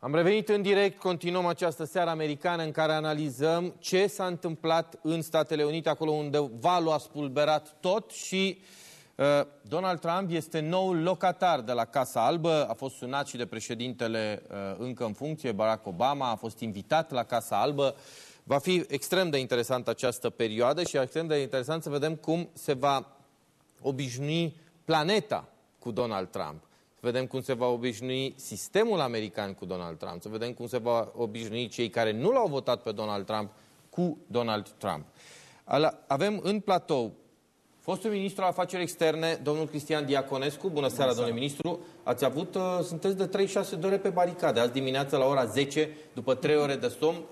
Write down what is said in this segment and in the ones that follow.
Am revenit în direct, continuăm această seară americană în care analizăm ce s-a întâmplat în Statele Unite, acolo unde valul a spulberat tot și uh, Donald Trump este noul locatar de la Casa Albă, a fost sunat și de președintele uh, încă în funcție, Barack Obama, a fost invitat la Casa Albă. Va fi extrem de interesant această perioadă și extrem de interesant să vedem cum se va obișnui planeta cu Donald Trump. să vedem cum se va obișnui sistemul american cu Donald Trump, să vedem cum se va obișnui cei care nu l-au votat pe Donald Trump cu Donald Trump. Avem în platou fostul ministru al afaceri externe, domnul Cristian Diaconescu. Bună seara, domnule ministru. Ați avut, uh, sunteți de 36 de ore pe baricade. Azi dimineața la ora 10, după 3 ore de somn,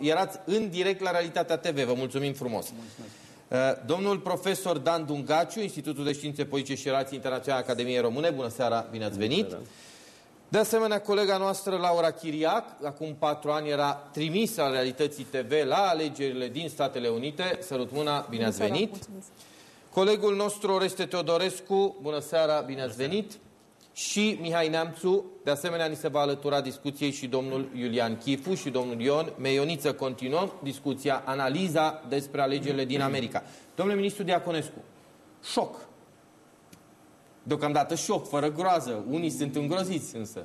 erați în direct la Realitatea TV. Vă mulțumim frumos. Mulțumesc. Uh, domnul profesor Dan Dungaciu, Institutul de Științe Politice și Relații Internaționale Academiei Române. Bună seara, bine ați venit! De asemenea, colega noastră, Laura Chiriac, acum patru ani era trimisă al Realității TV la alegerile din Statele Unite. Sărut mâna, bine ați venit! Colegul nostru, Oreste Teodorescu, bună seara, bine ați venit! Și Mihai Neamțu. De asemenea, ni se va alătura discuției și domnul Iulian Chifu și domnul Ion Meioniță. Continuăm discuția, analiza despre alegerile din America. Domnule ministru Diaconescu, șoc. Deocamdată șoc, fără groază. Unii sunt îngroziți însă.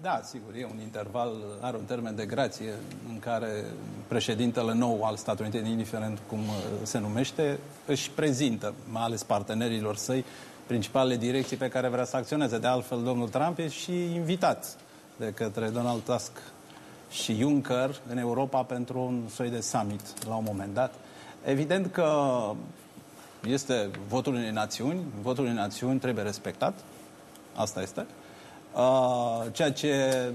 Da, sigur, e un interval, are un termen de grație în care președintele nou al Statului Unite, indiferent cum uh, se numește, își prezintă, mai ales partenerilor săi, principalele direcții pe care vrea să acționeze. De altfel, domnul Trump e și invitat de către Donald Tusk și Juncker în Europa pentru un soi de summit la un moment dat. Evident că este votul unei națiuni, votul unei națiuni trebuie respectat, asta este. Uh, ceea ce,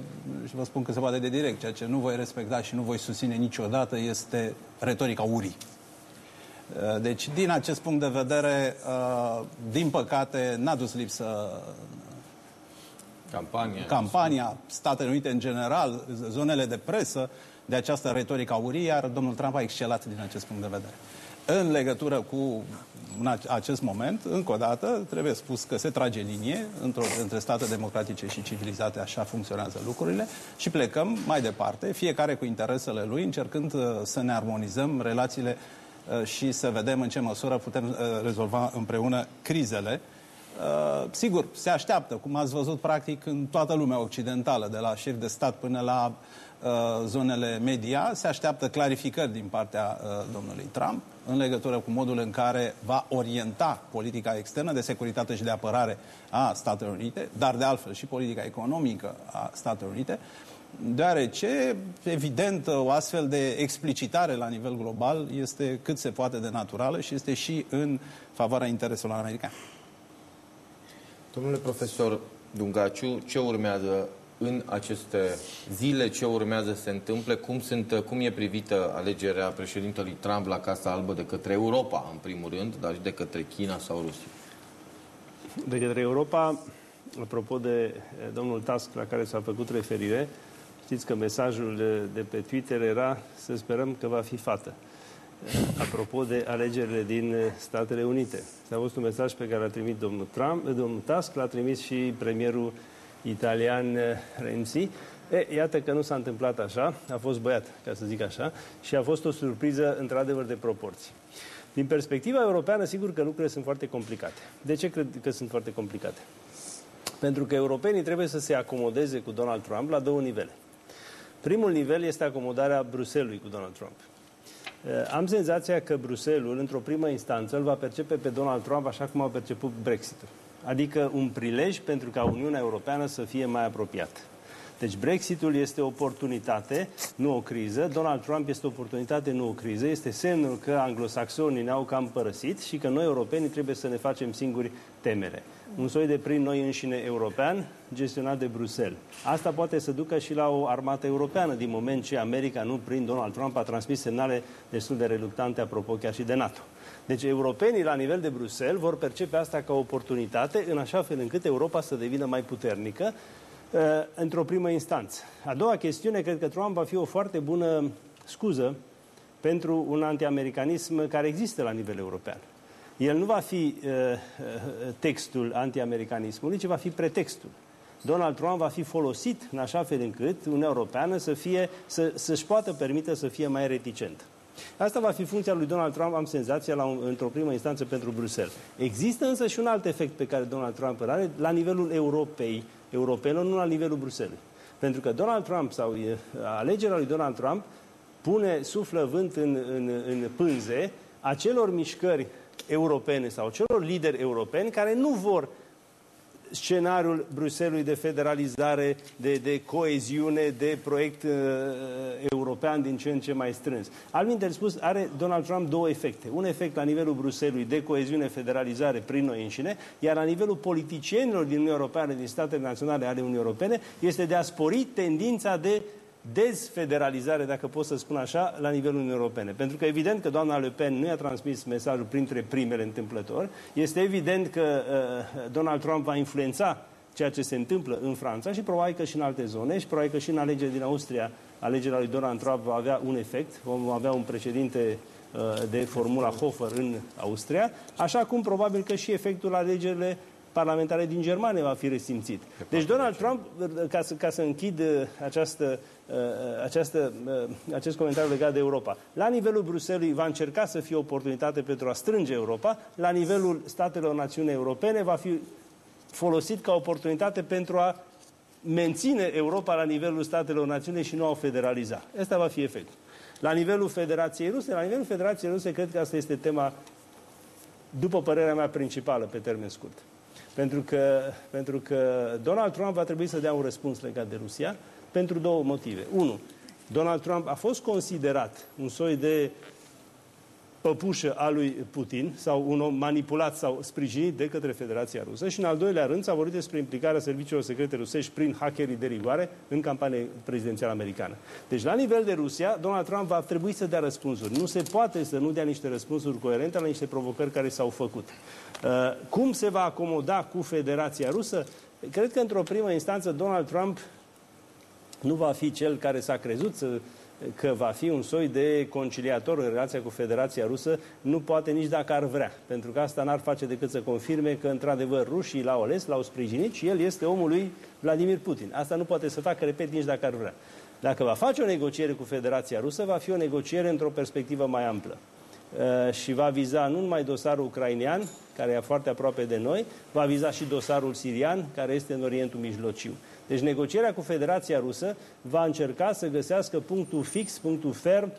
și vă spun că se poate de direct, ceea ce nu voi respecta și nu voi susține niciodată este retorica urii. Uh, deci, din acest punct de vedere, uh, din păcate, n-a dus lipsă campania, campania Statele Unite în general, zonele de presă, de această retorică aurie, iar domnul Trump a excelat din acest punct de vedere. În legătură cu acest moment, încă o dată, trebuie spus că se trage linie între state democratice și civilizate, așa funcționează lucrurile, și plecăm mai departe, fiecare cu interesele lui, încercând uh, să ne armonizăm relațiile Uh, și să vedem în ce măsură putem uh, rezolva împreună crizele. Uh, sigur, se așteaptă, cum ați văzut practic în toată lumea occidentală, de la șef de stat până la zonele media, se așteaptă clarificări din partea domnului Trump în legătură cu modul în care va orienta politica externă de securitate și de apărare a Statelor Unite, dar de altfel și politica economică a Statelor Unite deoarece, evident, o astfel de explicitare la nivel global este cât se poate de naturală și este și în favoarea intereselor americane. Domnule profesor Dungaciu, ce urmează în aceste zile, ce urmează să se întâmple, cum, sunt, cum e privită alegerea președintelui Trump la Casa Albă de către Europa, în primul rând, dar și de către China sau Rusia? De către Europa, apropo de domnul Tusk la care s-a făcut referire, Știți că mesajul de, de pe Twitter era să sperăm că va fi fată. Apropo de alegerile din Statele Unite. A fost un mesaj pe care l-a trimis domnul, Trump, domnul Tusk, l-a trimis și premierul italian Renzi. E, iată că nu s-a întâmplat așa, a fost băiat, ca să zic așa, și a fost o surpriză într-adevăr de proporții. Din perspectiva europeană, sigur că lucrurile sunt foarte complicate. De ce cred că sunt foarte complicate? Pentru că europenii trebuie să se acomodeze cu Donald Trump la două nivele. Primul nivel este acomodarea Bruselului cu Donald Trump. Eh, am senzația că Bruselul, într-o primă instanță, îl va percepe pe Donald Trump așa cum a perceput Brexitul. Adică un prilej pentru ca Uniunea Europeană să fie mai apropiată. Deci Brexitul este o oportunitate, nu o criză. Donald Trump este o oportunitate, nu o criză. Este semnul că anglosaxonii ne-au cam părăsit și că noi, europenii, trebuie să ne facem singuri temere un soi de prin noi înșine european, gestionat de Bruxelles. Asta poate să ducă și la o armată europeană, din moment ce America, nu prin Donald Trump, a transmis semnale destul de reluctante, apropo chiar și de NATO. Deci europenii la nivel de Bruxelles vor percepe asta ca o oportunitate, în așa fel încât Europa să devină mai puternică, uh, într-o primă instanță. A doua chestiune, cred că Trump va fi o foarte bună scuză pentru un antiamericanism care există la nivel european. El nu va fi uh, uh, textul antiamericanismului, ci va fi pretextul. Donald Trump va fi folosit în așa fel încât Uniunea Europeană să fie, să, să-și poată permite să fie mai reticent. Asta va fi funcția lui Donald Trump, am senzația, la un, într-o primă instanță pentru Bruxelles. Există însă și un alt efect pe care Donald Trump îl are la nivelul Europei, europenilor, nu la nivelul Bruxelles. Pentru că Donald Trump sau alegerea lui Donald Trump pune, suflă vânt în, în, în pânze acelor mișcări europene sau celor lideri europeni care nu vor scenariul Bruselului de federalizare, de, de coeziune, de proiect uh, european din ce în ce mai strâns. Alminter spus, are Donald Trump două efecte. Un efect la nivelul Bruselului de coeziune, federalizare prin noi înșine, iar la nivelul politicienilor din Uniunea Europeană, din statele naționale ale Uniunii Europene, este de a spori tendința de dezfederalizare, dacă pot să spun așa, la nivelul Uniunii Europene. Pentru că evident că doamna Le Pen nu i-a transmis mesajul printre primele întâmplători, este evident că uh, Donald Trump va influența ceea ce se întâmplă în Franța și probabil că și în alte zone și probabil că și în alegerile din Austria, alegerea lui Donald Trump va avea un efect, vom avea un președinte uh, de formula Hofer în Austria, așa cum probabil că și efectul alegerile parlamentare din Germania va fi resimțit. Deci Donald Trump, ca să, ca să închid uh, această, uh, această, uh, acest comentariu legat de Europa, la nivelul Bruselului va încerca să fie o oportunitate pentru a strânge Europa, la nivelul statelor națiune europene va fi folosit ca oportunitate pentru a menține Europa la nivelul statelor națiune și nu a o federaliza. Asta va fi efectul. La nivelul Federației Ruse, la nivelul Federației Ruse, cred că asta este tema, după părerea mea, principală pe termen scurt. Pentru că, pentru că Donald Trump va trebui să dea un răspuns legat de Rusia pentru două motive. Unu, Donald Trump a fost considerat un soi de păpușă a lui Putin sau un om manipulat sau sprijinit de către Federația Rusă și în al doilea rând s-a vorbit despre implicarea serviciilor secrete rusești prin hackerii de rigoare în campanie prezidențială americană. Deci la nivel de Rusia, Donald Trump va trebui să dea răspunsuri. Nu se poate să nu dea niște răspunsuri coerente la niște provocări care s-au făcut. Uh, cum se va acomoda cu Federația Rusă? Cred că într-o primă instanță Donald Trump nu va fi cel care s-a crezut să că va fi un soi de conciliator în relația cu Federația Rusă, nu poate nici dacă ar vrea. Pentru că asta n-ar face decât să confirme că, într-adevăr, rușii l-au ales, l-au sprijinit și el este omul lui Vladimir Putin. Asta nu poate să facă, repet, nici dacă ar vrea. Dacă va face o negociere cu Federația Rusă, va fi o negociere într-o perspectivă mai amplă. Uh, și va viza nu numai dosarul ucrainean, care e foarte aproape de noi, va viza și dosarul sirian, care este în Orientul Mijlociu. Deci negocierea cu Federația Rusă va încerca să găsească punctul fix, punctul ferm,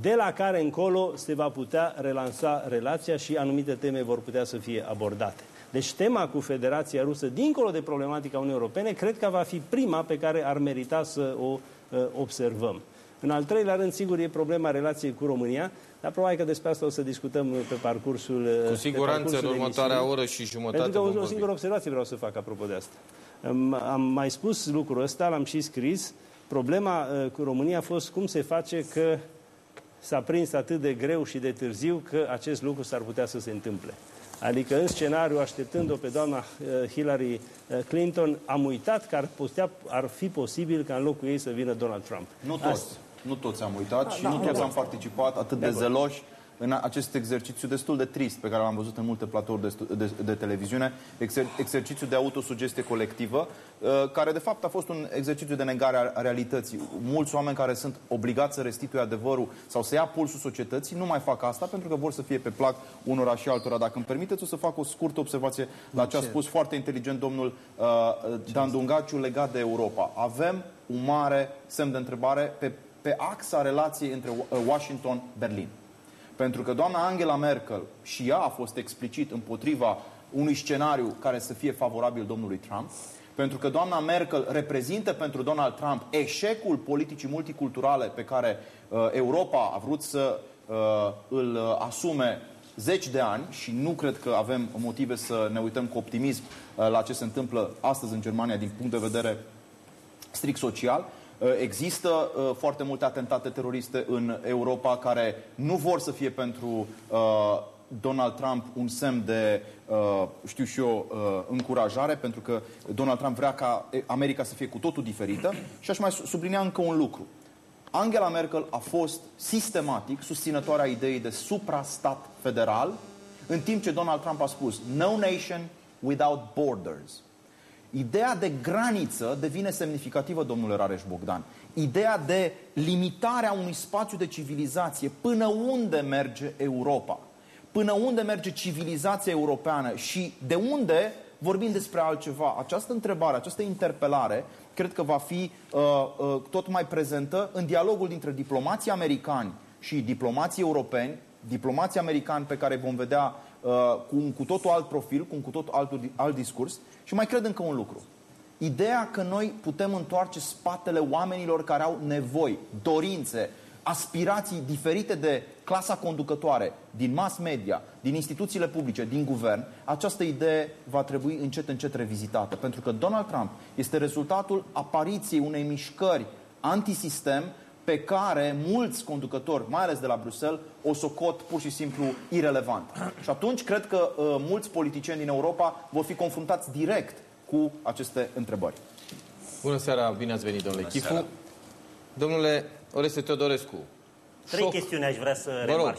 de la care încolo se va putea relansa relația și anumite teme vor putea să fie abordate. Deci tema cu Federația Rusă, dincolo de problematica Uniunii Europene, cred că va fi prima pe care ar merita să o uh, observăm. În al treilea rând, sigur, e problema relației cu România, dar probabil că despre asta o să discutăm pe parcursul Cu siguranță parcursul în următoarea oră și jumătate Pentru că o, o singură observație vreau să fac apropo de asta. Am mai spus lucrul ăsta, l-am și scris. Problema uh, cu România a fost cum se face că s-a prins atât de greu și de târziu că acest lucru s-ar putea să se întâmple. Adică în scenariu, așteptând-o pe doamna uh, Hillary uh, Clinton, am uitat că ar, putea, ar fi posibil ca în locul ei să vină Donald Trump. Nu toți. Asta. Nu toți am uitat da, și da, nu toți da. am participat atât de, de zeloși în acest exercițiu destul de trist pe care l-am văzut în multe platouri de, de, de televiziune, exer, exercițiu de autosugestie colectivă, uh, care de fapt a fost un exercițiu de negare a realității. Mulți oameni care sunt obligați să restituie adevărul sau să ia pulsul societății nu mai fac asta pentru că vor să fie pe plac unora și altora. Dacă îmi permiteți, o să fac o scurtă observație la ce a spus foarte inteligent domnul uh, Dan Dungaciu legat de Europa. Avem un mare semn de întrebare pe, pe axa relației între uh, Washington-Berlin. Pentru că doamna Angela Merkel și ea a fost explicit împotriva unui scenariu care să fie favorabil domnului Trump, pentru că doamna Merkel reprezintă pentru Donald Trump eșecul politicii multiculturale pe care uh, Europa a vrut să uh, îl uh, asume zeci de ani și nu cred că avem motive să ne uităm cu optimism uh, la ce se întâmplă astăzi în Germania din punct de vedere strict social. Uh, există uh, foarte multe atentate teroriste în Europa care nu vor să fie pentru uh, Donald Trump un semn de, știu și eu, încurajare, pentru că Donald Trump vrea ca America să fie cu totul diferită. Și aș mai sublinea încă un lucru. Angela Merkel a fost sistematic susținătoarea ideii de suprastat federal, în timp ce Donald Trump a spus no nation without borders. Ideea de graniță devine semnificativă, domnule Rareș Bogdan. Ideea de limitarea unui spațiu de civilizație până unde merge Europa, până unde merge civilizația europeană și de unde vorbim despre altceva. Această întrebare, această interpelare, cred că va fi uh, uh, tot mai prezentă în dialogul dintre diplomații americani și diplomații europeni, diplomații americani pe care vom vedea uh, cu un cu totul alt profil, cu un cu totul alt, alt discurs. Și mai cred încă un lucru. Ideea că noi putem întoarce spatele oamenilor care au nevoi, dorințe, aspirații diferite de clasa conducătoare din mass media, din instituțiile publice, din guvern, această idee va trebui încet încet revizitată. Pentru că Donald Trump este rezultatul apariției unei mișcări antisistem pe care mulți conducători, mai ales de la Bruxelles, o socot pur și simplu irelevant. Și atunci cred că uh, mulți politicieni din Europa vor fi confruntați direct cu aceste întrebări. Bună seara, bine ați venit, domnule Bună Chifu. Seara. Domnule Oreste Teodorescu. Trei șoc. chestiuni aș vrea să remarc.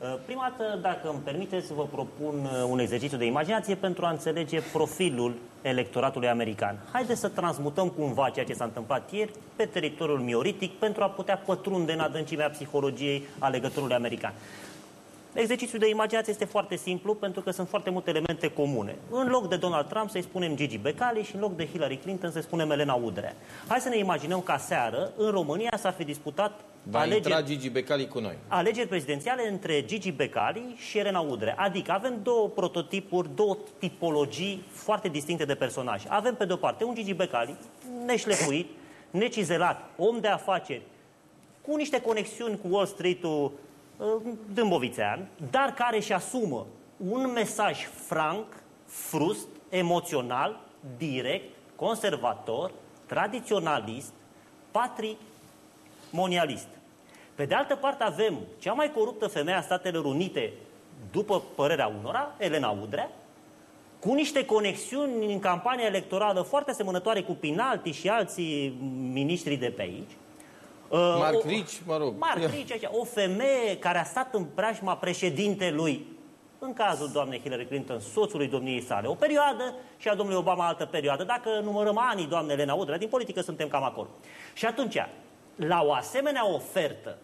Uh, prima dată, dacă îmi permiteți, vă propun uh, un exercițiu de imaginație pentru a înțelege profilul electoratului american. Haideți să transmutăm cumva ceea ce s-a întâmplat ieri pe teritoriul mioritic pentru a putea pătrunde în adâncimea psihologiei alegătorului american. Exercițiul de imaginație este foarte simplu pentru că sunt foarte multe elemente comune. În loc de Donald Trump să-i spunem Gigi Becali și în loc de Hillary Clinton să-i spunem Elena Udrea. Hai să ne imaginăm ca seară în România s-a fi disputat Va alegeri, intra Gigi Becali cu noi. Alegeri prezidențiale între Gigi Becali și Elena Udrea. Adică avem două prototipuri, două tipologii foarte distincte de personaje. Avem pe de-o parte un Gigi Becali, neșlefuit, necizelat, om de afaceri, cu niște conexiuni cu Wall Street-ul dâmbovițean, dar care își asumă un mesaj franc, frust, emoțional, direct, conservator, tradiționalist, patrimonialist. Pe de altă parte avem cea mai coruptă femeie a Statelor Unite, după părerea unora, Elena Udrea, cu niște conexiuni în campania electorală foarte asemănătoare cu Pinalti și alții miniștri de pe aici, Uh, Mark Rich, mă rog. Mark Rich, așa, o femeie care a stat în preajma președintelui, în cazul doamnei Hillary Clinton, soțului domniei sale, o perioadă și a domnului Obama altă perioadă. Dacă numărăm anii, doamne Elena Udrea, din politică suntem cam acolo. Și atunci, la o asemenea ofertă,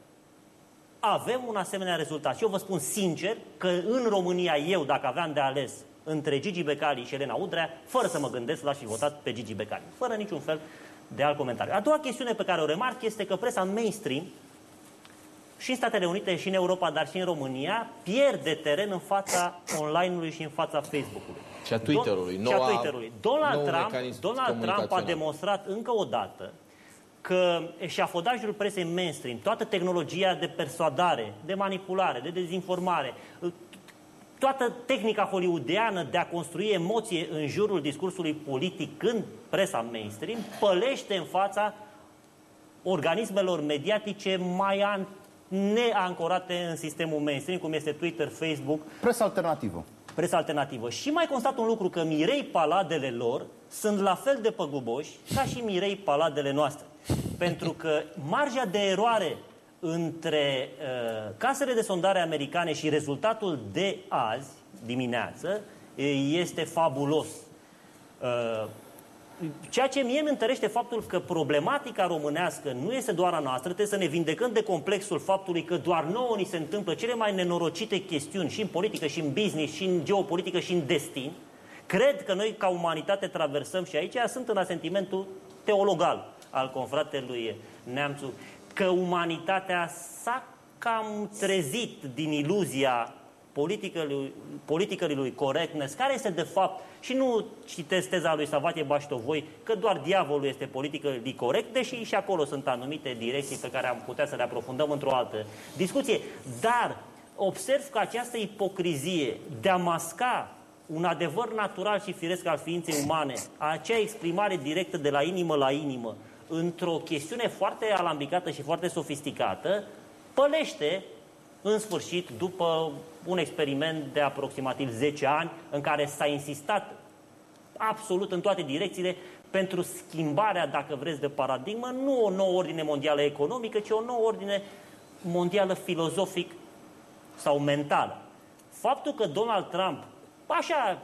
avem un asemenea rezultat. Și eu vă spun sincer că în România eu, dacă aveam de ales între Gigi Becali și Elena Udrea, fără să mă gândesc, l-aș fi votat pe Gigi Becali. Fără niciun fel de alt comentariu. A doua chestiune pe care o remarc este că presa mainstream și în Statele Unite și în Europa, dar și în România, pierde teren în fața online-ului și în fața Facebook-ului. Și a Twitter-ului. Noua, și a Twitter-ului. Donald, Trump, Donald Trump a demonstrat încă o dată că eșafodajul presei mainstream, toată tehnologia de persuadare, de manipulare, de dezinformare, toată tehnica hollywoodeană de a construi emoție în jurul discursului politic în presa mainstream pălește în fața organismelor mediatice mai an neancorate în sistemul mainstream, cum este Twitter, Facebook. Presa alternativă. Presa alternativă. Și mai constat un lucru, că mirei paladele lor sunt la fel de păguboși ca și mirei paladele noastre. Pentru că marja de eroare între uh, casele de sondare americane și rezultatul de azi, dimineață, este fabulos. Uh, ceea ce mie îmi întărește faptul că problematica românească nu este doar a noastră, trebuie să ne vindecăm de complexul faptului că doar nouă ni se întâmplă cele mai nenorocite chestiuni și în politică, și în business, și în geopolitică, și în destin. Cred că noi, ca umanitate, traversăm și aici, sunt în asentimentul teologal al confratelui Neamțu că umanitatea s-a cam trezit din iluzia politicului, lui correctness, care este de fapt, și nu citesc teza lui Savatie Baștovoi, că doar diavolul este politically corect, deși și acolo sunt anumite direcții pe care am putea să le aprofundăm într-o altă discuție. Dar observ că această ipocrizie de a masca un adevăr natural și firesc al ființei umane, acea exprimare directă de la inimă la inimă, într-o chestiune foarte alambicată și foarte sofisticată, pălește în sfârșit, după un experiment de aproximativ 10 ani, în care s-a insistat absolut în toate direcțiile pentru schimbarea, dacă vreți, de paradigmă, nu o nouă ordine mondială economică, ci o nouă ordine mondială filozofic sau mentală. Faptul că Donald Trump, așa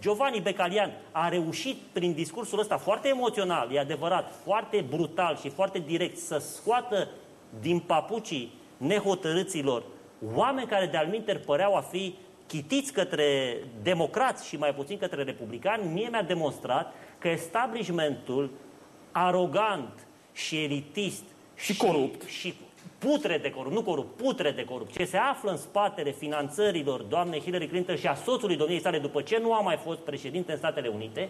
Giovanni Becalian a reușit prin discursul ăsta foarte emoțional, e adevărat, foarte brutal și foarte direct să scoată din papucii nehotărâților oameni care de-al păreau a fi chitiți către democrați și mai puțin către republicani, mie mi-a demonstrat că establishmentul arogant și elitist și, și corupt. și putre de corupt, nu corupt, putre de corupt, ce se află în spatele finanțărilor doamnei Hillary Clinton și a soțului domniei sale după ce nu a mai fost președinte în Statele Unite,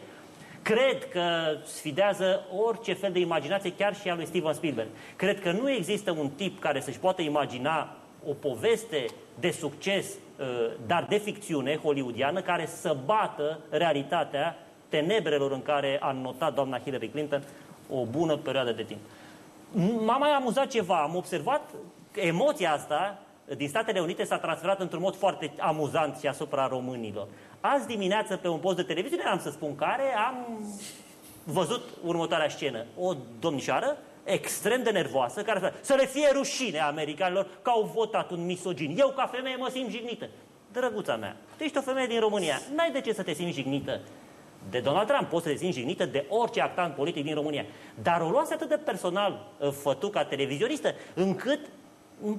cred că sfidează orice fel de imaginație, chiar și a lui Steven Spielberg. Cred că nu există un tip care să-și poată imagina o poveste de succes, uh, dar de ficțiune hollywoodiană, care să bată realitatea tenebrelor în care a notat doamna Hillary Clinton o bună perioadă de timp. M-a mai amuzat ceva, am observat emoția asta din Statele Unite s-a transferat într-un mod foarte amuzant și asupra românilor. Azi dimineață, pe un post de televiziune, am să spun care, am văzut următoarea scenă. O domnișoară extrem de nervoasă, care să, să le fie rușine americanilor că au votat un misogin. Eu, ca femeie, mă simt jignită. Drăguța mea, tu ești o femeie din România, n-ai de ce să te simți jignită de Donald Trump, poți să te simți jignită de orice actant politic din România. Dar o luase atât de personal uh, fătuca televizionistă, încât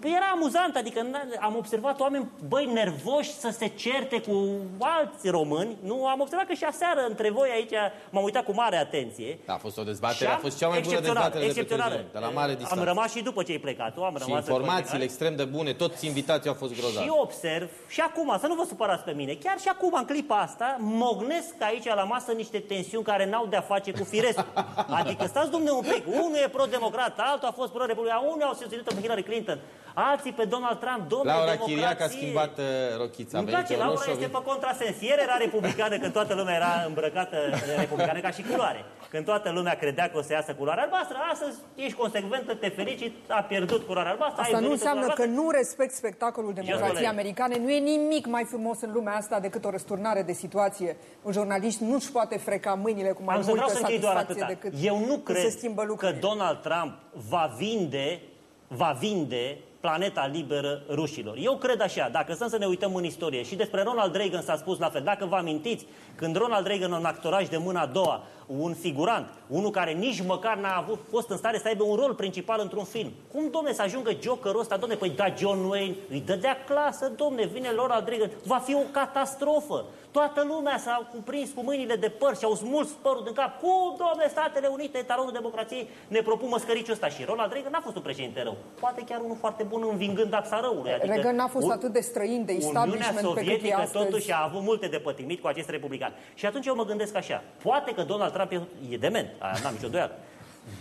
era amuzant, adică am observat oameni, băi, nervoși să se certe cu alți români. Nu, am observat că și aseară între voi aici m-am uitat cu mare atenție. Da, a fost o dezbatere, a fost cea mai bună dezbatere excepțională. de, de la mare distanță. Am rămas și după ce ai plecat. Tu, am și rămas informațiile extrem de bune, toți invitații au fost grozavi. Și observ, și acum, să nu vă supărați pe mine, chiar și acum, în clipa asta, mognesc aici la masă niște tensiuni care n-au de-a face cu firescul. Adică stați dumne un pic, unul e pro-democrat, altul a fost pro-republican, unul au susținut pe Hillary Clinton, alții pe Donald Trump, domnule, Laura democrație. Chiriac a schimbat uh, rochița. Îmi place, Laura roșu, este pe contrasens. Ieri era republicană când toată lumea era îmbrăcată republicană ca și culoare. Când toată lumea credea că o să iasă culoarea albastră, astăzi ești consecventă, te felicit, a pierdut culoarea albastră. Asta nu înseamnă că nu respect spectacolul democrației americane. Nu e nimic mai frumos în lumea asta decât o răsturnare de situație. Un jurnalist nu-și poate freca mâinile cu mai Am multă satisfacție decât Eu nu cred se schimbă că Donald Trump va vinde va vinde planeta liberă rușilor. Eu cred așa, dacă stăm să ne uităm în istorie, și despre Ronald Reagan s-a spus la fel, dacă vă amintiți, când Ronald Reagan în actoraj de mâna a doua, un figurant, unul care nici măcar n-a avut, fost în stare să aibă un rol principal într-un film. Cum, domne, să ajungă Jokerul ăsta, domne, păi da John Wayne, îi dădea clasă, domne, vine Ronald Reagan, va fi o catastrofă. Toată lumea s-a cuprins cu mâinile de păr și au smuls părul din cap. Cum, domne, Statele Unite, etalonul democrației, ne propun măscăriciul ăsta. Și Ronald Reagan n-a fost un președinte rău. Poate chiar unul foarte bun învingând axa răului. Adică Reagan n-a fost un, atât de străin de establishment Uniunea Sovietică pe cât e totuși a avut multe de pătimit cu acest republican. Și atunci eu mă gândesc așa. Poate că Donald Trump e, e dement, n-am nicio doială.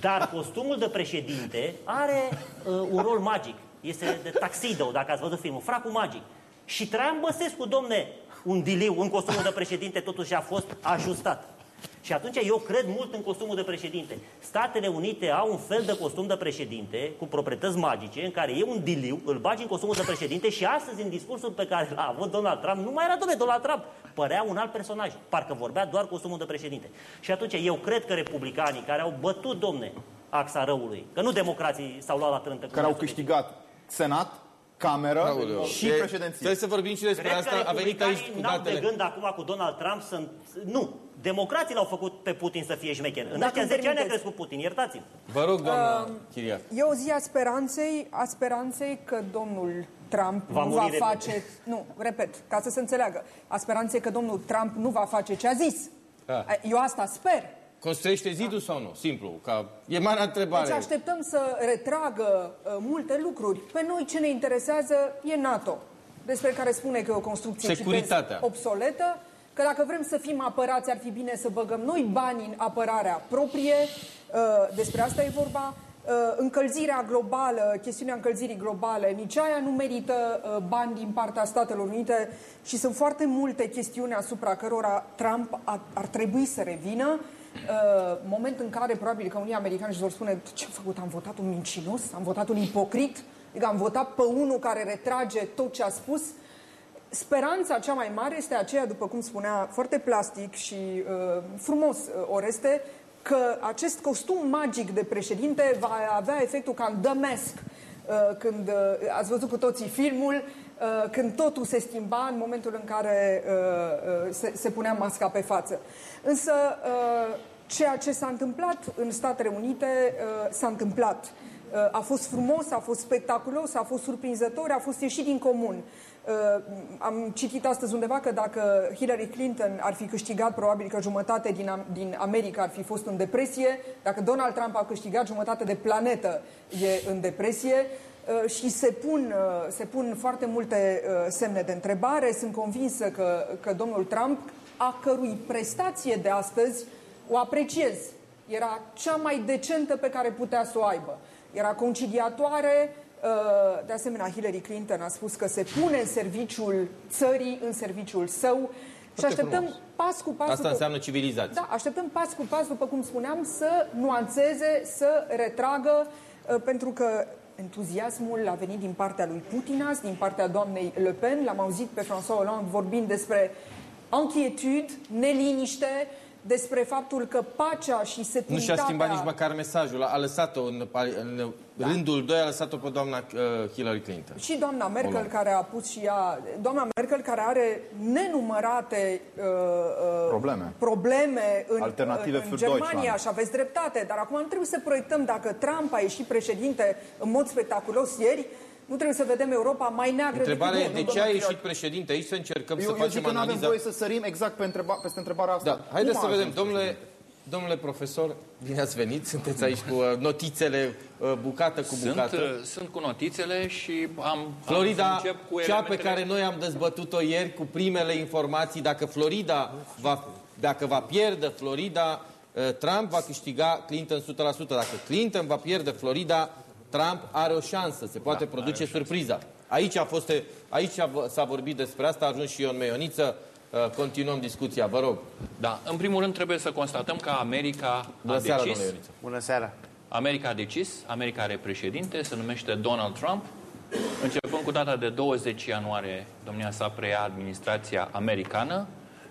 Dar costumul de președinte are uh, un rol magic. Este de taxido, dacă ați văzut filmul, fracul magic. Și Traian Băsescu, domne, un diliu în costumul de președinte totuși a fost ajustat. Și atunci eu cred mult în costumul de președinte. Statele Unite au un fel de costum de președinte cu proprietăți magice în care e un diliu, îl bagi în costumul de președinte și astăzi în discursul pe care l-a avut Donald Trump, nu mai era domnule Donald Trump, părea un alt personaj, parcă vorbea doar costumul de președinte. Și atunci eu cred că republicanii care au bătut, domne, axa răului, că nu democrații s-au luat la trântă. Care au câștigat Senat, cameră Aoleu. și președinție. Trebuie să vorbim și despre Cred asta. Că a venit aici cu n-au datele. de gând acum cu Donald Trump să... Nu. Democrații l-au făcut pe Putin să fie șmecher. În Dacă ăștia 10 ani a permiteți. crescut Putin, iertați-mă. Vă rog, doamna uh, Chiriac. E o zi a speranței, a speranței că domnul Trump Va nu muri va repede. face... Nu, repet, ca să se înțeleagă. A speranței că domnul Trump nu va face ce a zis. Ah. Eu asta sper. Construiește zidul sau nu? Simplu. Ca... E marea întrebare. Deci așteptăm să retragă uh, multe lucruri. Pe noi ce ne interesează e NATO, despre care spune că e o construcție Securitatea. citesc, obsoletă, că dacă vrem să fim apărați, ar fi bine să băgăm noi bani în apărarea proprie. Uh, despre asta e vorba. Uh, încălzirea globală, chestiunea încălzirii globale, nici aia nu merită uh, bani din partea Statelor Unite și sunt foarte multe chestiuni asupra cărora Trump ar, ar trebui să revină. Uh, moment în care probabil că unii americani își vor spune ce am făcut, am votat un mincinos, am votat un ipocrit, adică am votat pe unul care retrage tot ce a spus. Speranța cea mai mare este aceea, după cum spunea foarte plastic și uh, frumos uh, Oreste, că acest costum magic de președinte va avea efectul ca în The Mask, uh, când uh, ați văzut cu toții filmul, uh, când totul se schimba în momentul în care uh, uh, se, se punea masca pe față. Însă, uh, ceea ce s-a întâmplat în Statele Unite uh, s-a întâmplat. Uh, a fost frumos, a fost spectaculos, a fost surprinzător, a fost ieșit din comun. Uh, am citit astăzi undeva că dacă Hillary Clinton ar fi câștigat, probabil că jumătate din, din America ar fi fost în depresie. Dacă Donald Trump a câștigat, jumătate de planetă e în depresie. Uh, și se pun, uh, se pun foarte multe semne de întrebare. Sunt convinsă că, că domnul Trump, a cărui prestație de astăzi o apreciez, era cea mai decentă pe care putea să o aibă. Era conciliatoare, Uh, de asemenea, Hillary Clinton a spus că se pune în serviciul țării, în serviciul său. Foarte și așteptăm frumos. pas cu pas... Asta după, înseamnă civilizație. Da, așteptăm pas cu pas, după cum spuneam, să nuanțeze, să retragă, uh, pentru că entuziasmul a venit din partea lui Putin azi, din partea doamnei Le Pen. L-am auzit pe François Hollande vorbind despre inquietude, neliniște, despre faptul că pacea și securitatea... Nu și-a schimbat nici măcar mesajul. A lăsat-o în, în da. rândul 2, a lăsat-o pe doamna uh, Hillary Clinton. Și doamna Merkel, Olam. care a pus și ea... Doamna Merkel, care are nenumărate uh, uh, probleme, probleme în, Alternative în, în Germania și aveți dreptate. Dar acum nu trebuie să proiectăm dacă Trump a ieșit președinte în mod spectaculos ieri, nu trebuie să vedem Europa mai neagră Întrebarea decât de ce a ieșit președinte aici, să încercăm eu, să eu facem zic că analiza. nu avem voie să sărim exact pe întreba, peste întrebarea asta. Da, haideți să vedem. Domnule, domnule profesor, bine ați venit. Sunteți aici cu uh, notițele uh, bucată cu bucată. Sunt, uh, sunt cu notițele și am, Florida, am să cu cea pe care noi am dezbătut-o ieri cu primele informații, dacă Florida va, dacă va pierde Florida, Trump va câștiga Clinton 100%. Dacă Clinton va pierde Florida, Trump are o șansă, se poate da, produce surpriza. Aici, a fost, aici s-a vorbit despre asta, a ajuns și Ion Meioniță, uh, continuăm discuția, vă rog. Da, în primul rând trebuie să constatăm că America Bună a seara, decis... Bună seara! America a decis, America are președinte, se numește Donald Trump. Începând cu data de 20 ianuarie, domnia sa preia administrația americană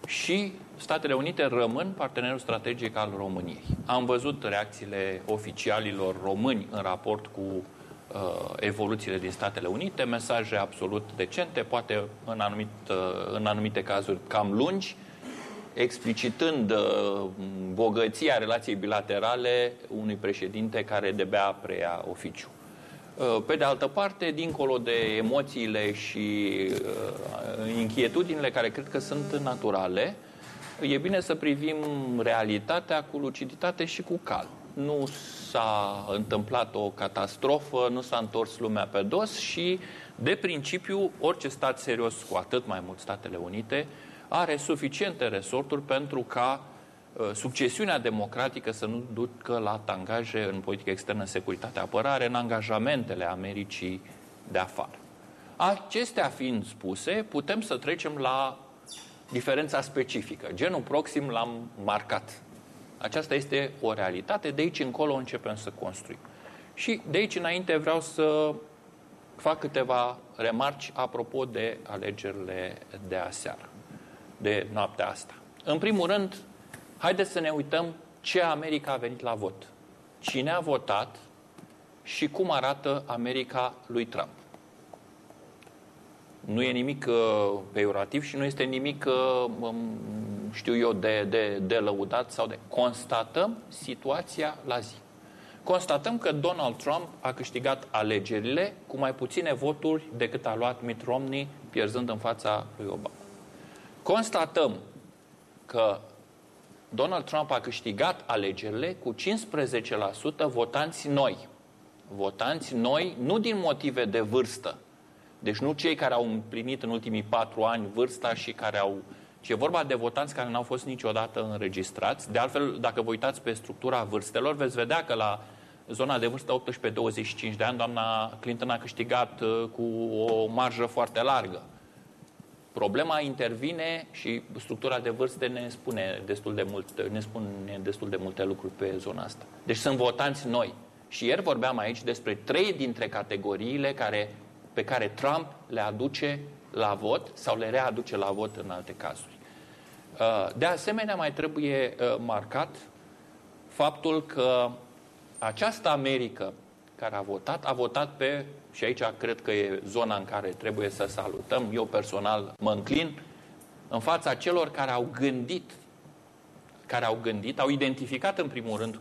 și Statele Unite rămân partenerul strategic al României. Am văzut reacțiile oficialilor români în raport cu uh, evoluțiile din Statele Unite, mesaje absolut decente, poate în, anumit, uh, în anumite cazuri cam lungi, explicitând uh, bogăția relației bilaterale unui președinte care de-abia preia oficiu. Uh, pe de altă parte, dincolo de emoțiile și uh, inchietudinile care cred că sunt naturale, e bine să privim realitatea cu luciditate și cu calm. Nu s-a întâmplat o catastrofă, nu s-a întors lumea pe dos și, de principiu, orice stat serios, cu atât mai mult Statele Unite, are suficiente resorturi pentru ca uh, succesiunea democratică să nu ducă la tangaje în politică externă, securitate, apărare, în angajamentele Americii de afară. Acestea fiind spuse, putem să trecem la diferența specifică. Genul proxim l-am marcat. Aceasta este o realitate, de aici încolo începem să construim. Și de aici înainte vreau să fac câteva remarci apropo de alegerile de aseară, de noaptea asta. În primul rând, haideți să ne uităm ce America a venit la vot. Cine a votat și cum arată America lui Trump. Nu e nimic uh, peiorativ și nu este nimic, uh, um, știu eu, de, de, de lăudat sau de... Constatăm situația la zi. Constatăm că Donald Trump a câștigat alegerile cu mai puține voturi decât a luat Mitt Romney, pierzând în fața lui Obama. Constatăm că Donald Trump a câștigat alegerile cu 15% votanți noi. Votanți noi, nu din motive de vârstă, deci nu cei care au împlinit în ultimii patru ani vârsta și care au... ci e vorba de votanți care n-au fost niciodată înregistrați. De altfel, dacă vă uitați pe structura vârstelor, veți vedea că la zona de vârstă 18-25 de ani, doamna Clinton a câștigat uh, cu o marjă foarte largă. Problema intervine și structura de vârste ne spune destul de, mult, ne spune destul de multe lucruri pe zona asta. Deci sunt votanți noi. Și ieri vorbeam aici despre trei dintre categoriile care pe care Trump le aduce la vot sau le readuce la vot în alte cazuri. Uh, de asemenea, mai trebuie uh, marcat faptul că această Americă care a votat, a votat pe, și aici cred că e zona în care trebuie să salutăm, eu personal mă înclin, în fața celor care au gândit, care au gândit, au identificat în primul rând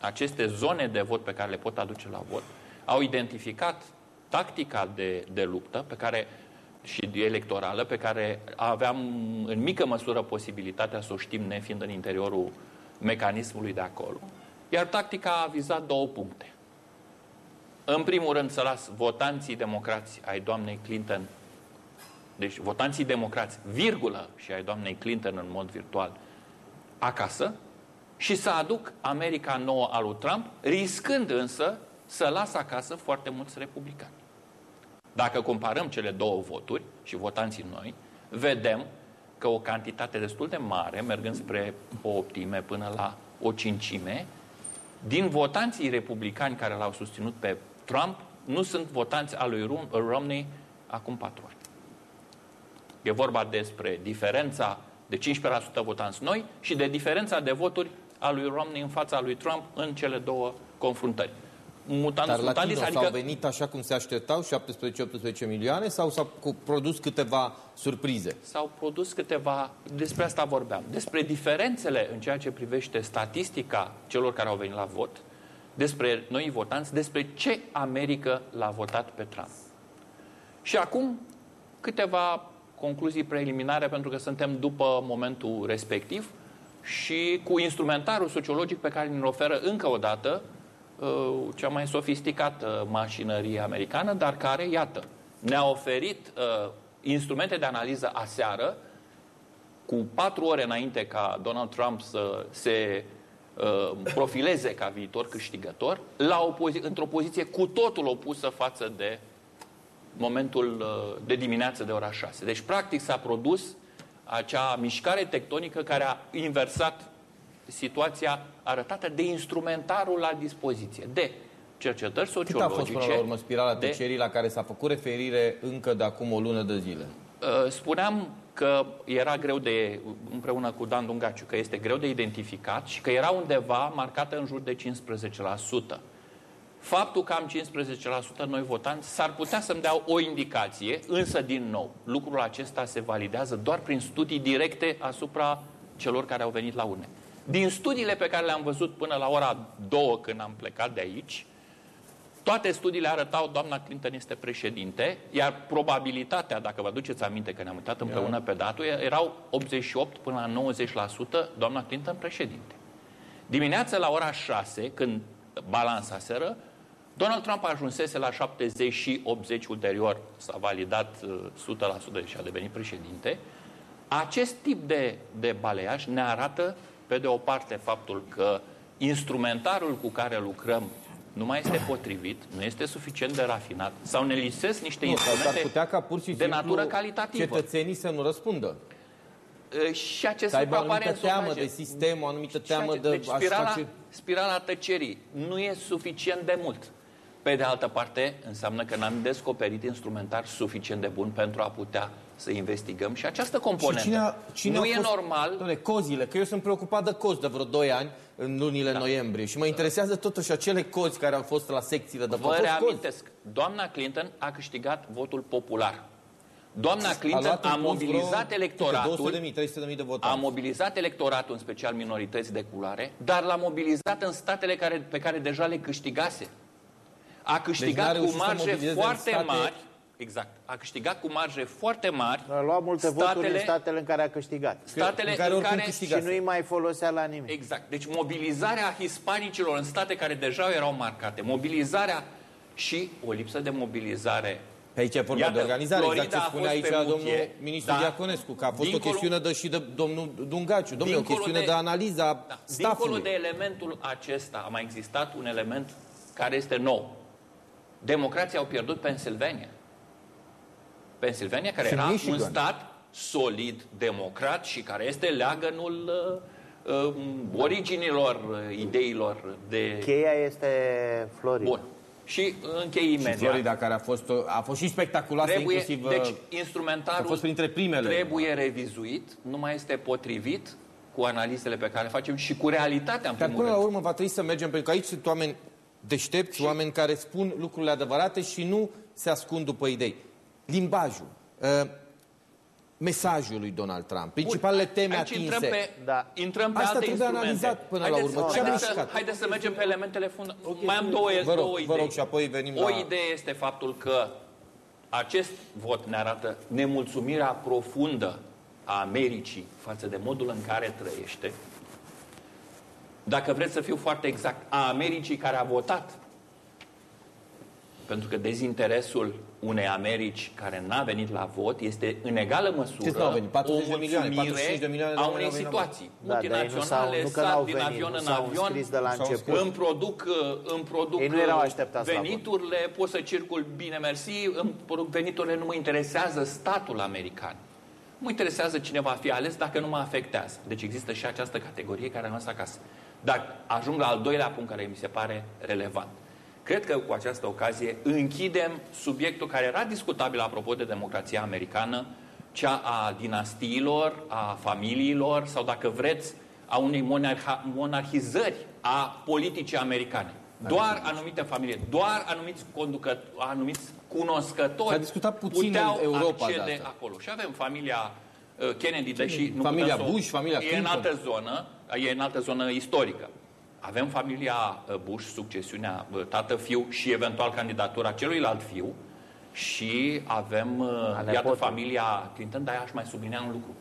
aceste zone de vot pe care le pot aduce la vot, au identificat tactica de, de luptă pe care și electorală pe care aveam în mică măsură posibilitatea să o știm nefiind în interiorul mecanismului de acolo. Iar tactica a vizat două puncte. În primul rând să las votanții democrați ai doamnei Clinton, deci votanții democrați, virgulă, și ai doamnei Clinton în mod virtual, acasă și să aduc America nouă a lui Trump, riscând însă să las acasă foarte mulți republicani. Dacă comparăm cele două voturi și votanții noi, vedem că o cantitate destul de mare, mergând spre o optime până la o cincime, din votanții republicani care l-au susținut pe Trump, nu sunt votanți al lui Romney acum patru ani. E vorba despre diferența de 15% votanți noi și de diferența de voturi a lui Romney în fața lui Trump în cele două confruntări mutant, Dar mutandis, adică... s-au venit așa cum se așteptau, 17-18 milioane, sau s-au produs câteva surprize? S-au produs câteva, despre asta vorbeam, despre diferențele în ceea ce privește statistica celor care au venit la vot, despre noi votanți, despre ce America l-a votat pe Trump. Și acum câteva concluzii preliminare, pentru că suntem după momentul respectiv și cu instrumentarul sociologic pe care ne oferă încă o dată Uh, cea mai sofisticată mașinărie americană, dar care, iată, ne-a oferit uh, instrumente de analiză aseară, cu patru ore înainte ca Donald Trump să se uh, profileze ca viitor câștigător, la opozi- într-o poziție cu totul opusă față de momentul uh, de dimineață de ora 6. Deci, practic, s-a produs acea mișcare tectonică care a inversat situația arătată de instrumentarul la dispoziție, de cercetări sociologice. Cât a fost până la urmă spirala de... tăcerii la care s-a făcut referire încă de acum o lună de zile? Uh, spuneam că era greu de, împreună cu Dan Dungaciu, că este greu de identificat și că era undeva marcată în jur de 15%. Faptul că am 15% noi votanți s-ar putea să-mi dea o indicație, însă, din nou, lucrul acesta se validează doar prin studii directe asupra celor care au venit la urne. Din studiile pe care le-am văzut până la ora 2 când am plecat de aici, toate studiile arătau doamna Clinton este președinte, iar probabilitatea, dacă vă duceți aminte că ne-am uitat împreună pe datul, erau 88 până la 90% doamna Clinton președinte. Dimineața la ora 6, când balansa seră, Donald Trump ajunsese la 70 și 80 ulterior, s-a validat 100% uh, deși a devenit președinte. Acest tip de, de baleiaj ne arată pe de o parte, faptul că instrumentarul cu care lucrăm nu mai este potrivit, nu este suficient de rafinat sau ne lisesc niște nu, instrumente putea ca pur și de natură calitativă. cetățenii să nu răspundă. Și acest să aibă o anumită teamă de sistem, o anumită teamă de... Deci spirala, face... spirala tăcerii nu e suficient de mult. Pe de altă parte, înseamnă că n-am descoperit instrumentar suficient de bun pentru a putea să investigăm și această componentă. Și cine a, cine nu a e fost, normal... Doamne, cozile, că eu sunt preocupat de cozi de vreo 2 ani în lunile da. noiembrie și mă interesează totuși acele cozi care au fost la secțiile de Vă reamintesc, cozi. doamna Clinton a câștigat votul popular. Doamna Clinton a, a mobilizat electoratul, 200.000, 300.000 de a mobilizat electoratul, în special minorități de culoare, dar l-a mobilizat în statele care, pe care deja le câștigase. A câștigat deci cu marge foarte state... mari Exact. A câștigat cu marje foarte mari. A luat multe statele, voturi în statele în care a câștigat. Statele în care, în care și nu îi mai folosea la nimeni. Exact. Deci mobilizarea hispanicilor în state care deja erau marcate, mobilizarea și o lipsă de mobilizare pe aici e vorba Iată, de organizare, Florida exact ce spune aici domnul ministru da, Diaconescu, că a fost dincolo, o chestiune de și de domnul Dungaciu, domnule, o chestiune de, de analiza da, staffului. Dincolo de elementul acesta, a mai existat un element care este nou. Democrații au pierdut Pennsylvania. Pennsylvania, care și era Michigan. un stat solid, democrat și care este leagănul uh, uh, originilor uh, ideilor de... Cheia este Florida. Bun. Și închei imediat. Și Florida, care a fost, a fost și spectaculoasă, trebuie, inclusiv... Deci, instrumentarul a fost printre primele. trebuie revizuit, nu mai este potrivit cu analizele pe care le facem și cu realitatea, în Dar până la urmă va trebui să mergem, pentru că aici sunt oameni deștepți, și... oameni care spun lucrurile adevărate și nu se ascund după idei. Limbajul. Uh, mesajul lui Donald Trump, principalele teme Aici atinse. Intrăm pe, da. intrăm pe Asta alte trebuie instrumente. analizat până haideți, la urmă. Ce a Haideți, să, mișcat? haideți să mergem pe elementele fundamentale. Okay. Mai am două, Vă rog, două idei. vă rog și apoi venim o la... idee este faptul că acest vot ne arată nemulțumirea profundă a Americii față de modul în care trăiește. Dacă vreți să fiu foarte exact, a Americii care a votat. Pentru că dezinteresul unei Americi care n-a venit la vot este în egală măsură Câți n-au venit? 40 de o milioane, mulțumire 45 de milioane de a oameni unei au venit la situații Da, dar ei nu s-au- multinaționale, nu că sar n-au din venit, avion nu în s-au avion, înscris de la început. îmi produc, uh, îmi produc Ei nu erau uh, așteptați la vot. veniturile, pot să circul bine, mersi, îmi produc veniturile, nu mă interesează statul american. Nu mă interesează cine va fi ales dacă nu mă afectează. Deci există și această categorie care a rămas acasă. Dar ajung la al doilea punct care mi se pare relevant. Cred că cu această ocazie închidem subiectul care era discutabil apropo de democrația americană, cea a dinastiilor, a familiilor sau, dacă vreți, a unei monarha- monarhizări a politicii americane. Doar anumite familii, doar anumiți conducători, anumiți cunoscători S-a discutat puțin puteau în Europa de accede asta. acolo. Și avem familia uh, Kennedy, deși nu Familia putem să o- Bush, familia e în Clinton. altă zonă, e în altă zonă istorică. Avem familia uh, Bush, succesiunea uh, tată-fiu și eventual candidatura celuilalt fiu și avem, uh, iată, nepotul. familia Clinton, dar aș mai sublinea un lucru.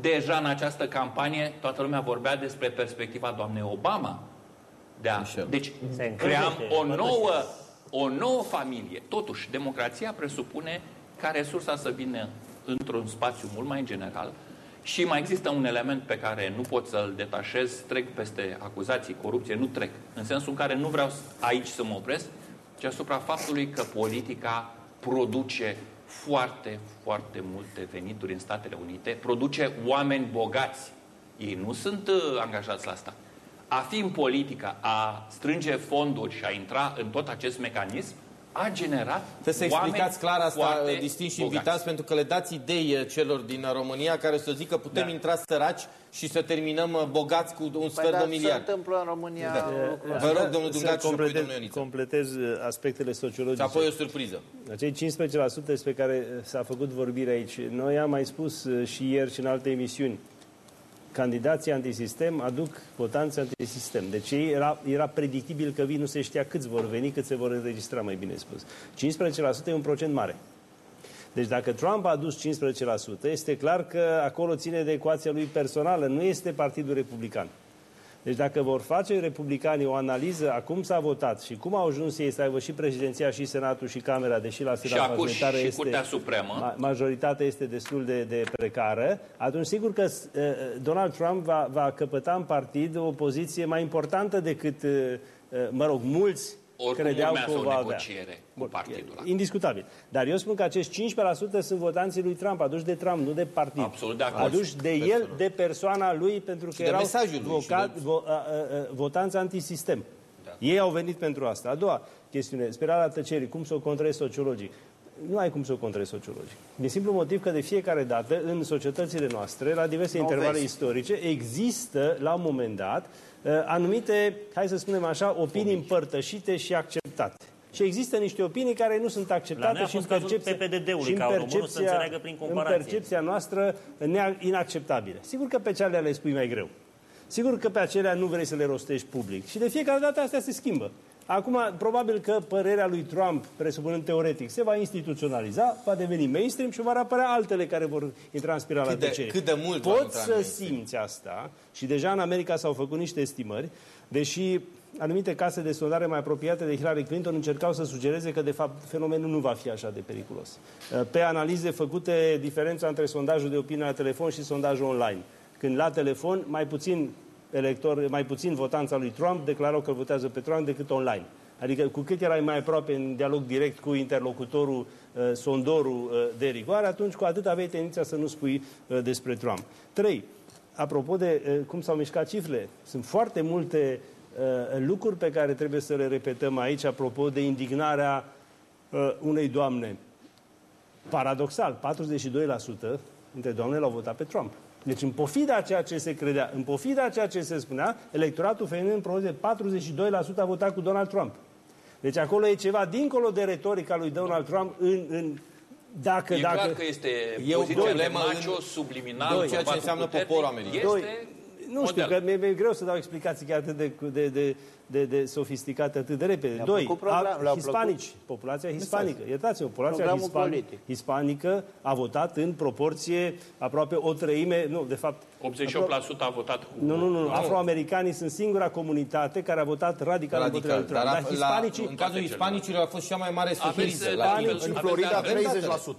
Deja în această campanie toată lumea vorbea despre perspectiva doamnei Obama. De a, Michel. deci Se cream încălzește, o păduște. nouă, o nouă familie. Totuși, democrația presupune ca resursa să vină într-un spațiu mult mai general și mai există un element pe care nu pot să-l detașez, trec peste acuzații, corupție, nu trec. În sensul în care nu vreau aici să mă opresc, ci asupra faptului că politica produce foarte, foarte multe venituri în Statele Unite, produce oameni bogați. Ei nu sunt uh, angajați la asta. A fi în politică, a strânge fonduri și a intra în tot acest mecanism, a generat Trebuie să oameni explicați clar asta, foarte distinși bogați. invitați, pentru că le dați idei eh, celor din România care să zică putem Da. intra săraci și să terminăm eh, bogați cu un Păi sfert dar de se miliard. întâmplă în România lucrul ăsta. Vă rog, domnul Să Dungaciu și apoi completez, domnul Ioniță. completez uh, aspectele Și sociologice. apoi o surpriză. Acei 15% despre care uh, s-a făcut vorbire aici, noi am mai spus uh, și ieri și în alte emisiuni, candidații antisistem aduc votanți antisistem. Deci ei era, era predictibil că vin, nu se știa câți vor veni, cât se vor înregistra, mai bine spus. 15% e un procent mare. Deci dacă Trump a adus 15%, este clar că acolo ține de ecuația lui personală, nu este Partidul Republican. Deci dacă vor face republicanii o analiză a cum s-a votat și cum au ajuns ei să aibă și președinția și senatul și camera, deși la Și senat acum și, majoritatea și este, Curtea Supremă. ma- majoritatea este destul de, de precară, atunci sigur că uh, Donald Trump va, va căpăta în partid o poziție mai importantă decât, uh, uh, mă rog, mulți Oricum credeau urmează că o o va avea. negociere cu Bun, partidul ăla. Indiscutabil. Dar eu spun că acești 15% sunt votanții lui Trump, aduși de Trump, nu de partid. Absolut de acord. Aduși de el, de persoana lui, pentru că de erau mesajul lui și voca- de- vo, a, a, a, votanți antisistem. Ei au venit pentru asta. A doua chestiune, spirala tăcerii, cum să o contrezi sociologic. Nu ai cum să o contrezi sociologic. Din simplu motiv că de fiecare dată, în societățile noastre, la diverse Nu intervale vezi. istorice, există, la un moment dat, uh, anumite, hai să spunem așa, opinii împărtășite și acceptate. Și există niște opinii care nu sunt La acceptate noi a și în fost cazul percepția, PPDD-ului, și în ca românul să percepția, înțeleagă prin în comparație. percepția noastră nea- inacceptabile. Sigur că pe cele le spui mai greu. Sigur că pe acelea nu vrei să le rostești public. Și de fiecare dată astea se schimbă. Acum, probabil că părerea lui Trump, presupunând teoretic, se va instituționaliza, va deveni mainstream și vor apărea altele care vor intra în spirala Cât de- tăcerii. cât de mult va Poți intra în să mainstream? simți asta și deja în America s-au făcut niște estimări, deși anumite case de sondare mai apropiate de Hillary Clinton încercau să sugereze că, de fapt, fenomenul nu va fi așa de periculos. Pe analize făcute, diferența între sondajul de opinie la telefon și sondajul online. Când la telefon, mai puțin electori, mai puțin votanța lui Trump declarau că votează pe Trump decât online. Adică cu cât erai mai aproape în dialog direct cu interlocutorul, uh, sondorul uh, de rigoare, atunci cu atât aveai tendința să nu spui uh, despre Trump. Trei, apropo de uh, cum s-au mișcat cifrele, sunt foarte multe uh, lucruri pe care trebuie să le repetăm aici, apropo de indignarea uh, unei doamne. Paradoxal, 42% dintre doamne l-au votat pe Trump. Deci, în pofida a ceea ce se credea, în pofida a ceea ce se spunea, electoratul feminin în proporție de 42% a votat cu Donald Trump. Deci acolo e ceva dincolo de retorica lui Donald Trump în, în dacă, E dacă... clar că este E o poziția de problemă macho, în- subliminal, Doi, ceea ce bărbatul înseamnă puternic, poporul american. Este Doi, nu știu, model. că mi-e, mi-e greu să dau explicații chiar atât de, de, de, de, de sofisticate atât de repede. Le-a Doi, plăcut program- a- le-a hispanici, populația hispanică. Iertați-mă, populația Programul hispani- politic. hispanică a votat în proporție aproape o treime, nu, de fapt... 88% a votat cu... Nu, nu, nu, afroamericanii sunt singura comunitate care a votat radical, împotriva Radical. lui Trump. Dar Dar la, hispanicii... în cazul hispanicilor a fost cea mai mare suferință. Aveți, La da, ei. aveți- în aveți Florida date.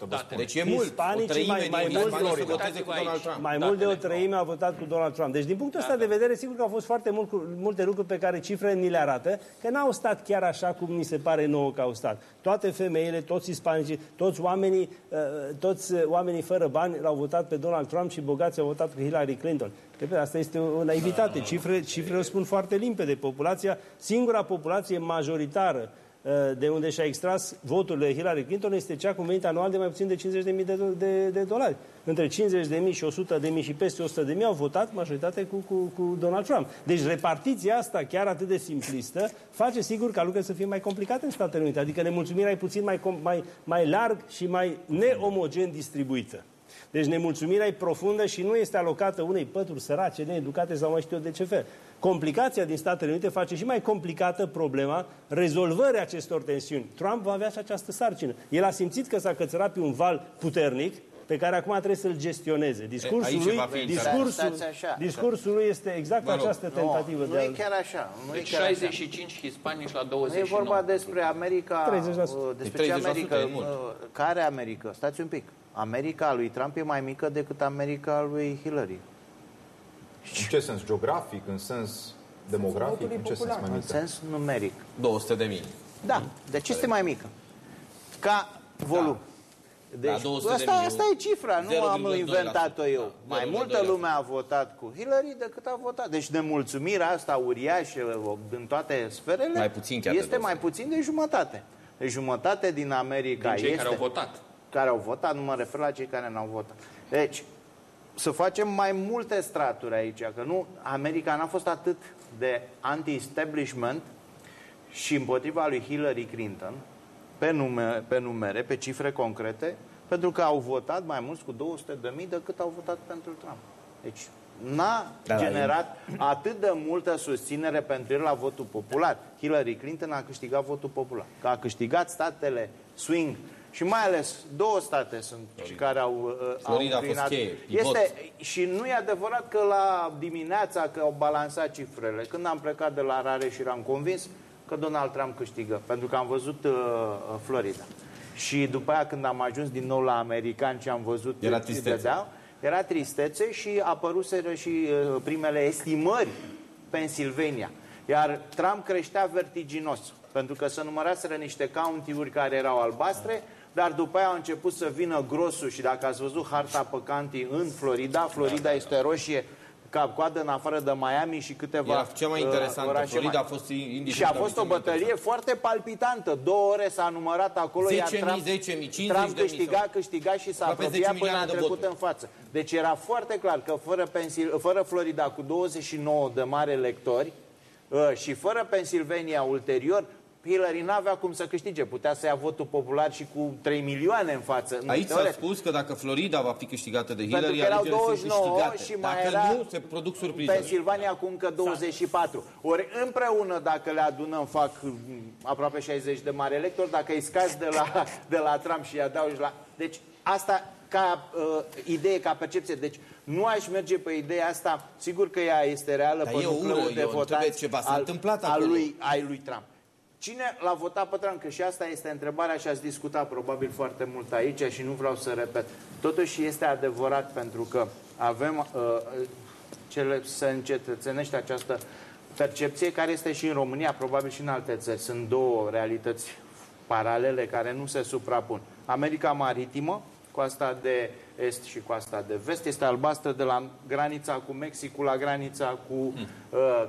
30%. Date. Deci e mult. O Hispanicii treime mai- din mai hispani mult să Florida. voteze cu Donald Trump. Mai mult de o Datele. treime a votat cu Donald Trump. Deci, din punctul ăsta de vedere, sigur că au fost foarte mult, multe lucruri pe care cifrele ni le arată, că n-au stat chiar așa cum ni se pare nouă că au stat. Toate femeile, toți hispanicii, toți oamenii, uh, toți uh, oamenii fără bani l-au votat pe Donald Trump și bogații au votat pe Hillary Clinton. Repet, asta este o naivitate. Cifre, cifrele o spun foarte limpede. Populația, singura populație majoritară uh, de unde și-a extras voturile Hillary Clinton este cea cu venit anual de mai puțin de 50.000 de, do- de, de dolari. Între 50.000 și 100.000 și peste 100.000 au votat majoritate cu, cu, cu Donald Trump. Deci repartiția asta, chiar atât de simplistă, face sigur ca lucrurile să fie mai complicate în Statele Unite. Adică nemulțumirea e puțin mai, com- mai, mai larg și mai neomogen distribuită. Deci nemulțumirea e profundă și nu este alocată unei pături sărace, needucate sau mai știu eu de ce fel. Complicația din Statele Unite face și mai complicată problema rezolvării acestor tensiuni. Trump va avea și această sarcină. El a simțit că s-a cățărat pe un val puternic pe care acum trebuie să-l gestioneze. Discursul aici lui, va fi discursul, Stați așa. discursul lui este exact Mă rog. această tentativă nu, de nu a... e chiar așa. Nu e Deci chiar așa. 65 hispanici la Nu 29. e vorba despre America, 30%. uh, despre ce 30% America, e mult. uh, care America? Stați un pic. America lui Trump e mai mică decât America lui Hillary. În ce sens? Geografic? În sens demografic? votului În ce sens popular. mai În mică? sens numeric. 200 de mii. Da, deci este mai mică. Ca volum. Deci, Da, 200 de asta, mii, asta e cifra, nu am 0,2%. inventat-o eu. Mai 0,2%. multă lume a votat cu Hillary decât a votat. Deci nemulțumirea asta uriașă în toate sferele Mai puțin chiar de este 200. mai puțin de jumătate. Deci jumătate din America Din cei este... care au votat. care au votat, nu mă refer la cei care n-au votat. Deci, să facem mai multe straturi aici, că nu, America n-a fost atât de anti-establishment și împotriva lui Hillary Clinton, pe, nume, pe numere, pe cifre concrete, pentru că au votat mai mulți cu 200 de mii decât au votat pentru Trump. Deci, n-a Da, da, generat atât de multă susținere pentru el la votul popular. Hillary Clinton a câștigat votul popular. Că a câștigat statele swing și mai ales două state sunt și care au, uh, au Florida a fost înclinat. cheie, pivot. Este, și nu e adevărat că la dimineața că au balansat cifrele. Când am plecat de la Rare și eram convins că Donald Trump câștigă, pentru că am văzut uh, uh, Florida. Și după aia când am ajuns din nou la americani și am văzut Era ce tristețe. dădeau, era tristețe și apăruseră și uh, primele estimări Pennsylvania. Iar Trump creștea vertiginos, pentru că se număraseră niște county-uri care erau albastre, dar după aia a început să vină grosul și dacă ați văzut harta pe county în Florida, Florida este roșie ca coadă în afară de Miami și câteva Era cea mai uh, interesantă. orașe Florida mai- a fost indiscutabil și a fost cea o mai bătălie interesantă. foarte palpitantă. Două ore s-a numărat acolo, iar 10.000, Trump, 10.000, 50.000 Trump câștiga, câștiga și s-a Aproape 10 apropiat până a milioane de trecut voturi. în față. Deci era foarte clar că fără, Pensil, fără Florida cu 29 de mari electori uh, și fără Pennsylvania ulterior, Hillary n-avea cum să câștige. Putea să ia votul popular și cu 3 milioane în față. Nu, Aici s-a teoretic. spus că dacă Florida va fi câștigată de Pentru Hillary, că erau alegerile sunt 29 câștigate. și mai Dacă era nu, se produc surprize. Pennsylvania cu încă 24. Ori împreună, dacă le adunăm, fac mm, aproape 60 de mari electori, dacă îi scazi de la, de la Trump și îi adaugi la... Deci asta ca uh, idee, ca percepție. Deci nu aș merge pe ideea asta. Sigur că ea este reală Dar pe e o nucleul ură, de e o votanți întrebe ceva. S-a al, întâmplat al acolo. lui, ai lui Trump. Cine l-a votat pe Trump? Că și asta este întrebarea și ați discutat probabil foarte mult aici și nu vreau să repet. Totuși este adevărat pentru că avem uh, cele, se încetățenește această percepție care este și în România, probabil și în alte țări. Sunt două realități paralele care nu se suprapun. America maritimă, coasta de est și coasta de vest, este albastră de la granița cu Mexicul la granița cu uh,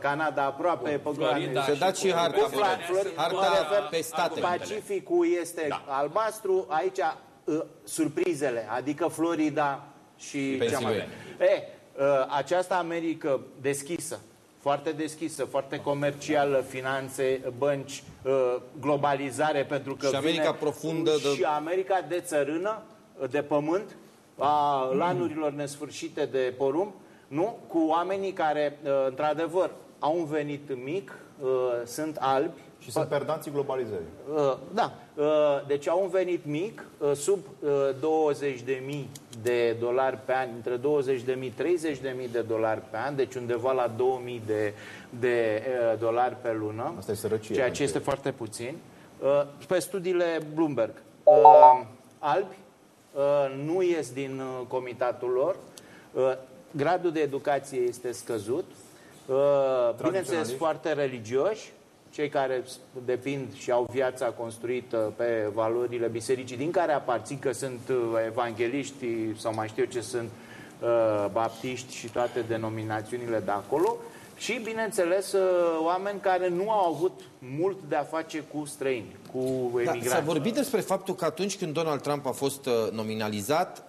Canada aproape pe Florida graniță. Se dați și harta. Cu acolo. Fla- Flori- Harta mă refer- pe state. Pacificul este Da. albastru, aici uh, surprizele, adică Florida și cea mai... Pennsylvania. E, uh, această Americă deschisă, foarte deschisă, foarte comercială, finanțe, bănci, uh, globalizare, pentru că Și America vine, profundă de- Și America de țărână, de pământ, a lanurilor nesfârșite de porumb, nu? Cu oamenii care, uh, într-adevăr, au un venit mic, uh, sunt albi, Și sunt perdanții globalizării. Uh, Da, uh, deci au un venit mic, uh, sub 20.000 de dolari pe an, între 20.000 30.000 de dolari pe an, deci undeva la 2.000 de, de uh, dolari pe lună. Asta e sărăcie Ceea pentru ce este ei. foarte puțin. Uh, Pe studiile Bloomberg, uh, albi uh, nu ies din uh, comitatul lor, uh, gradul de educație este scăzut, uh, bineînțeles Tradiționaliști. foarte religioși, cei care s- depind și au viața construită pe valorile bisericii din care aparțin, că sunt uh, evangeliști sau mai știu eu ce sunt, uh, baptiști și toate denominațiunile de acolo, și, bineînțeles, uh, oameni care nu au avut mult de a face cu străini, cu Da, emigranți. s-a vorbit despre faptul că atunci când Donald Trump a fost uh, nominalizat,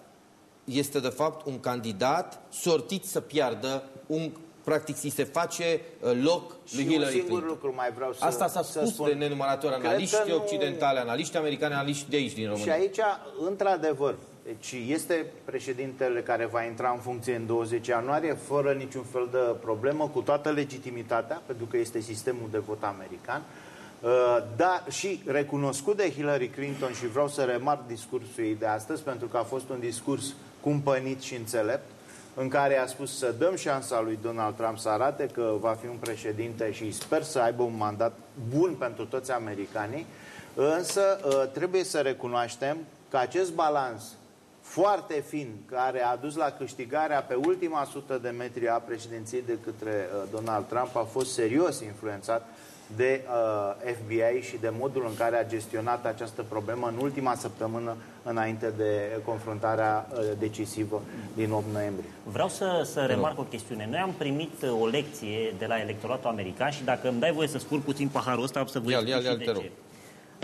este de fapt un candidat sortit să piardă, un, practic îi se face uh, loc Și lui un Hillary singur Clinton. lucru mai vreau să Asta s-a să spus spun. de nenumăratori Cred analiști că nu- occidentale, analiști americani, analiști de aici, din Și România. aici, într-adevăr, deci este președintele care va intra în funcție în 20 ianuarie, fără niciun fel de problemă, cu toată legitimitatea, pentru că este sistemul de vot american, Uh, da, și recunoscut de Hillary Clinton și vreau să remarc discursul ei de astăzi, pentru că a fost un discurs cumpănit și înțelept, în care a spus să dăm șansa lui Donald Trump să arate că va fi un președinte și sper să aibă un mandat bun pentru toți americanii, însă uh, trebuie să recunoaștem că acest balans foarte fin, care a dus la câștigarea pe ultima sută de metri a președinției de către uh, Donald Trump, a fost serios influențat de uh, FBI și de modul în care a gestionat această problemă în ultima săptămână înainte de confruntarea uh, decisivă din 8 noiembrie. Vreau să, să remarc o chestiune. Noi am primit uh, o lecție de la electoratul american și dacă îmi dai voie să spun puțin paharul ăsta, să vă Ia-l, explic ia-l, și ia-l, de te ce.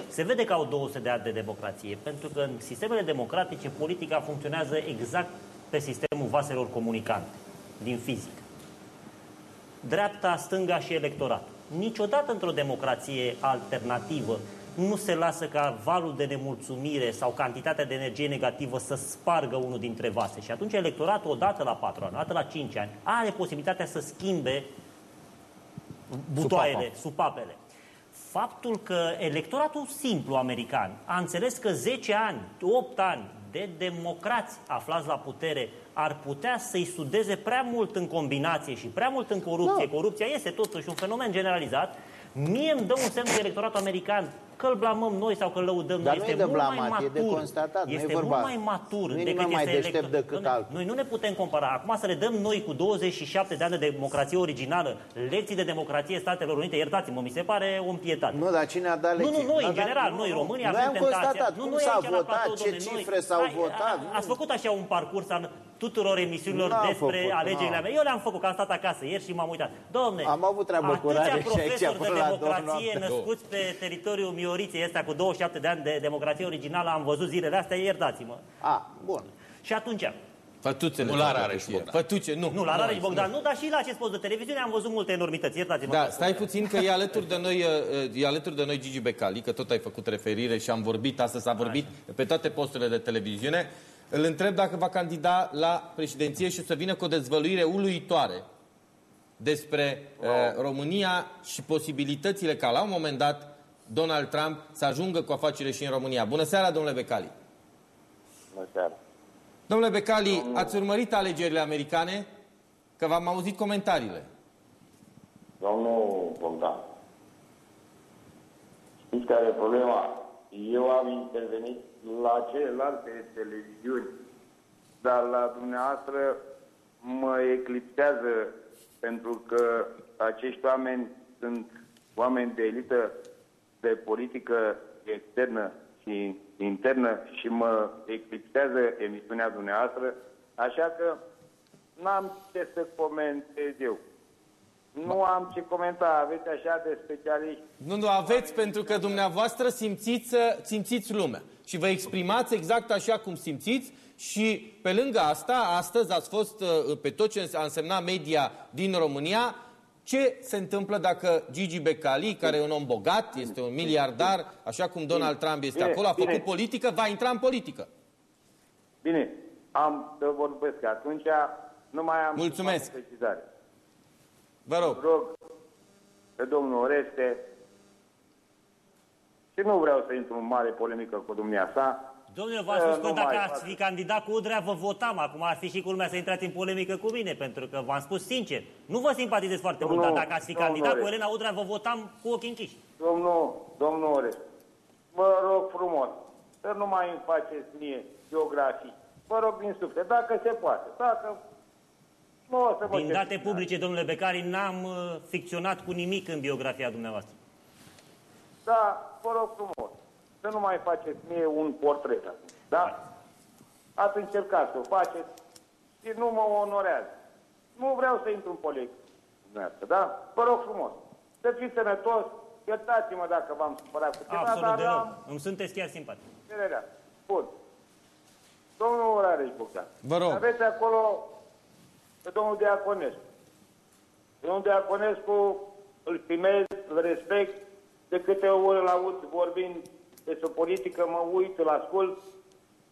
Se vede că au 200 de ani de democrație, pentru că în sistemele democratice politica funcționează exact pe sistemul vaselor comunicante, din fizică. Dreapta, stânga și electorat. Niciodată într-o democrație alternativă nu se lasă ca valul de nemulțumire sau cantitatea de energie negativă să spargă unul dintre vase. Și atunci electoratul, odată la patru ani, odată la cinci ani, are posibilitatea să schimbe butoaiele, supapele. Faptul că electoratul simplu american a înțeles că 10 ani, 8 ani de democrați aflați la putere ar putea să-i sudeze prea mult în combinație și prea mult în corupție. Da. Corupția este totuși un fenomen generalizat. Mie îmi dă un semn că electoratul american că îl blamăm noi sau că îl lăudăm Dar noi, nu este e de mult mai blamat, e matur. de constatat, nu e este vorba- mult mai matur nu e decât nimeni mai este deștept elector- decât Dom'le, altul. Noi nu ne putem compara. Acum să le dăm noi cu 27 de ani de democrație originală lecții de democrație Statelor Unite, iertați-mă, mi se pare o împietate. Nu, dar cine a dat Nu, lecții? nu, noi, Da, în dar- general, nu, noi, nu. România, Noi avem am tentația. constatat Nu, cum noi s-a aici la votat, platou, ce domne, noi- cifre s-au Hai, votat. a- Ați făcut așa un parcurs al tuturor emisiunilor N-am despre făcut, alegerile n-am. mele. Eu le-am făcut, că am stat acasă ieri și m-am uitat. Domne, Am avut treabă cu atâția Rareș și aici profesori până de la două democrație noapte. născuți pe teritoriul Mioriței ăsta cu 27 de ani de democrație originală am văzut zilele astea, iertați-mă. A, bun. Și atunci, Fătuțele. Nu la trebuie Rareș să fie. Bogdan. Fătuce, nu. nu, la Rareș aici, Bogdan, nu, dar și la acest post de televiziune am văzut multe enormități, iertați-mă. Da, stai puțin că e alături de noi, uh, e alături de noi Gigi Becali, că tot ai făcut referire și am vorbit, astăzi s-a vorbit pe toate posturile de televiziune. Îl întreb dacă va candida la președinție și o să vină cu o dezvăluire uluitoare despre uh, România și posibilitățile ca la un moment dat Donald Trump să ajungă cu afacere și în România. Bună seara, domnule Becali. Bună seara. Domnule Becali, ați urmărit alegerile americane? Că v-am auzit comentariile. Domnul Bogdan, știți care e problema? Eu am intervenit la celelalte televiziuni, dar la dumneavoastră mă eclipsează pentru că acești oameni sunt oameni de elită, de politică externă și internă și mă eclipsează emisiunea dumneavoastră, așa că n-am ce să comentez eu. Nu am ce comenta, aveți așa de specialiști. Nu, nu aveți pentru că dumneavoastră simțiți, uh, simțiți lumea și vă exprimați exact așa cum simțiți și pe lângă asta, astăzi ați fost uh, pe tot ce a însemnat media din România Ce se întâmplă dacă Gigi Becali, care e un om bogat, este un miliardar, așa cum Donald Trump este Bine, acolo, a făcut bine. politică, va intra în politică? Bine, am să vorbesc. Atunci nu mai am Mulțumesc. precizare. Vă rog. Rog pe domnul Oreste și nu vreau să intru în mare polemică cu dumnea sa. Domnule, v-am spus Eh, că nu dacă mai ați fac. fi candidat cu Udrea, vă votam. Acum ar fi și culmea să intrați în polemică cu mine, pentru că v-am spus sincer. Nu vă simpatizez foarte mult, Domnul- dar dacă ați fi domnul candidat cu Oreste. Elena Udrea, vă votam cu ochii închiși. Domnul, domnul Oreste, vă rog frumos să nu mai îmi faceți mie geografii. Vă rog din suflet, dacă se poate. Dacă nu o să vă Din date certinați. publice, domnule Becari, n-am uh, ficționat cu nimic în biografia dumneavoastră. Da, vă rog frumos, să nu mai faceți mie un portret acum. Da? Ați încercat să o faceți și nu mă onorează. Nu vreau să intru în politic. dumneavoastră, Da? Vă rog frumos, să fiți sănătos, iertați-mă dacă v-am supărat cu ceva, Absolut dar deloc. am Îmi sunteți chiar simpatic. cererea. Bun. Domnul Rareș Bogdan, Vă rog. aveți acolo pe domnul Diaconescu. Domnul Diaconescu îl primez, îl respect, de câte ori îl aud vorbind despre politică, mă uit, îl ascult,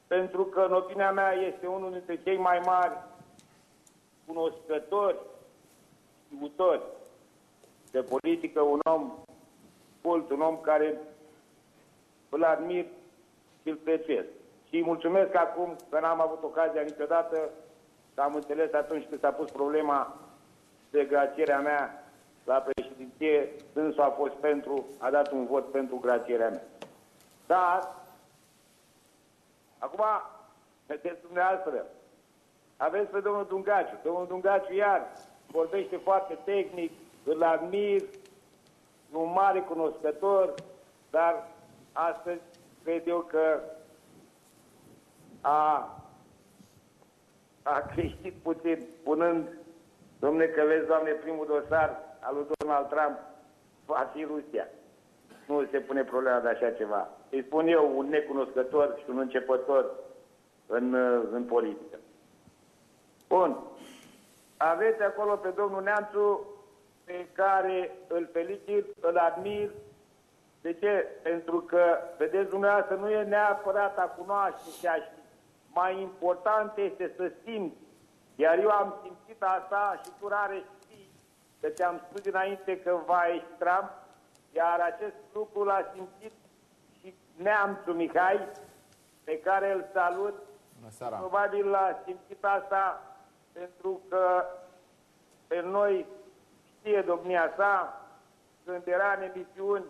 pentru că, în opinia mea, este unul dintre cei mai mari cunoscători, știutori de politică, un om cult, un om care îl admir și îl prețuiesc. Și îi mulțumesc acum că n-am avut ocazia niciodată, că am înțeles atunci când s-a pus problema de gracierea mea la președinție, dânsul a fost pentru, a dat un vot pentru gracierea mea. Dar, acum, vedeți dumneavoastră, aveți pe domnul Dungaciu. Domnul Dungaciu iar vorbește foarte tehnic, îl admir, e un mare cunoscător, dar astăzi cred eu că a, a creștit puțin, spunând, domne, că vezi, doamne, primul dosar al lui Donald Trump va fi Rusia. Nu se pune problema de așa ceva. Îi spun eu, un necunoscător și un începător în, în politică. Bun. Aveți acolo pe domnul Neamțu, pe care îl felicit, îl admir. De ce? Pentru că, vedeți dumneavoastră, nu e neapărat a cunoaște și a ști. Mai important este să simți. Iar eu am simțit asta și tu rare știi, că ți-am spus dinainte că va ieși Trump, iar acest lucru l-a simțit și Neamțu Mihai, pe care îl salut. Bună seara. Probabil l-a simțit asta pentru că pe noi știe domnia sa, când era în emisiuni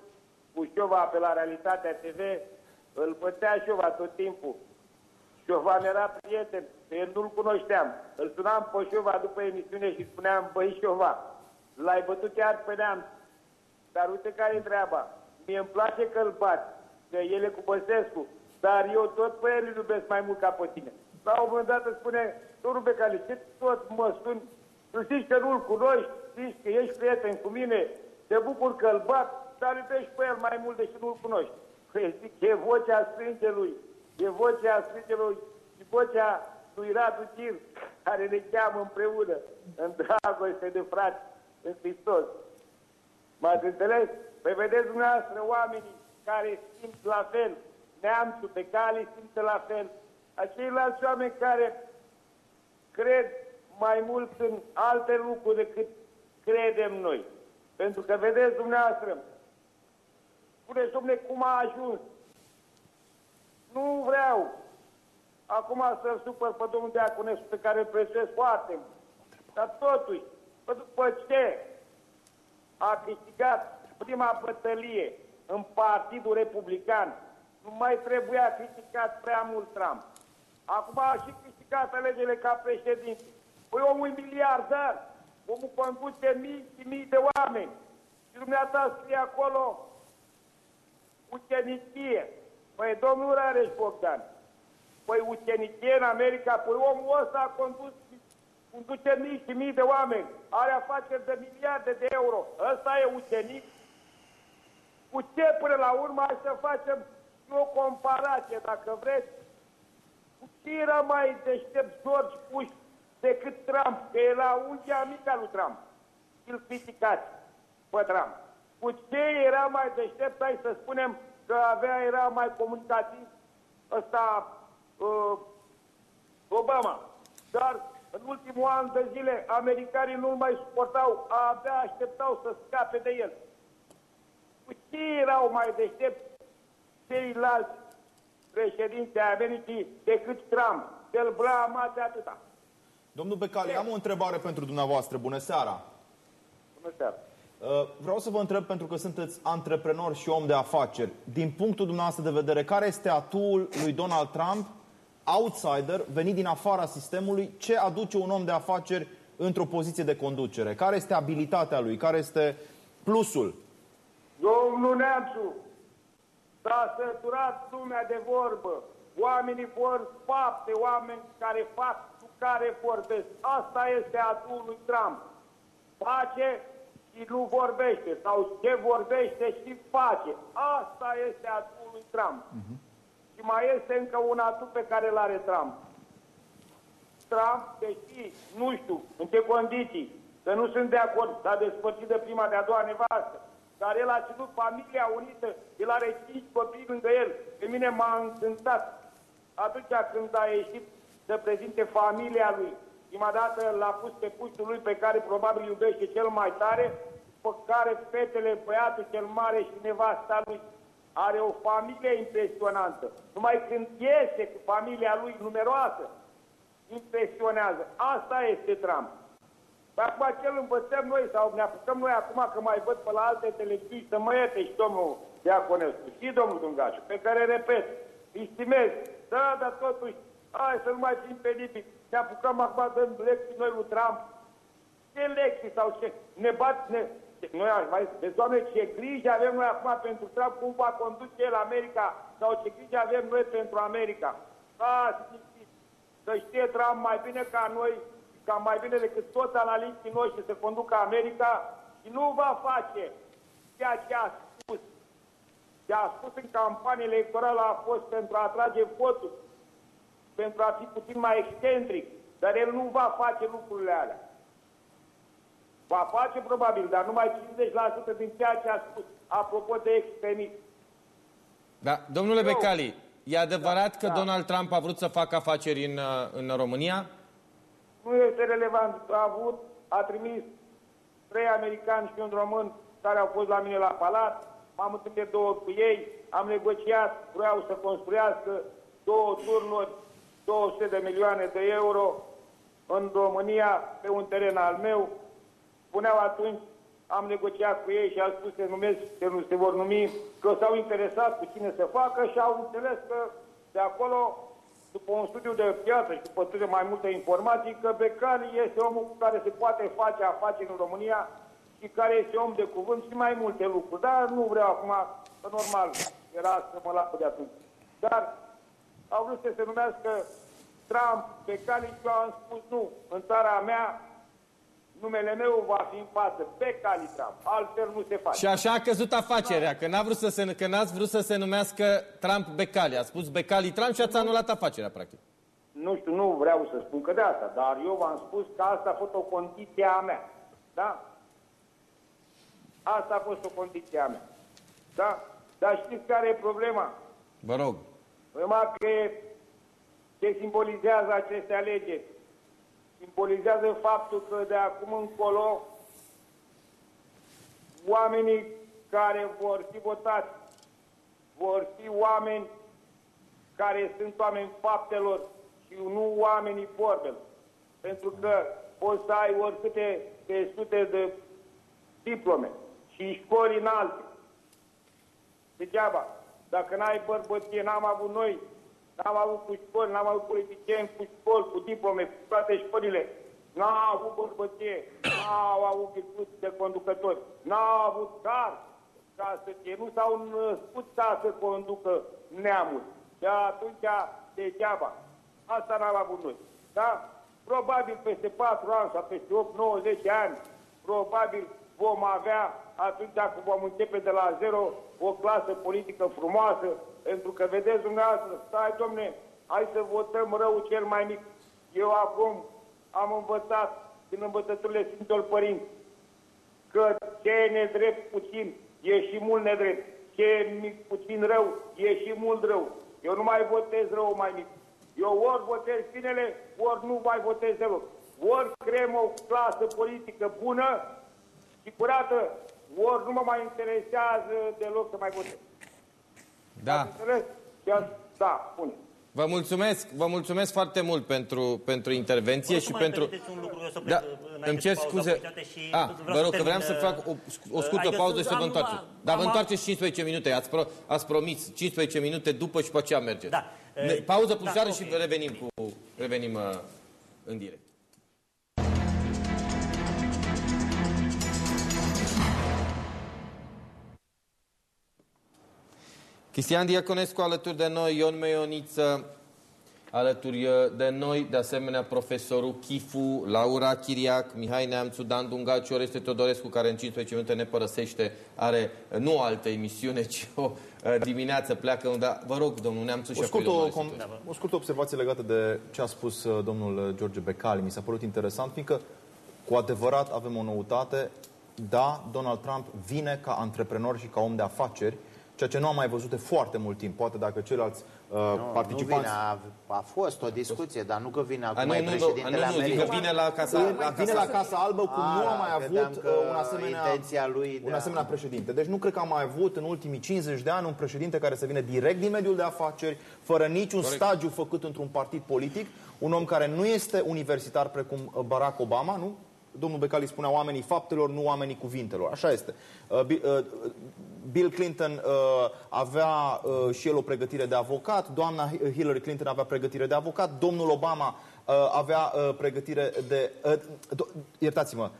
cu Șova pe la Realitatea TV, îl bătea Șova tot timpul. Șova era prieten, eu nu-l cunoșteam. Îl sunam pe Șova după emisiune și spuneam, băi Șova, l-ai bătut chiar pe neamț. Dar uite care e treaba. Mie îmi place că îl bat, că el e cu Băsescu, dar eu tot pe el îl iubesc mai mult ca pe tine. La un moment dat îți spune, domnul Becali, ce tot mă spun, tu știi că nu-l cunoști, știi că ești prieten cu mine, te bucur că îl bat, dar iubești pe el mai mult deși nu-l cunoști. Păi zic, e vocea sângelui, e vocea sângelui și vocea lui Radu Chir, care ne cheamă împreună, în dragoste de frați, în Hristos. M-ați înțeles? Păi vedeți dumneavoastră oamenii care simt la fel, neamțul pe cale simte la fel, aceilalți oameni care cred mai mult în alte lucruri decât credem noi. Pentru că vedeți dumneavoastră, spuneți, domne, cum a ajuns? Nu vreau acum să-l supăr pe domnul Deaconescu, pe care îl prețuiesc foarte mult. Dar totuși, bă, după ce a câștigat prima bătălie în Partidul Republican, nu mai trebuia criticat prea mult Trump. Acum a și câștigat alegerile ca președinte. Păi omul e miliardar, omul conduce mii și mii de oameni. Și dumneata scrie acolo ucenicie. Păi domnul Rareș Bogdan, păi ucenicie în America, păi omul ăsta a condus conduce mii și mii de oameni, are afaceri de miliarde de euro. Ăsta e ucenic? Cu ce până la urmă hai să facem și o comparație, dacă vreți, cu ce era mai deștept George Bush decât Trump, că era unghia mică lui Trump. îl criticați pe Trump. Cu ce era mai deștept, hai să spunem că avea, era mai comunicativ ăsta uh, Obama. Dar în ultimul an de zile, americanii nu mai suportau, abia așteptau să scape de el. Cu ce erau mai deștept ceilalți președinte Americii decât Trump? Del blama de atâta. Domnul Becali, am o întrebare pentru dumneavoastră. Bună seara! Bună seara! Uh, Vreau să vă întreb, pentru că sunteți antreprenor și om de afaceri, din punctul dumneavoastră de vedere, care este atul lui Donald Trump, outsider, venit din afara sistemului, ce aduce un om de afaceri într-o poziție de conducere? Care este abilitatea lui? Care este plusul? Domnul Neamțu, s-a săturat lumea de vorbă. Oamenii vor fapte, oameni care fac cu care vorbesc. Asta este atul lui Trump. Face și nu vorbește. Sau ce vorbește și face. Asta este atul lui Trump. Și mai este încă un atu pe care îl are Trump. Trump, deși, nu știu în ce condiții, că nu sunt de acord, s-a despărțit de prima, de a doua nevastă, dar el a ținut familia unită, el are cinci copii lângă el. Pe mine m-a încântat atunci când a ieșit să prezinte familia lui. Prima dată l-a pus pe puștul lui pe care probabil iubește cel mai tare, pe care fetele, băiatul cel mare și nevasta lui are o familie impresionantă. Numai când iese cu familia lui numeroasă, impresionează. Asta este Trump. Păi acum ce îl învățăm noi sau ne apucăm noi acum că mai văd pe la alte televiziuni să mă ierte și domnul Diaconescu și domnul Dungașu, pe care, repet, îi stimez. Da, dar totuși, hai să nu mai fim penibil. Ne apucăm acum dând lecții noi lui Trump. Ce lecții sau ce? Ne bat, ne... Noi aș mai zice, Doamne, ce grijă avem noi acum pentru Trump, cum va conduce el America, sau ce grijă avem noi pentru America. Da, să știe Trump mai bine ca noi, ca mai bine decât toți analiștii noștri să conducă America și nu va face ceea ce a spus. Ce a spus în campanie electorală a fost pentru a atrage voturi, pentru a fi puțin mai excentric, dar el nu va face lucrurile alea. Va face probabil, dar numai 50% din ceea ce a spus, apropo de extremism. Da, domnule Eu- Becali, e adevărat că da. Donald Trump a vrut să facă afaceri în, uh, în România? Nu este relevant. A avut, a trimis trei americani și un român care au fost la mine la palat. M-am întâlnit de două ori cu ei, am negociat, vreau să construiască două turnuri, 200 de milioane de euro în România, pe un teren al meu. Spuneau atunci, am negociat cu ei și au spus se numesc, se, nu se vor numi, că s-au interesat cu cine să facă și au înțeles că de acolo după un studiu de piață și după studiu de mai multe informații, că Becali este omul cu care se poate face afaceri în România și care este om de cuvânt și mai multe lucruri. Dar nu vreau acum, că normal, era să mă lapă de atunci. Dar au vrut să se numească Trump, Becali și eu am spus nu. În țara mea, numele meu va fi în față, Becali Trump. Altfel nu se face. Și așa a căzut afacerea, că, n-a vrut să se, că n-ați vrut să se numească Trump Becali. A spus Becali Trump și ați anulat afacerea, practic. nu știu, nu vreau să spun că de asta, dar eu v-am spus că asta a fost o condiție a mea. Da? Asta a fost o condiție a mea. Da? Dar știți care e problema? Vă rog. Problema că ce simbolizează aceste alegeri? Simbolizează faptul că de acum încolo oamenii care vor fi votați vor fi oameni care sunt oameni faptelor și nu oamenii vorbelor. Pentru că poți să ai oricâte de sute de diplome și școli înalte. Degeaba. Dacă n-ai bărbăție, n-am avut noi, n-am avut cu școli, n-am avut politicieni cu școli, cu diplome, cu toate școlile. N-au avut bărbăție, n-au avut virtuți de conducători, n-au avut car ca să fie, nu s-au născut ca să conducă neamul. Și atunci, degeaba. Asta n-am avut noi. Da? Probabil peste 4 ani sau peste 8, 9, 10 ani, probabil vom avea, atunci când vom începe de la zero, o clasă politică frumoasă, pentru că, vedeți dumneavoastră, stai, domne, hai să votăm rău cel mai mic. Eu acum am învățat din învățăturile Sfinților Părinți. că ce e nedrept puțin e și mult nedrept, ce e mic puțin rău e și mult rău. Eu nu mai votez rău mai mic. Eu ori votez binele, ori nu mai votez deloc. Ori creăm o clasă politică bună și curată, ori nu mă mai interesează deloc să mai votez. Da. Înțeles? Și a- Da, bun. Vă mulțumesc, vă mulțumesc foarte mult pentru, pentru intervenție Vă și mai pentru... permiteți un lucru, eu să Da, plec, înainte îmi cer de pauza scuze. publicitate și A, vreau vă să rog, că vreau să termin, fac o, o uh, scurtă haideți pauză să- și să vă am- întoarceți. Dar vă am- întoarceți 15 minute. Ați, pro, ați promis 15 minute după și pe aceea mergeți. Da. Ne- Eh, Pauză da, pușoară ok. și revenim, cu, revenim uh, în direct. Cristian Diaconescu alături de noi, Ion Meioniță alături uh, de noi, de asemenea profesorul Chifu, Laura Chiriac, Mihai Neamțu, Dan Dungaciu, Oreste Teodorescu, care în 15 minute ne părăsește, are uh, nu o altă emisiune, ci o uh, dimineață pleacă, unde, vă rog, domnul Neamțu și O apoi scurtă, domnul com, Aristotel. o scurtă observație legată de ce a spus uh, domnul uh, George Becali. Mi s-a părut interesant, fiindcă cu adevărat avem o noutate. Da, Donald Trump vine ca antreprenor și ca om de afaceri, ceea ce nu am mai văzut de foarte mult timp. Poate dacă ceilalți uh, Nu, participanți... Nu vine, a, a fost o discuție, dar nu că vine acum nu, e nu, nu, președintele nu, nu, zic că Americii. vine la Casa- În- la vine la Casa Albă cum Ah, nu a mai credeam avut că uh, un asemenea, intenția lui de un a- asemenea președinte. Deci nu cred că am mai avut în ultimii 50 de ani un președinte care să vină direct din mediul de afaceri, fără niciun Corect. stagiu făcut într-un partid politic, un om care nu este universitar precum uh, Barack Obama, nu? Domnul Becali spunea oamenii faptelor, nu oamenii cuvintelor. Așa este. Uh, Bi- uh, Bill Clinton uh, avea uh, și el o pregătire de avocat, doamna Hillary Clinton avea pregătire de avocat, domnul Obama uh, avea uh, pregătire de... Uh, do- iertați-mă,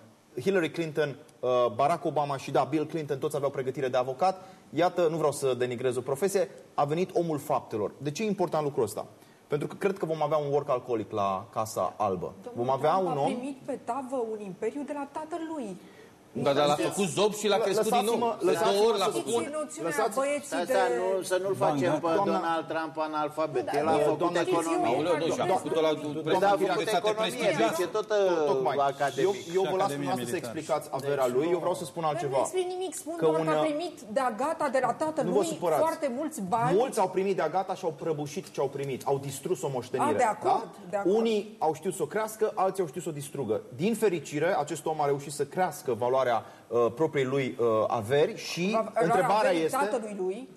Hillary Clinton, uh, Barack Obama și da, Bill Clinton toți aveau pregătire de avocat. Iată, nu vreau să denigrez o profesie, a venit omul faptelor. De ce e important lucrul ăsta? Pentru că cred că vom avea un work alcoolic la Casa Albă. Vom avea Trump un a om... primit pe tavă un imperiu de la tatălui. Da, dar l-a făcut zob și l-a crescut din nou. Lăsați-mă- De lăsați-mă două ori l-a să făcut. spun. Noțiunea Lăsați- băieții Asta de... nu, să nu-l facem pe doamna- Donald Trump analfabet. Nu, dar- El a Doamna- făcut doamna- economie. Aoleu, nu, și a Doamna- făcut-o la Dar a făcut universitate economie, prestigioasă. deci e tot Tocmai. Eu, academic. eu vă las Academia dumneavoastră să militară. explicați averea lui, eu vreau să spun Dar nu altceva. explic nimic, spun Că doar că a una- primit de-a gata de la Nu vă tatălui supărați. foarte mulți bani. Mulți au primit de-a gata și au prăbușit ce au primit. Au distrus o moștenire. A, de acord, da? de acord. Unii au știut să o crească, alții au știut să o distrugă. Din fericire, acest om a reușit să crească valoarea uh, propriei lui uh, averi și Va- întrebarea averii este... tatălui lui.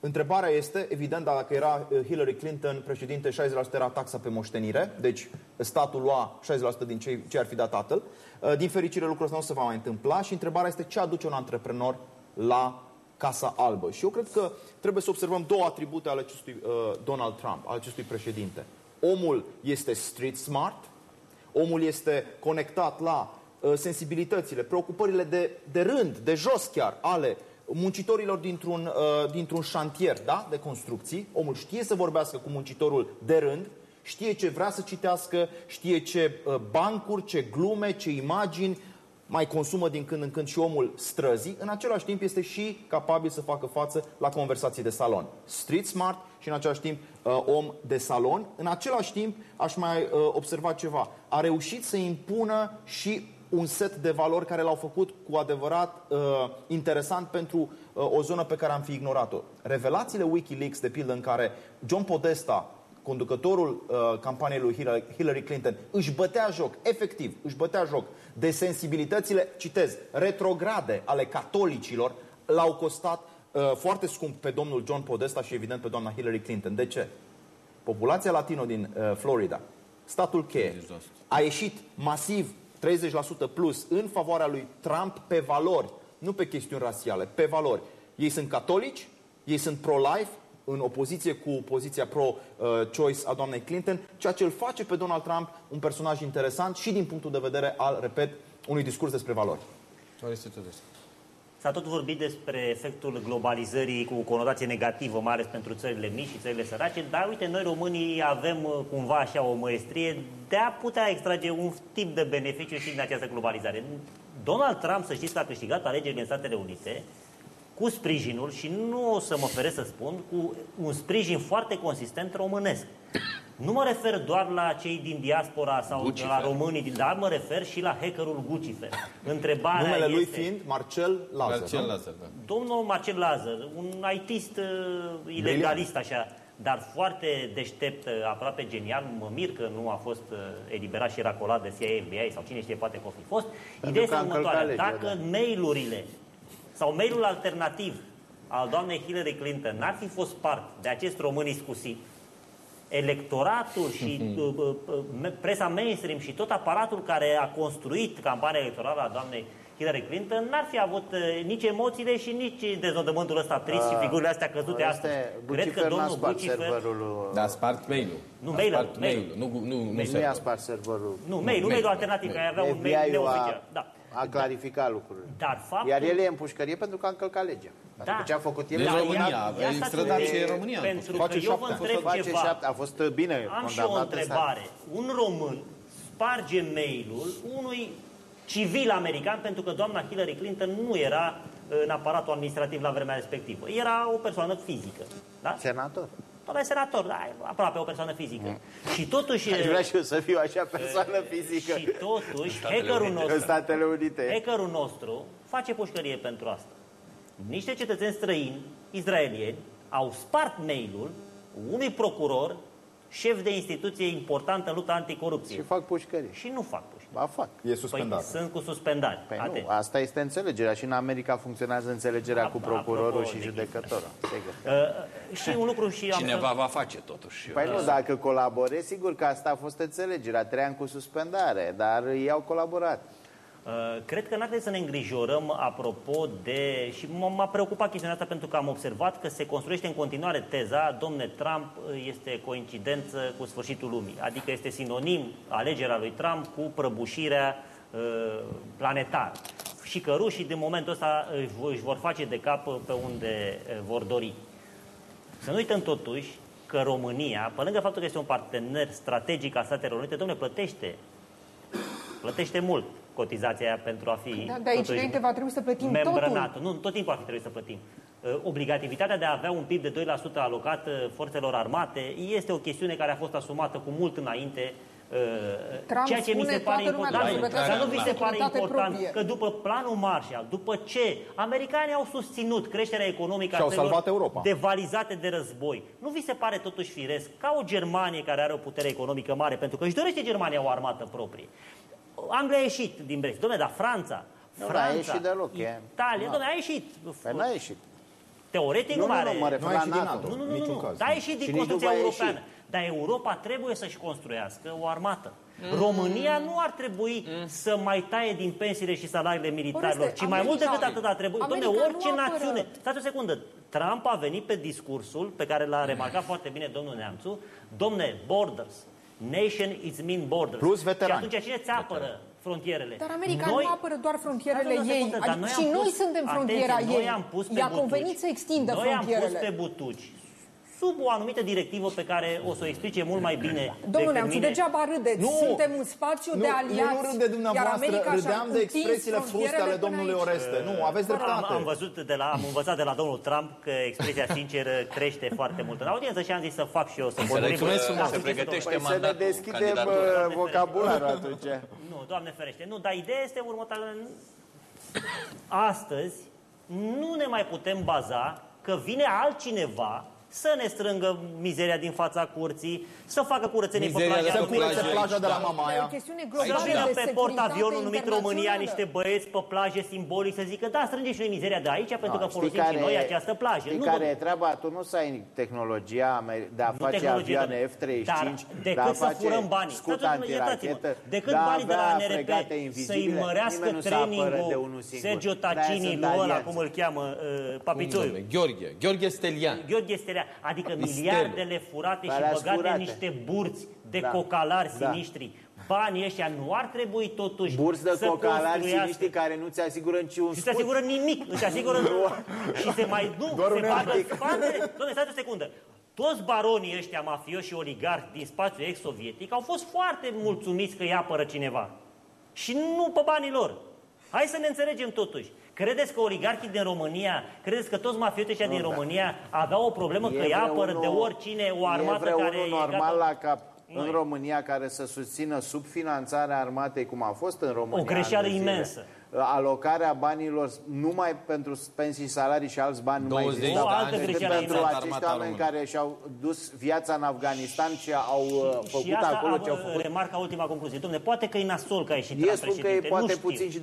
Întrebarea este, evident, dacă era uh, Hillary Clinton președinte, 60% era taxa pe moștenire, deci statul lua 60% din ce, ce ar fi dat tatăl. Uh, Din fericire, lucrul ăsta nu se va mai întâmpla și întrebarea este ce aduce un antreprenor la Casa Albă. Și eu cred că trebuie să observăm două atribute ale acestui uh, Donald Trump, al acestui președinte. Omul este street smart, omul este conectat la uh, sensibilitățile, preocupările de, de rând, de jos chiar, ale muncitorilor dintr-un, uh, dintr-un șantier da? de construcții. Omul știe să vorbească cu muncitorul de rând, știe ce vrea să citească, știe ce uh, bancuri, ce glume, ce imagini mai consumă din când în când și omul străzii, în același timp este și capabil să facă față la conversații de salon. Street smart și în același timp uh, om de salon. În același timp aș mai uh, observa ceva. A reușit să impună și un set de valori care l-au făcut cu adevărat uh, interesant pentru uh, o zonă pe care am fi ignorat-o. Revelațiile Wikileaks, de pildă, în care John Podesta, conducătorul uh, campaniei lui Hillary- Hillary Clinton, își bătea joc, efectiv, își bătea joc de sensibilitățile, citez, retrograde ale catolicilor, l-au costat uh, foarte scump pe domnul John Podesta și evident pe doamna Hillary Clinton. De ce? Populația latino din uh, Florida, statul cheie, a ieșit masiv 30% plus în favoarea lui Trump pe valori, nu pe chestiuni rasiale, pe valori. Ei sunt catolici, ei sunt pro-life, în opoziție cu poziția pro-choice a doamnei Clinton, ceea ce îl face pe Donald Trump un personaj interesant și din punctul de vedere al, repet, unui discurs despre valori. S-a tot vorbit despre efectul globalizării cu conotație negativă, mai ales pentru țările mici și țările sărace, dar uite, noi românii avem uh, cumva așa o măestrie de a putea extrage un tip de beneficiu și din această globalizare. Donald Trump, să știți că a câștigat alegerile în Statele Unite cu sprijinul, și nu o să mă feresc să spun, cu un sprijin foarte consistent românesc. Nu mă refer doar la cei din diaspora sau Guccifer. la românii, din- dar mă refer și la hackerul Guccifer. Întrebarea Numele este... lui fiind Marcel Lazar. Marcel nu? Lazar, da. Domnul Marcel Lazar, un ITist uh, ilegalist așa, dar foarte deștept, uh, aproape genial, mă mir că nu a fost uh, eliberat și racolat de CIA, FBI sau cine știe, poate că o fi fost. Ideea că este a încălcat următoarea. legea, Dacă da. mail-urile sau mailul alternativ al doamnei Hillary Clinton n-ar fi fost part de acest român iscusit, electoratul și uh, uh, uh, presa mainstream și tot aparatul care a construit campania electorală a doamnei Hillary Clinton n-ar fi avut uh, nici emoțiile și nici deznodământul ăsta trist și figurile astea căzute astăzi. Este, Cred că Guccifer n-a domnul spart Guccifer... serverul... Da, a spart mail-ul. Nu, A mail-ul, spart mail-ul. mail-ul. Nu, nu, nu, Nu i-a serverul. spart serverul. Nu, mail-ul, mail-ul, mail-ul alternativ, mail. care avea un mail FBI-ul neoficial. a, Da. A clarificat lucrurile. Dar faptul... Iar el e în pușcărie pentru că a încălcat legea. Da. Adică ce a făcut el? Din a România, încălcat- a Ia stați extradat un pic, și în România. Pentru că Face eu vă șapte, a fost întreb Face ceva. șapte, a fost uh, bine Am și eu o condamnat în întrebare. Un român sparge mail-ul unui civil american pentru că doamna Hillary Clinton nu era în aparatul administrativ la vremea respectivă. Era o persoană fizică. Da? Senator. Doamna senator, da, aproape o persoană fizică. Și totuși... Aș vrea și eu să fiu așa persoană fizică Și totuși, Statele hackerul Unite. în nostru, Statele Unite. hackerul nostru face pușcărie pentru asta. Niște cetățeni străini, izraelieni, au spart mail-ul unui procuror, șef de instituție importantă în lupta anticorupție. Și fac pușcărie. Și nu fac pușcărie. Ba fac. E suspendat. Păi sunt cu suspendare. Păi Atent. nu, asta este înțelegerea. Și în America funcționează înțelegerea cu Apropo procurorul de și chestii. judecătorul. Sigur. Uh, și un lucru și am Cineva va face totuși. Păi nu, dacă colaborezi, sigur că asta a fost înțelegerea. Trei ani cu suspendare, dar ei au colaborat. Uh, Cred că n-ar trebui să ne îngrijorăm apropo de... Și m- m-a preocupat chestiunea asta pentru că am observat că se construiește în continuare teza domne, Trump uh, este coincidență cu sfârșitul lumii. Adică este sinonim alegerea lui Trump cu prăbușirea uh, planetară. Și că rușii din momentul ăsta își vo- își vor face de cap pe unde uh, vor dori. Să nu uităm totuși că România, pe lângă faptul că este un partener strategic al Statelor Unite, domnule, plătește plătește mult cotizația aia pentru a fi Da, de aici totuși înainte va trebui să plătim membră totul. NATO. Nu, tot timpul ar fi trebuit să plătim. Uh, Obligativitatea de a avea un PIB de 2% alocat uh, forțelor armate este o chestiune care a fost asumată cu mult înainte uh, Trump ceea ce mi se spune pare toată lumea important. trebuie să Dar nu vi se plătească pare securitate important proprie. că după planul Marshall, după ce americanii au susținut creșterea economică a Și au țărilor salvat Europa. devalizate de război, nu vi se pare totuși firesc ca o Germanie care are o putere economică mare, pentru că își dorește Germania o armată proprie. Anglia a ieșit din Brexit. Dom'le, dar Franța, Nu, Franța, n-a ieșit deloc, e- Italia, Nu. dom'le, a ieșit. Păi n-a ieșit. Teoretic nu, Nu, mai nu, are. nu, mă refer Nu a la ieșit din NATO. NATO. Nu, nu, nu, niciun nu. caz. Dar a ieșit Și din nici construcția după a ieșit. europeană. Dar Europa trebuie să-și construiască o armată. România nu ar trebui să mai taie din pensiile și salariile militarilor, Oreste, ci mai mult America- decât atât ar trebui. America Dom'le, nu orice apără. națiune... Stați o secundă. Trump a venit pe discursul pe care l-a remarcat foarte bine domnul Neamțu. Domne, borders. Nation is mean borders. Plus veterani. Și atunci cine ți apără frontierele? Dar America Noi- nu apără doar frontierele Stați o ei. secundă, dar Adică noi și am noi pus- suntem frontiera atenție, ei. Noi am pus pe I-a butuci. convenit să extindă noi frontierele. am pus pe butuci sub o anumită directivă pe care o să o explice mult mai bine Domnule decât Neamțu, mine. degeaba râdeți. Nu. Suntem un spațiu Nu, de nu, aliați. nu râde iar dumneavoastră, America și-a râdeam de întins expresiile fruste frontierele ale până domnului aici. Oreste. Nu, aveți Am, dreptate. am, văzut de la, am învățat de la domnul Trump că expresia sinceră crește foarte mult în audiență și am zis să fac și eu să vorbim. mulțumesc Da, frumos. Se sunteți pregătește Păi să ne mandatul deschidem candidatura. uh, vocabularul atunci. Nu, Doamne ferește. Nu, dar ideea este următoarea. Astăzi nu ne mai putem baza că vine altcineva să ne strângă mizeria din fața curții, să facă curățenie pe Mizeria plaja de Să pe României. curețe plajă plaja de la aici, da. E o Mamaia. chestiune Să globală vină de pe portavionul numit România internațională. niște băieți pe plaje simbolic să zică da, strângeți și noi mizeria de aici pentru că știi folosim și noi această plajă. Știi Nu, care domnule. e treaba? Tu nu să ai tehnologia amer- de a Nu face tehnologie, avioane domnule. F-35, Dar de a decât să face furăm banii. scut Stați, domnule, iertați-mă. antirachetă, Decât de a banii de la avea NRP fregate să-i invizibile, mărească nimeni nu se apără de trainingul unul singur. Sergio De-aia Tacini, sunt lui ăla, aliați. cum îl cheamă, uh, Cum, Papițoiu. domnule? Gheorghe. Gheorghe Stelian. Gheorghe Stelea, adică Mistelul. miliardele furate și Alea băgate furate. în niște burți de Da. cocalari Da. sinistri. Banii ăștia nu ar trebui totuși Burți de să cocalari construiască- siniștri care nu ți asigură nici un și se scut. asigură nimic, îți asigură și se mai nu, Doar se un bagă artic. spatele. Doamne, stați o secundă. Toți baronii ăștia mafioși și oligarhi din spațiul ex-sovietic au fost foarte mulțumiți că îi apără cineva. Și nu pe banii lor. Hai să ne înțelegem totuși Credeți că oligarhii din România, credeți că toți mafioții ăștia din da. România aveau o problemă că îi apără de oricine o armată e care unul e normal gata? la cap în România care să susțină subfinanțarea armatei, cum a fost în România. O greșeală ani de zile. imensă. Alocarea banilor numai pentru pensii, salarii și alți bani nu mai 20 existau. de ani Decât greșeală pentru imensă. acești Armata oameni română. care și-au dus viața în Afganistan și au uh, Și făcut asta acolo a, ce au făcut. remarca ultima concluzie. Domne, poate că e nasol că a ieșit Ei la spun că e președinte, poate nu știu. puțin și 2%.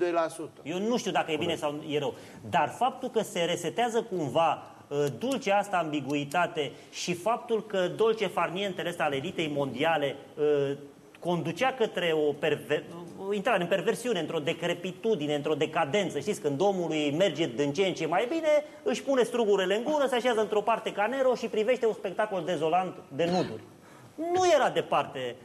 Eu nu știu dacă e bine sau e rău. Dar faptul că se resetează cumva uh, dulce asta ambiguitate și faptul că dolce farnientele astea ale elitei mondiale uh, conducea către o, perver- o intrare în perversiune, într-o decrepitudine, într-o decadență. Știți, când omul îi merge din ce în ce mai bine, își pune strugurile în gură, se așează într-o parte ca Nero și privește un spectacol dezolant de nuduri. Nu era departe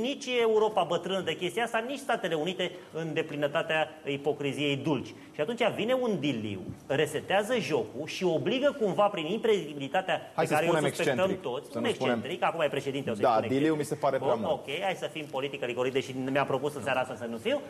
nici Europa bătrână de chestia asta, nici Statele Unite în deplinătatea ipocriziei dulci. Și atunci vine un diliu, resetează jocul și obligă cumva prin imprevizibilitatea Hai pe să care o spunem suspectăm excentric. toți, Să un nu spunem- excentric, acum e președinte, o să-i Da, spun diliu excentric. mi se pare prea Bun, mult. Ok, hai să fim politică corect, deși mi-a propus în seara asta să nu fiu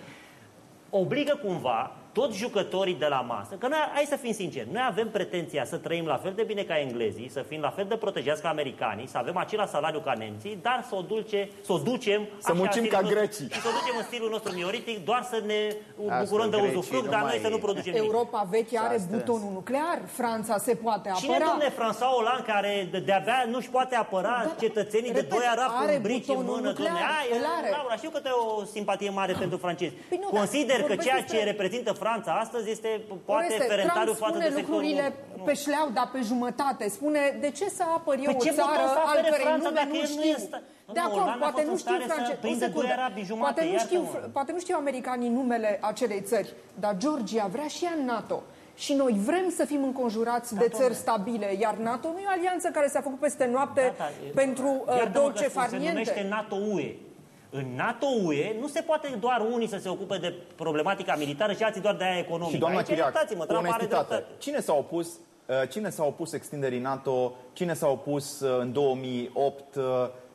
obligă cumva toți jucătorii de la masă, că noi, hai să fim sinceri, noi avem pretenția să trăim la fel de bine ca englezii, să fim la fel de protejați ca americanii, să avem același salariu ca nemții, dar să o, dulce, să o ducem Să așa, muncim în ca stilul nostru- grecii. Și să o ducem în stilul nostru mioritic, doar să ne Asta, bucurăm de grecii uzufruct, nu dar noi mai- să nu producem nimic. Europa veche are strâns. butonul nuclear, Franța se poate Cine, apăra. domne, François Hollande, care de- de-abia nu-și poate apăra Da, da. cetățenii de Repet, doi arabi cu are un brici în butonul mână, nuclear, domne? Ai, îl are. Laura, știu că tu ai o simpatie mare pentru francezi. Păi nu, dar Consider că vorbesc ceea despre- ce reprezintă Franța astăzi este poate Oreste, ferentariu Trump față spune de sectorul... lucrurile Nu. pe șleau, dar pe jumătate. Spune, de ce să apăr eu Păi o ce țară buton să al apere cărei Franța nume dacă nu el nu știu? e sta- De Nu, acord, Hollande a poate fost nu în știu stare să francez. prindă O secundă. doi arabi jumate, Poate nu, știu, iartă-mă. poate nu știu americanii numele acelei țări, dar Georgia vrea și ea în NATO. Și noi vrem să fim înconjurați de țări stabile, iar NATO nu e o alianță care s-a făcut peste noapte Gata, e- pentru uh, Iartă-mă dolce că spun, Se farniente. numește NATO-UE. În NATO-UE nu se poate doar unii să se ocupe de problematica militară și alții doar de aia economică. Și doamna Aici Chiriac, iertați-mă, cu Trump are onestitate, dreptate. cine s-a opus, uh, cine s-a opus extinderii NATO, cine s-a opus uh, în 2008, uh,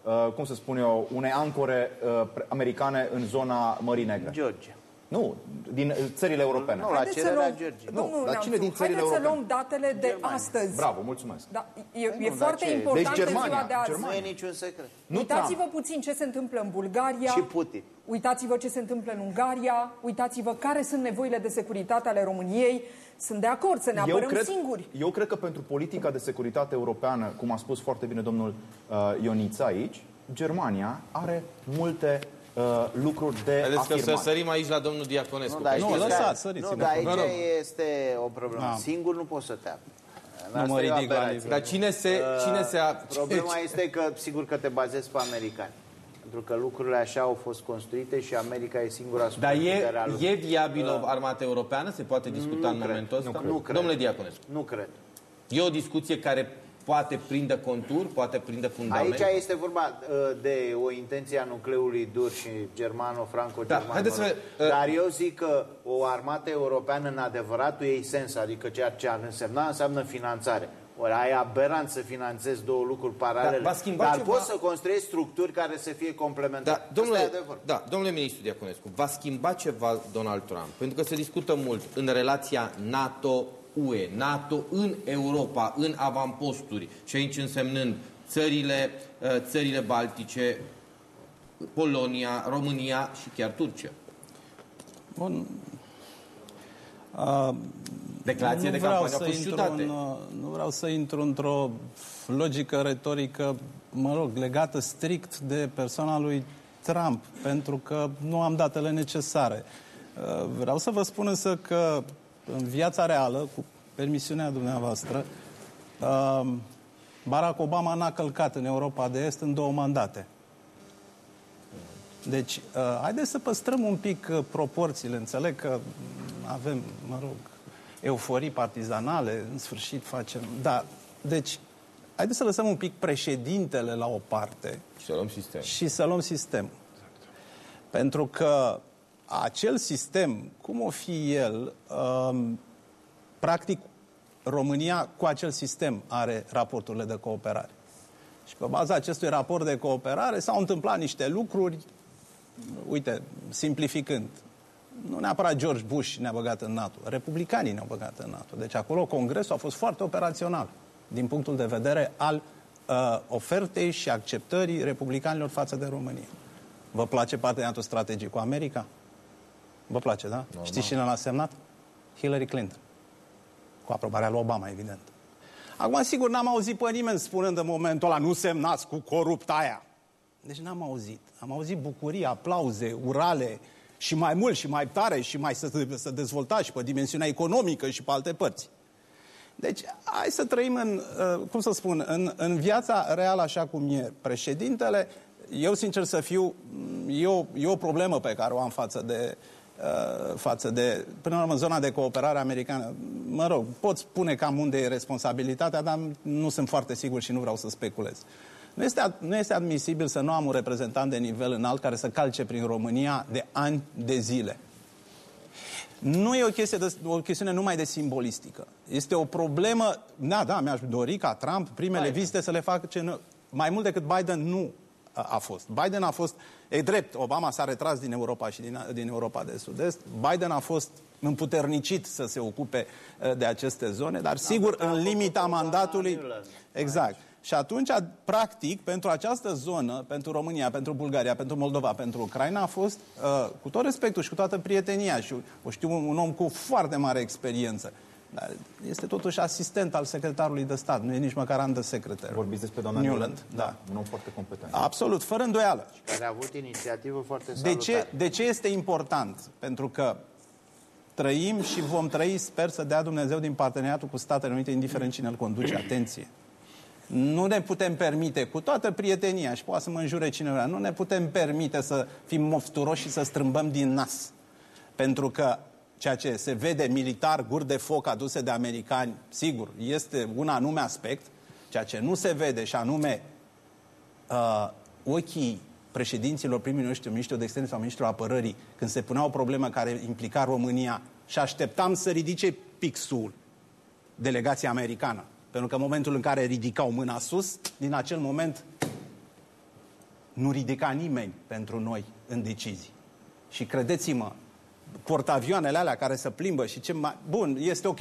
uh, cum să spun eu, unei ancore uh, pre- americane în zona Mării Negre? Georgia. Nu, din uh, țările europene. Nu, la Haideți să cererea luăm, Georgiei. Nu, domnul dar cine Neamțu, din țările haideți să europene? luăm datele de astăzi. Bravo, mulțumesc. Da, e, e dar foarte ce? important Deci în Germania, ziua de azi. Germania. Nu e niciun secret. Nu Uitați-vă Trump. puțin ce se întâmplă în Bulgaria. Și Putin. Uitați-vă ce se întâmplă în Ungaria. Uitați-vă care sunt nevoile de securitate ale României. Sunt de acord să ne apărăm cred, singuri. eu cred că pentru politica de securitate europeană, cum a spus foarte bine domnul uh, Ionița aici, Germania are multe uh, lucruri de Haideți că să afirmat. sărim aici la domnul Diaconescu. Nu, dar Nu, știți lăsați, care- săriți-vă. Nu, dar Vă aici rog. este o problemă. Da. Singur nu poți să te aperi. Nu Asta mă e o ridic la aberație. nivel. Dar cine se... Cine se a... Problema este că, sigur că te bazezi pe americani. Pentru că lucrurile așa au fost construite și America e singura Dar e, superputere a lumii. e viabilă o armată europeană? Se poate discuta în cred, momentul ăsta? nu cred. Nu cred. Domnule Diaconescu, Nu cred. e o discuție care poate prinde contur, poate prinde fundament? Aici este vorba uh, de o intenție a nucleului dur și germano-franco-german. Da, haideți să- uh, Dar eu zic că o armată europeană în adevăratul ei sens, adică ceea ce ar însemna, înseamnă finanțare. Ori ai aberant să finanțezi două lucruri paralele. Da, va schimba dar ceva- poți să construiești structuri care să fie complementare. Da, domnule, Asta e adevăr. da, domnule ministru Diaconescu, va schimba ceva Donald Trump? Pentru că se discută mult în relația NATO-UE, NATO în Europa, în avamposturi, și aici însemnând țările, uh, țările Baltice, Polonia, România și chiar Turcia. Bun. Uh, Declarație nu de vreau campanie a să fost intru ciudate. în, uh, Nu vreau să intru într-o logică retorică, mă rog, legată strict de persoana lui Trump, pentru că nu am datele necesare. Uh, Vreau să vă spun însă că în viața reală, cu permisiunea dumneavoastră, uh, Barack Obama n-a călcat în Europa de Est în două mandate. Deci, uh, haideți să păstrăm un pic uh, proporțiile. Înțeleg că mm, avem, mă rog, euforii partizanale, în sfârșit facem... Da, deci, haideți să lăsăm un pic președintele la o parte Și să luăm sistem. și să luăm sistem. Pentru că acel sistem, cum o fi el, um, practic, România cu acel sistem are raporturile de cooperare. Și pe baza acestui raport de cooperare s-au întâmplat niște lucruri, uite, simplificând, nu neapărat George Bush ne-a băgat în NATO, republicanii ne-au băgat în NATO. Deci acolo Congresul a fost foarte operațional din punctul de vedere al uh, ofertei și acceptării republicanilor față de România. Vă place parteneriatul strategic cu America? Vă place, da? Normal. Știți cine l-a semnat? Hillary Clinton. Cu aprobarea lui Obama, evident. Acum, sigur, n-am auzit pe nimeni spunând în momentul ăla, nu semnați cu corupta aia. Deci n-am auzit. Am auzit bucurii, aplauze, urale și mai mult și mai tare și mai să, să dezvoltați și pe dimensiunea economică și pe alte părți. Deci, hai să trăim în, uh, cum să spun, în, în viața reală așa cum e. Președintele, eu sincer să fiu, e o, e o problemă pe care o am față de, uh, față de, până la urmă, zona de cooperare americană. Mă rog, pot spune cam unde e responsabilitatea, dar nu sunt foarte sigur și nu vreau să speculez. Nu este, nu este admisibil să nu am un reprezentant de nivel înalt care să calce prin România de ani de zile. Nu e o, chestie de, o chestiune numai de simbolistică. Este o problemă, da, da, mi-aș dori ca Trump primele Biden. vizite să le facă ce nu, mai mult decât Biden nu a, a fost. Biden a fost, e drept, Obama s-a retras din Europa și din, din Europa de Sud-Est. Biden a fost împuternicit să se ocupe de aceste zone, dar sigur în limita mandatului... Exact. Și atunci, practic, pentru această zonă, pentru România, pentru Bulgaria, pentru Moldova, pentru Ucraina, a fost, uh, cu tot respectul și cu toată prietenia, și o știu un om cu foarte mare experiență, dar este totuși asistent al secretarului de stat, nu e nici măcar an de secretar. Vorbiți despre doamna Newland, da. da. Un om foarte competent. Absolut, fără îndoială. Și care a avut inițiativă foarte salutare. De ce, de ce este important? Pentru că trăim și vom trăi, sper să dea Dumnezeu din parteneriatul cu Statele Unite, indiferent cine îl conduce. Atenție! Nu ne putem permite, cu toată prietenia, și poate să mă înjure cineva, nu ne putem permite să fim mofturoși și să strâmbăm din nas. Pentru că ceea ce se vede militar, guri de foc aduse de americani, sigur, este un anume aspect, ceea ce nu se vede și anume uh, ochii președinților, primii noștri, ministrul de externe sau ministrul apărării, când se punea o problemă care implica România și așteptam să ridice pixul delegația americană. Pentru că în momentul în care ridicau mâna sus, din acel moment nu ridica nimeni pentru noi în decizii. Și credeți-mă, portavioanele alea care se plimbă și ce mai... Bun, este ok.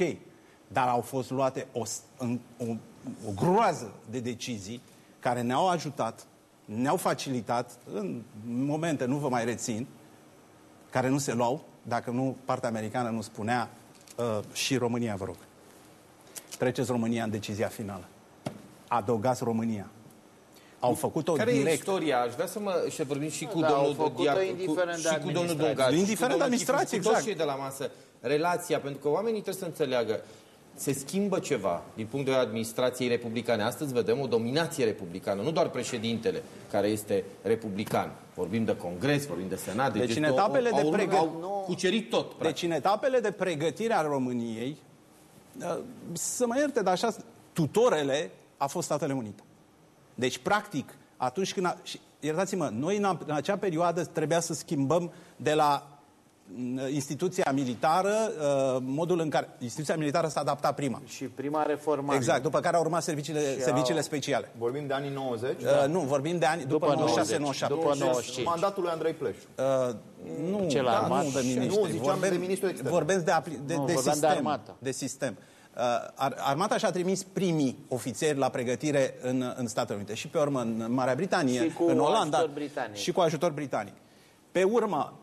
Dar au fost luate o, în, o, o groază de decizii care ne-au ajutat, ne-au facilitat, în momente, nu vă mai rețin, care nu se luau, dacă nu partea americană nu spunea uh, și România, vă rog treceți România în decizia finală. Adăugați România. Au făcut-o Care direct. e istoria? Aș vrea să mă și vorbim și cu Da, domnul au făcut-o Diac, indiferent cu, de și cu domnul administrație. Dungaș, Indiferent și cu de domnul administrație, Chicu, cu toți exact. cei de la masă. Relația, pentru că oamenii trebuie să înțeleagă se schimbă ceva din punct de vedere administrației republicane. Astăzi vedem o dominație republicană, nu doar președintele care este republican. Vorbim de Congres, vorbim de Senat. Deci în este o- etapele au, de au, pregă- au cucerit tot. practic. Deci în etapele de pregătire a României, uh, să mă ierte, dar așa, tutorele a fost Statele Unite. Deci, practic, atunci când... A, și, iertați-mă, noi în, a- în acea perioadă trebuia să schimbăm de la mm, instituția militară, uh, modul în care... Instituția militară s-a adaptat prima. Și prima reformare. Exact, după care au urmat serviciile, Și serviciile au- speciale. Vorbim de anii 90. Uh, nu, vorbim de ani după, După 96 90, 97 după 95. Mandatul lui Andrei Pleș. Uh, nu, Cel da, armat? nu de Nu, ministri. ziceam de ministrul extern. Vorbesc de, apli- de, Nu, de vorbeam de sistem. armată. De sistem. Uh, ar- armata și-a trimis primii ofițeri la pregătire în, în Statele Unite și pe urmă în Marea Britanie, Și cu în Olanda ajutor britanic. și cu ajutor britanic. Pe urmă,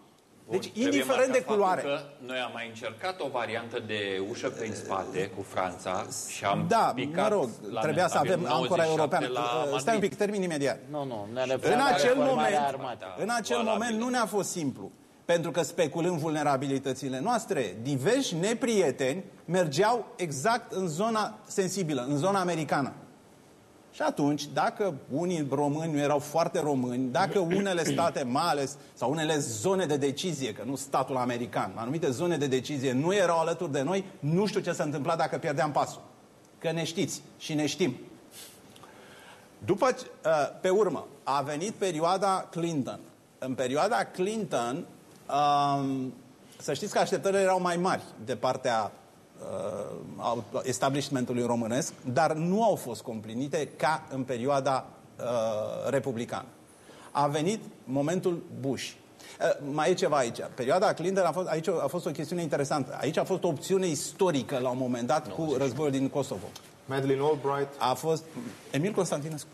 Bun, deci trebuie indiferent de marcat culoare, faptul Că noi am mai încercat o variantă de ușă prin spate cu Franța și am da, picat mă rog, la trebuia să avem ancora 97 europeană. La Uh, Madrid. Stai un pic, termin imediat. Nu, nu, ne În referăm la acel reformarea moment, armatei. în acel Valabil. moment nu ne-a fost simplu. Pentru că speculând vulnerabilitățile noastre, diversi neprieteni mergeau exact în zona sensibilă, în zona americană. Și atunci, dacă unii români nu erau foarte români, dacă unele state, mai ales, sau unele zone de decizie, că nu statul american, anumite zone de decizie nu erau alături de noi, nu știu ce s-a întâmplat dacă pierdeam pasul. Că ne știți și ne știm. După, ce- uh, pe urmă, a venit perioada Clinton. În perioada Clinton, um, să știți că așteptările erau mai mari de partea uh, au- establishmentului românesc, dar nu au fost complinite ca în perioada uh, republicană. A venit momentul Bush. Uh, mai e ceva aici. Perioada Clinton a fost, aici a fost o chestiune interesantă. Aici a fost o opțiune istorică la un moment dat cu războiul din Kosovo. Madeleine Albright. A fost Emil Constantinescu.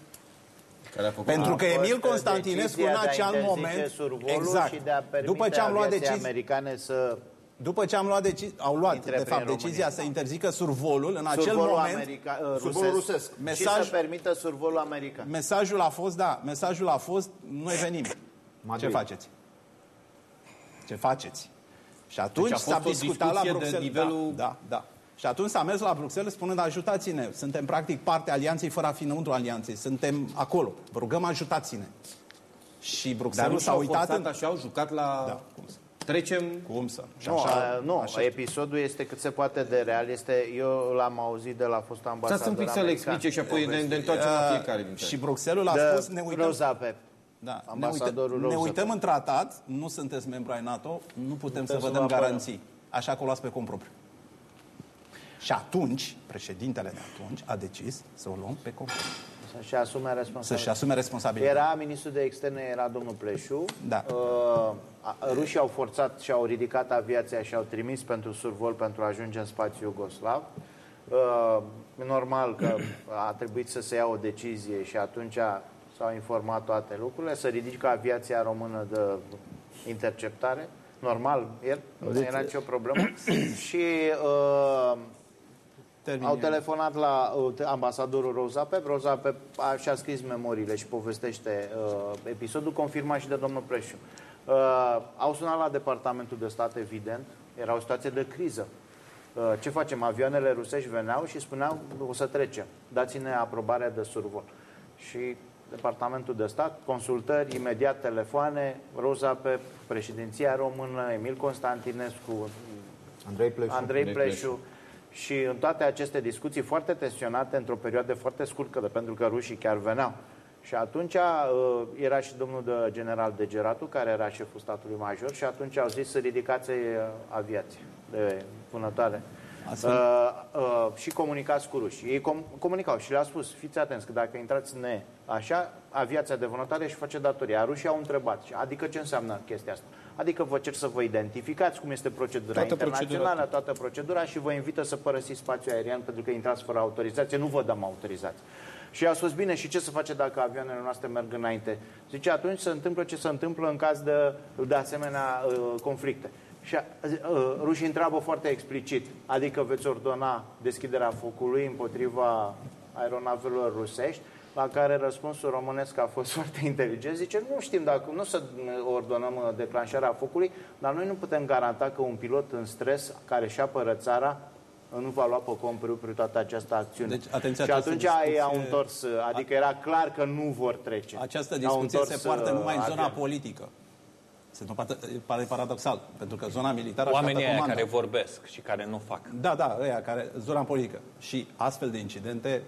Care a făcut Pentru că A fost Emil Constantinescu în decizia de a acel interzice moment survolul exact. și de a permite După ce am luat aviației decizii americane să după ce am luat deci- au luat Intre de prin fapt România. decizia să interzică survolul în acel survolul moment america, uh, survolul rusesc, rusesc. și Mesaj- să permită survolul american. Mesajul a fost, da, mesajul a fost, noi venim. Madrid. Ce faceți? Ce faceți? Și atunci Deci a s-a fost o discutat la discuție de Bruxelles. nivelul- Da, da, da. Și atunci s-a mers la Bruxelles spunând, ajutați-ne, suntem practic parte alianței fără a fi înăuntru alianței, suntem acolo, vă rugăm, ajutați-ne. Și Dar Bruxelles nu s-a s-au uitat forțat în... așa, au jucat la... Da, cum să? Trecem... Cum să? Și Nu, așa, a, nu așa. episodul este cât se poate de real. Este, eu l-am auzit de la fost ambasador Stați un pic să le american. explice și apoi ne, ne întoarcem la fiecare dintre Uh, Și Bruxelles a De spus, ne uităm... Rosa Pep. Da, ne, Ambasadorul uităm, ne Roosevelt. uităm în tratat, nu sunteți membru ai NATO, nu putem să vă să dăm vă apărăm. garanții. Așa că o luați pe cont propriu. Și atunci, președintele de atunci a decis să o luăm pe cont propriu. Să-și asume Să-și responsabilitatea. asume responsabilitatea. Era ministrul de externe, era domnul Pleșu. Da. Uh, a- rușii au forțat și au ridicat aviația și au trimis pentru survol pentru a ajunge în spațiul Iugoslav. Uh, normal că a trebuit să se ia o decizie și atunci s-au informat toate lucrurile, să ridică aviația română de interceptare. Normal, el, nu era nicio problemă. și uh, Termin au eu. telefonat la uh, ambasadorul Rosa Pep. Rosa Pep a, și-a scris memoriile și povestește uh, episodul, confirmat și de domnul Preșu. Uh, au sunat la Departamentul de Stat, evident. Era o situație de criză. Uh, ce facem? Avioanele rusești veneau și spuneau, o să trecem. Dați-ne aprobarea de survol. Și Departamentul de Stat, consultări, imediat telefoane, Rosa Pep, președinția română, Emil Constantinescu, Andrei Pleșu. Andrei Pleșu. Și în toate aceste discuții foarte tensionate, într-o perioadă foarte scurtă, pentru că rușii chiar veneau. Și atunci uh, era și domnul de general Degeratu, care era șeful statului major, și atunci au zis să ridicați uh, aviație de vânătoare. Astfel- Uh, uh, și comunicați cu rușii. Ei com- comunicau și le-a spus, fiți atenți că dacă intrați ne așa, aviația de vânătoare își face datoria. Rușii au întrebat, adică ce înseamnă chestia asta? Adică vă cer să vă identificați cum este procedura Toată internațională, procedura. toată procedura și vă invită să părăsiți spațiul aerian pentru că intrați fără autorizație, nu vă dăm autorizație. Și a spus, bine, și ce să face dacă avioanele noastre merg înainte? Zice, atunci se întâmplă ce se întâmplă în caz de, de asemenea uh, conflicte. Și uh, rușii întreabă foarte explicit, adică veți ordona deschiderea focului împotriva aeronavelor rusești, la care răspunsul românesc a fost foarte inteligent. Zice, nu știm dacă nu să ordonăm uh, declanșarea focului, dar noi nu putem garanta că un pilot în stres care își apără țara nu va lua pe cont propriu toată această acțiune. Deci, atenție, și această atunci discuție- ei au întors, uh, adică era clar că nu vor trece. Această Au discuție întors, se poartă uh, numai în zona avioane. politică. Se nu poate, pare paradoxal, pentru că zona militară Oamenii așteaptă aia comanda. care vorbesc și care nu fac. Da, da, ăia care, zona politică. Și astfel de incidente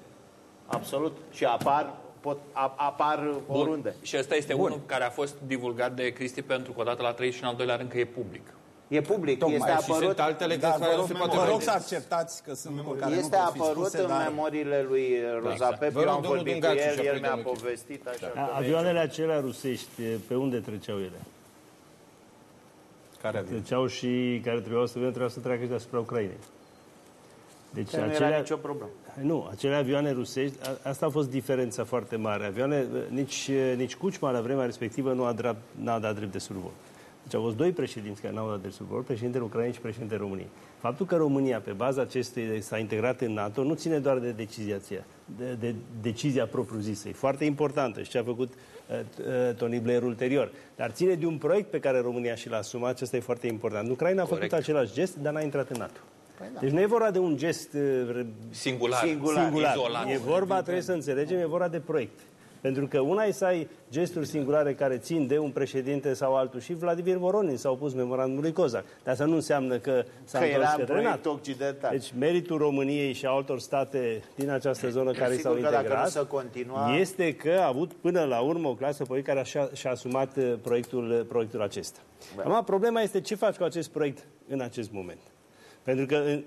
Absolut. Și apar, pot, a- apar oriunde. Și ăsta este unul care a fost divulgat de Cristi pentru că odată la 3 și în al doilea rând că e public. E public, Tocmai, este și Și apărut, sunt altele Da, care vă nu rog, se poate vă rog mai să acceptați că sunt lucruri care este nu pot fi apărut spuse, în dar... memoriile lui Roza exact. Pep. Vă Eu rog, am domnul vorbit cu Dungaciu și el, apoi el mi-a domnul Chiu. povestit așa. A- că Avioanele acelea rusești, pe unde treceau ele? Care avion? Treceau și care trebuiau să vină, trebuiau să treacă și deasupra Ucrainei. Deci nu era acelea, nicio problemă. nu, acele avioane rusești, a, asta a fost diferența foarte mare. Avioane, nici, nici Cucma la vremea respectivă nu a, drept, n-a dat drept de survol. Deci au fost doi președinți care n-au dat drept survol, președintele Ucrainei și președintele României. Faptul că România, pe baza acestei, s-a integrat în NATO, nu ține doar de decizia aceea, de, de decizia propriu-zisă. E foarte importantă și ce a făcut uh, uh, Tony Blair ulterior. Dar ține de un proiect pe care România și l-a asumat, acesta e foarte important. Ucraina a Corect. făcut același gest, dar n-a intrat în NATO. Deci nu e vorba de un gest uh, Singular, Singular, singular. izolat. E vorba, trebuie să înțelegem, e vorba de proiect. Pentru că una e să ai gesturi singulare care țin de un președinte sau altul. Și Vladimir Voronin s-a opus memorandumului Cozac. Dar asta nu înseamnă că s-a Că întors era în către proiect NATO. occidental. Deci meritul României și a altor state din această zonă care Sigur s-au că dacă integrat nu se continua- este că a avut până la urmă o clasă politică care și-a, și-a asumat uh, proiectul, uh, proiectul acesta. Acum, problema este ce faci cu acest proiect în acest moment. Pentru că în-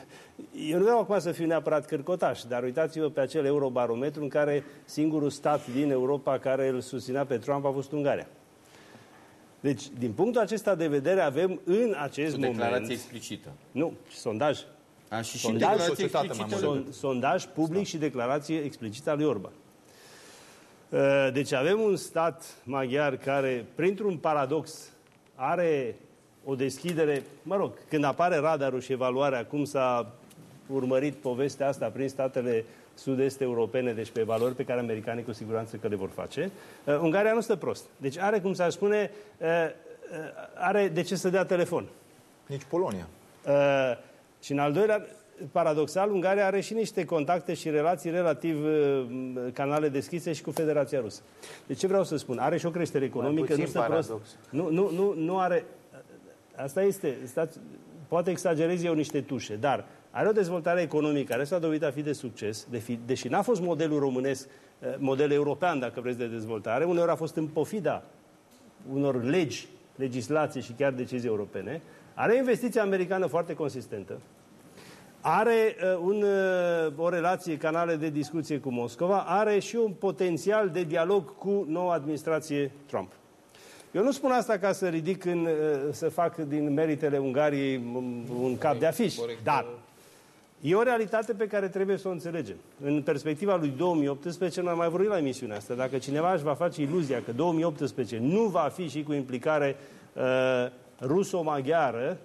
eu nu vreau acum să fiu neapărat cârcotaș, dar uitați-vă pe acel eurobarometru în care singurul stat din Europa care îl susținea pe Trump a fost Ungaria. Deci, din punctul acesta de vedere, avem în acest Cu moment... declarație explicită. Nu, sondaj. A, și și sondaj, declarație explicită. son, sondaj public și declarație explicită a lui Orban. Uh, Deci avem un stat maghiar care, printr-un paradox, are o deschidere, mă rog, când apare radarul și evaluarea, cum s-a urmărit povestea asta prin statele sud-est europene, deci pe valori pe care americanii cu siguranță că le vor face, uh, Ungaria nu stă prost. Deci are, cum s-ar spune, uh, uh, are de ce să dea telefon. Nici Polonia. Uh, și în al doilea, paradoxal, Ungaria are și niște contacte și relații relativ uh, canale deschise și cu Federația Rusă. Deci ce vreau să spun? Are și o creștere economică. puțin nu stă prost. paradox. Nu, nu, nu, nu are... Asta este... Stați, poate exagerez eu niște tușe, dar are o dezvoltare economică care s-a dovedit a fi de succes, de fi, deși n-a fost modelul românesc, uh, model european, dacă vreți, de dezvoltare, uneori a fost în pofida unor legi, legislații și chiar decizii europene, are o investiție americană foarte consistentă, are uh, un, uh, o relație, canale de discuție cu Moscova, are și un potențial de dialog cu noua administrație Trump. Eu nu spun asta ca să ridic în, uh, să fac din meritele Ungariei un- un cap de afiș, dar e o realitate pe care trebuie să o înțelegem. În perspectiva lui 2018, noi am mai vorbit la emisiunea asta, dacă cineva își va face iluzia că 2018 nu va fi și cu implicare uh, ruso-maghiară,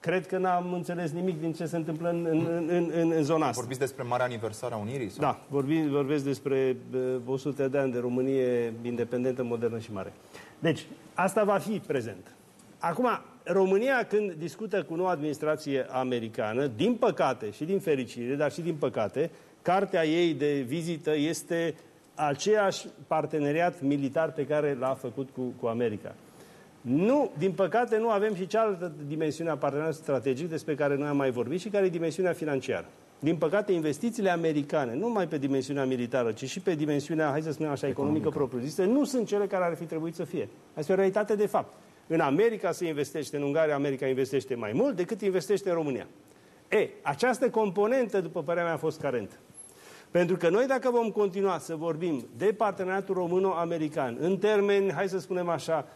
cred că n-am înțeles nimic din ce se întâmplă în, în, în, în, în zona asta. Vorbiți despre Marea Aniversare a Unirii? Sau? Da, vorbi, vorbesc despre uh, 100 de ani de Românie independentă, modernă și mare. Deci, asta va fi prezent. Acum, România, când discută cu noua administrație americană, din păcate și din fericire, dar și din păcate, cartea ei de vizită este aceeași parteneriat militar pe care l-a făcut cu, cu America. Nu, din păcate, nu avem și cealaltă dimensiune a parteneriatului strategic despre care noi am mai vorbit și care e dimensiunea financiară. Din păcate, investițiile americane, nu numai pe dimensiunea militară, ci și pe dimensiunea, hai să spunem așa, economică propriu-zisă, nu sunt cele care ar fi trebuit să fie. Asta e o realitate de fapt. În America se investește, în Ungaria America investește mai mult decât investește în România. E, această componentă, după părerea mea, a fost carentă. Pentru că noi, dacă vom continua să vorbim de parteneriatul româno-american în termeni, hai să spunem așa,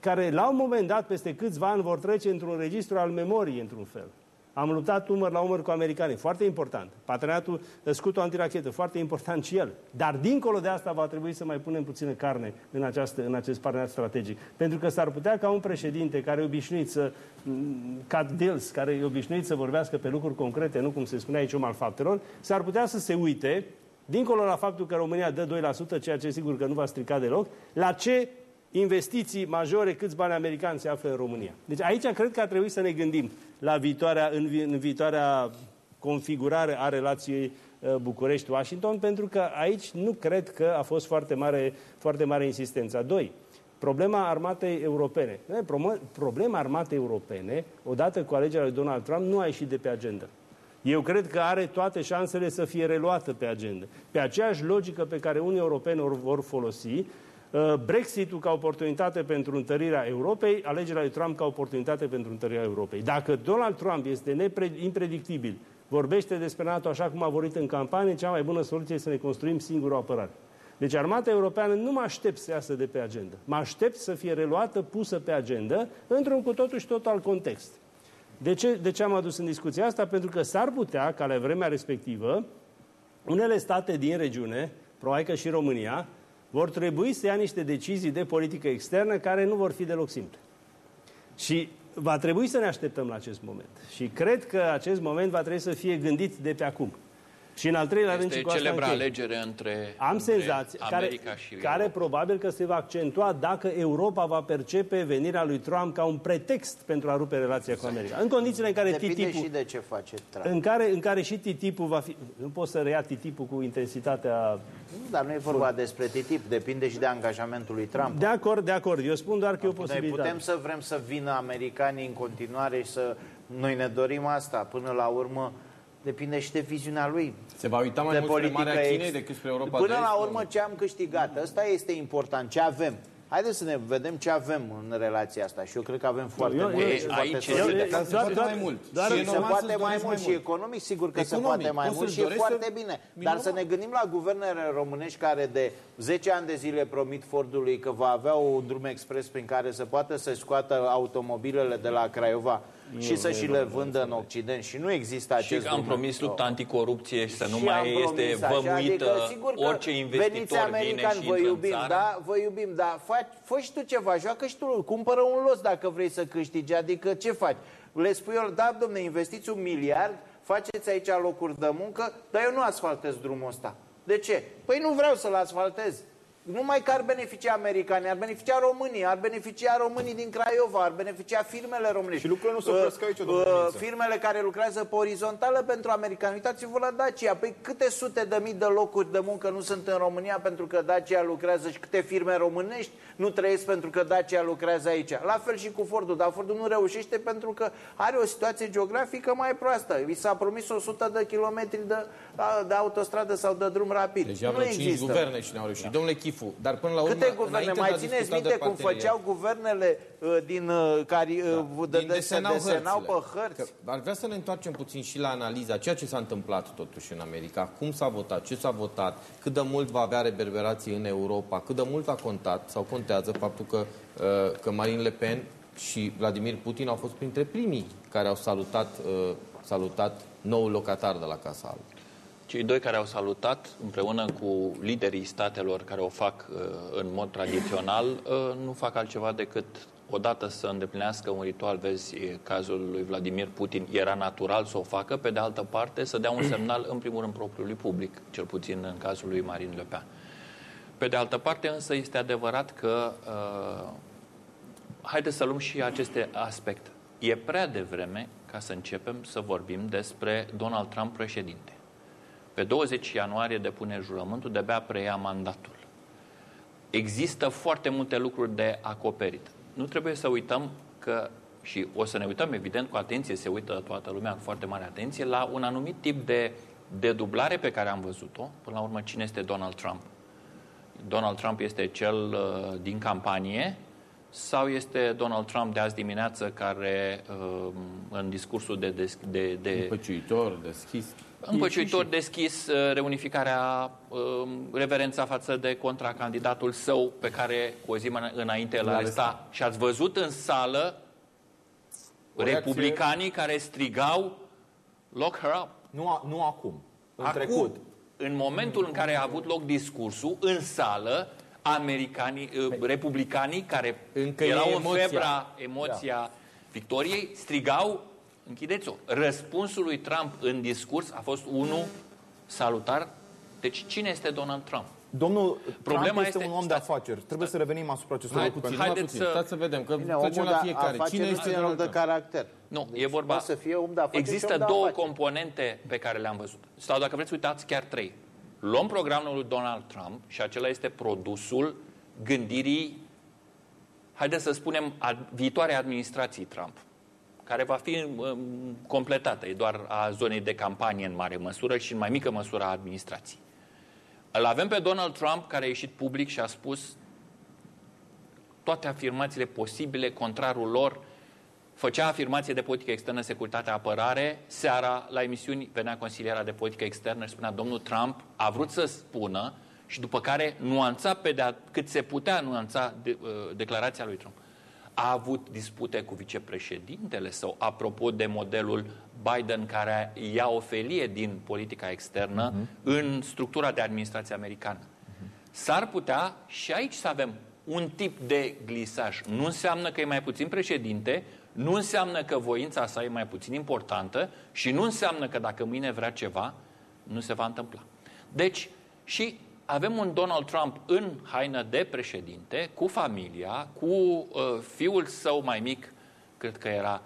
care la un moment dat, peste câțiva ani, vor trece într-un registru al memoriei, într-un fel. Am luptat umăr la umăr cu americanii, foarte important. Parteneriatul scutul antirachetă, foarte important și el. Dar dincolo de asta va trebui să mai punem puțină carne în, această, în acest parteneriat strategic. Pentru că s-ar putea ca un președinte care e obișnuit să cut deals, care e obișnuit să vorbească pe lucruri concrete, nu cum se spune aici om al faptelor, s-ar putea să se uite, dincolo la faptul că România dă 2%, ceea ce sigur că nu va strica deloc, la ce investiții majore, câți bani americani se află în România. Deci aici cred că ar trebui să ne gândim la viitoarea, în, vi- în viitoarea configurare a relației uh, București-Washington, pentru că aici nu cred că a fost foarte mare, foarte mare insistența. Doi, problema armatei europene. Noi, promo- Problema armatei europene, odată cu alegerea lui Donald Trump, nu a ieșit de pe agenda. Eu cred că are toate șansele să fie reluată pe agenda. Pe aceeași logică pe care unii europeni o vor folosi, uh, Brexitul ca oportunitate pentru întărirea Europei, alegerea lui Trump ca oportunitate pentru întărirea Europei. Dacă Donald Trump este nepre- impredictibil, vorbește despre NATO așa cum a vorbit în campanie, cea mai bună soluție este să ne construim singură o apărare. Deci armata europeană nu mă aștept să iasă de pe agenda. Mă aștept să fie reluată, pusă pe agenda, într-un cu totul și totul alt context. De ce, de ce am adus în discuția asta? Pentru că s-ar putea, ca la vremea respectivă, unele state din regiune, probabil că și România, vor trebui să ia niște decizii de politică externă care nu vor fi deloc simple. Și va trebui să ne așteptăm la acest moment. Și cred că acest moment va trebui să fie gândit de pe acum. Și în al treilea rând, Este și cu asta celebra închei. alegere între, Am între senzație care, America și care Europa. probabil că se va accentua dacă Europa va percepe venirea lui Trump ca un pretext pentru a rupe relația cu America. În condițiile în care Depinde TTIP-ul și de ce face Trump. în care, în care și TTIP-ul va fi... Nu pot să reia TTIP-ul cu intensitatea... Nu, Dar nu e vorba despre TTIP, depinde și de angajamentul lui Trump. De acord, de acord. Eu spun doar că e o Noi posibilitate. putem să vrem să vină americanii în continuare și să... Noi ne dorim asta. Până la urmă, depinde și de viziunea lui. Se va uita mai de mult spre politică Marea ex- Chinei decât spre Europa Până de Est, la sau urmă, nu? ce am câștigat? Ăsta este important. Ce avem? Haideți să ne vedem ce avem în relația asta și eu cred că avem foarte eu- mult eu- și foarte aici- solide. eu- Dar se doar- poate doar- mai mult. doar- Și e se normal poate să-ți mai dorești mult și economic, sigur că Economic. se poate mai Poți mult să-ți și e dorești foarte să- bine. Minunat. Dar să ne gândim la guvernele românești care de 10 ani de zile promit Fordului că va avea un drum expres prin care să poată să scoată automobilele de la Craiova și să și le vândă în Occident și nu există Și acest că am drum. promis luptă anticorupție și să nu Și mai am este promis așa, vămuită adică, sigur că orice Veniți investitor vine americani, și vă intră în iubim, țară. da, vă iubim, da, faci, fă și tu ceva, joacă și tu, cumpără un los dacă vrei să câștigi, adică ce faci? Le spui eu, da, domne, investiți un miliard, faceți aici locuri de muncă, dar eu nu asfaltez drumul ăsta. De ce? Păi nu vreau să-l asfaltez. Numai că ar beneficia americanii, ar beneficia românii, ar beneficia românii din Craiova, ar beneficia firmele românești. Și lucrurile nu se Uh, opresc aici, domnule uh, Miniță. firmele care lucrează pe orizontală pentru americani. Uitați-vă la Dacia. Păi câte sute de mii de locuri de muncă nu sunt în România pentru că Dacia lucrează și câte firme românești nu trăiesc pentru că Dacia lucrează aici. La fel și cu Fordul, dar Fordul nu reușește pentru că are o situație geografică mai proastă. I s-a promis 100 de kilometri de, de autostradă sau de drum rapid. Deja nu vreo 5 există. guverne și n-au reușit. Domnule Chifu, dar până la urmă... Câte guverne? înainte Mai de a țineți discuta de minte cum parteneriat- făceau guvernele uh, din uh, care uh, de, Din de, se desenau pe hărțile. hărți? Că ar vrea să ne întoarcem puțin și la analiza, ceea ce s-a întâmplat totuși în America, cum s-a votat, ce s-a votat, cât de mult va avea reverberații în Europa, cât de mult a contat sau contează faptul că, uh, că Marine Le Pen și Vladimir Putin au fost printre primii care au salutat, uh, salutat noul locatar de la Casa Albă. Cei doi care au salutat, împreună cu liderii statelor care o fac uh, în mod tradițional, uh, nu fac altceva decât odată să îndeplinească un ritual, vezi, e cazul lui Vladimir Putin, era natural să o facă, pe de altă parte să dea un semnal, în primul rând, propriului public, cel puțin în cazul lui Marine Le Pen. Pe de altă parte, însă, este adevărat că, uh, haideți să luăm și aceste aspecte. E prea devreme ca să începem să vorbim despre Donald Trump președinte. Pe 20 ianuarie depune jurământul, de-abia preia mandatul. Există foarte multe lucruri de acoperit. Nu trebuie să uităm că, și o să ne uităm evident cu atenție, se uită toată lumea cu foarte mare atenție, la un anumit tip de, de dublare pe care am văzut-o. Până la urmă, cine este Donald Trump? Donald Trump este cel uh, din campanie sau este Donald Trump de azi dimineață care uh, în discursul de, de, de, de Păciuitor, deschis. Împăciuitor deschis uh, reunificarea, uh, reverența față de contracandidatul său pe care cu o zi mai înainte îl aresta. Și ați văzut în sală O reacție- republicanii care strigau lock her up. Nu, a, nu acum, în Acum, trecut. în momentul în care a avut loc discursul, în sală, americanii, uh, republicanii care Încă e erau în emoția. febra, emoția victoriei, strigau, închideți-o. Răspunsul lui Trump în discurs a fost unul salutar. Deci cine este Donald Trump? Domnul Problema Trump este este- un om de stați. afaceri. Trebuie să revenim asupra acestor Hai, lucruri. puțin, Haideți Haideți să- Stați să vedem, că Bine, trecem omul la de fiecare. Cine afaceri este este om Donald de Trump? caracter. Nu, Deci e vorba... poate să fie om de afaceri și Există om de două afaceri. componente pe care le-am văzut. Sau dacă vreți, uitați chiar trei. Luăm programul lui Donald Trump și acela este produsul gândirii, haideți să spunem, ad, viitoare administrații Trump, care va fi um, completată, e doar a zonei de campanie în mare măsură și în mai mică măsură a administrației. Îl avem pe Donald Trump, care a ieșit public și a spus toate afirmațiile posibile, contrarul lor, făcea afirmație de politică externă, securitate, apărare, seara la emisiuni venea consiliera de politică externă și spunea domnul Trump a vrut să spună și după care nuanța pe de cât se putea nuanța de, uh, declarația lui Trump. A avut dispute cu vicepreședintele sau apropo de modelul Biden care ia o felie din politica externă în structura de administrație americană. S-ar putea și aici să avem un tip de glisaj. Nu înseamnă că e mai puțin președinte, nu înseamnă că voința sa e mai puțin importantă și nu înseamnă că dacă mâine vrea ceva, nu se va întâmpla. Deci, și avem un Donald Trump în haină de președinte, cu familia, cu uh, fiul său mai mic, cred că era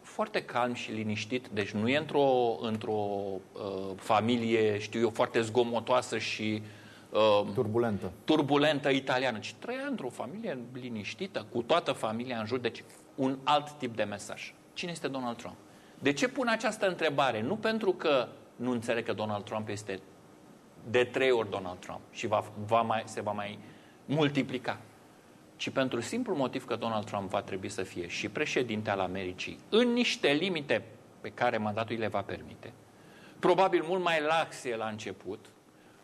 foarte calm și liniștit, deci nu e într-o, într-o uh, familie, știu eu, foarte zgomotoasă și uh, Turbulentă. turbulentă italiană, ci trăia într-o familie liniștită, cu toată familia în jur, deci un alt tip de mesaj. Cine este Donald Trump? De ce pun această întrebare? Nu pentru că nu înțeleg că Donald Trump este de trei ori Donald Trump și va, va mai, se va mai multiplica, ci pentru simplu motiv că Donald Trump va trebui să fie și președinte al Americii în niște limite pe care mandatul îi le va permite. Probabil mult mai laxe la început,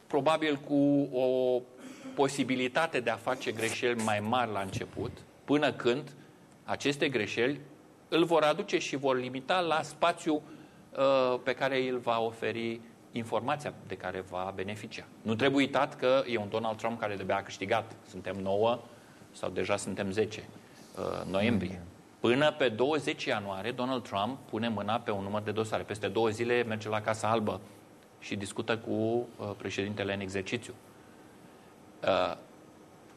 probabil cu o posibilitate de a face greșeli mai mari la început, până când aceste greșeli îl vor aduce și vor limita la spațiu uh, pe care îl va oferi informația de care va beneficia. Nu trebuie uitat că e un Donald Trump care de a câștigat. Suntem 9 sau deja suntem 10 uh, noiembrie. Până pe 20 ianuarie, Donald Trump pune mâna pe un număr de dosare. Peste două zile merge la Casa Albă și discută cu uh, președintele în exercițiu. Uh,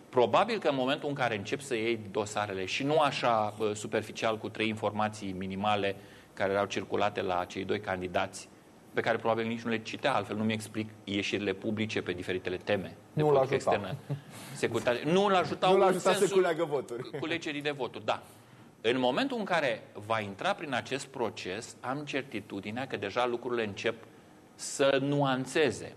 probabil că în momentul în care încep să iei dosarele și nu așa uh, superficial cu trei informații minimale care erau circulate la cei doi candidați, pe care probabil nici nu le citea, altfel nu mi explic ieșirile publice pe diferitele teme. Nu de l-a politică ajutat. externă, securitate. Nu l ajutau Nu l-a în ajutat să sensul culeagă voturi. Culegerii de voturi, da. În momentul în care va intra prin acest proces, am certitudinea că deja lucrurile încep să nuanțeze.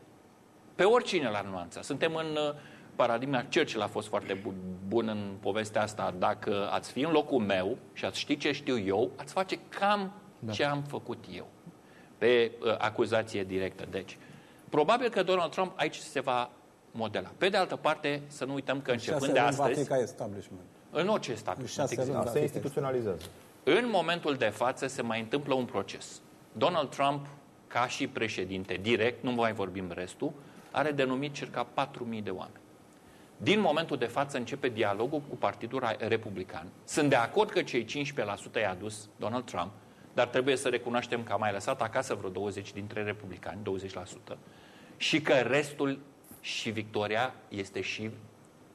Pe oricine l-ar nuanța. Suntem în uh, paradigma, Churchill a fost foarte bun, bun în povestea asta. Dacă ați fi în locul meu și ați ști ce știu eu, ați face cam da. ce am făcut eu. Pe uh, acuzație directă. Deci, probabil că Donald Trump aici se va modela. Pe de altă parte, să nu uităm că începând Șase de luni va fi astăzi, ca establishment. în orice stat, Șase există. luni va Se fi instituționalizează. În momentul de față se mai întâmplă un proces. Donald Trump, ca și președinte, direct, nu mai vorbim restul, are denumit circa 4.000 de oameni. Din momentul de față începe dialogul cu Partidul Republican. Sunt de acord că cei 15% i-a adus Donald Trump, dar trebuie să recunoaștem că a mai lăsat acasă vreo 20 dintre republicani, 20%, și că restul și victoria este și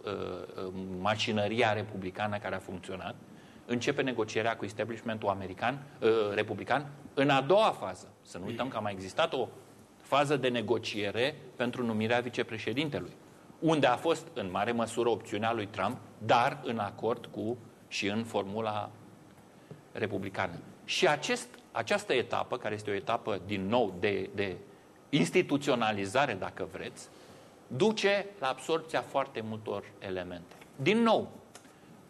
uh, uh, mașinăria republicană care a funcționat, începe negocierea cu establishmentul american, uh, republican în a doua fază. Să nu uităm că a mai existat o fază de negociere pentru numirea vicepreședintelui, unde a fost în mare măsură opțiunea lui Trump, dar în acord cu și în formula republicană. Și acest, această etapă, care este o etapă din nou de, de instituționalizare, dacă vreți, duce la absorpția foarte multor elemente. Din nou,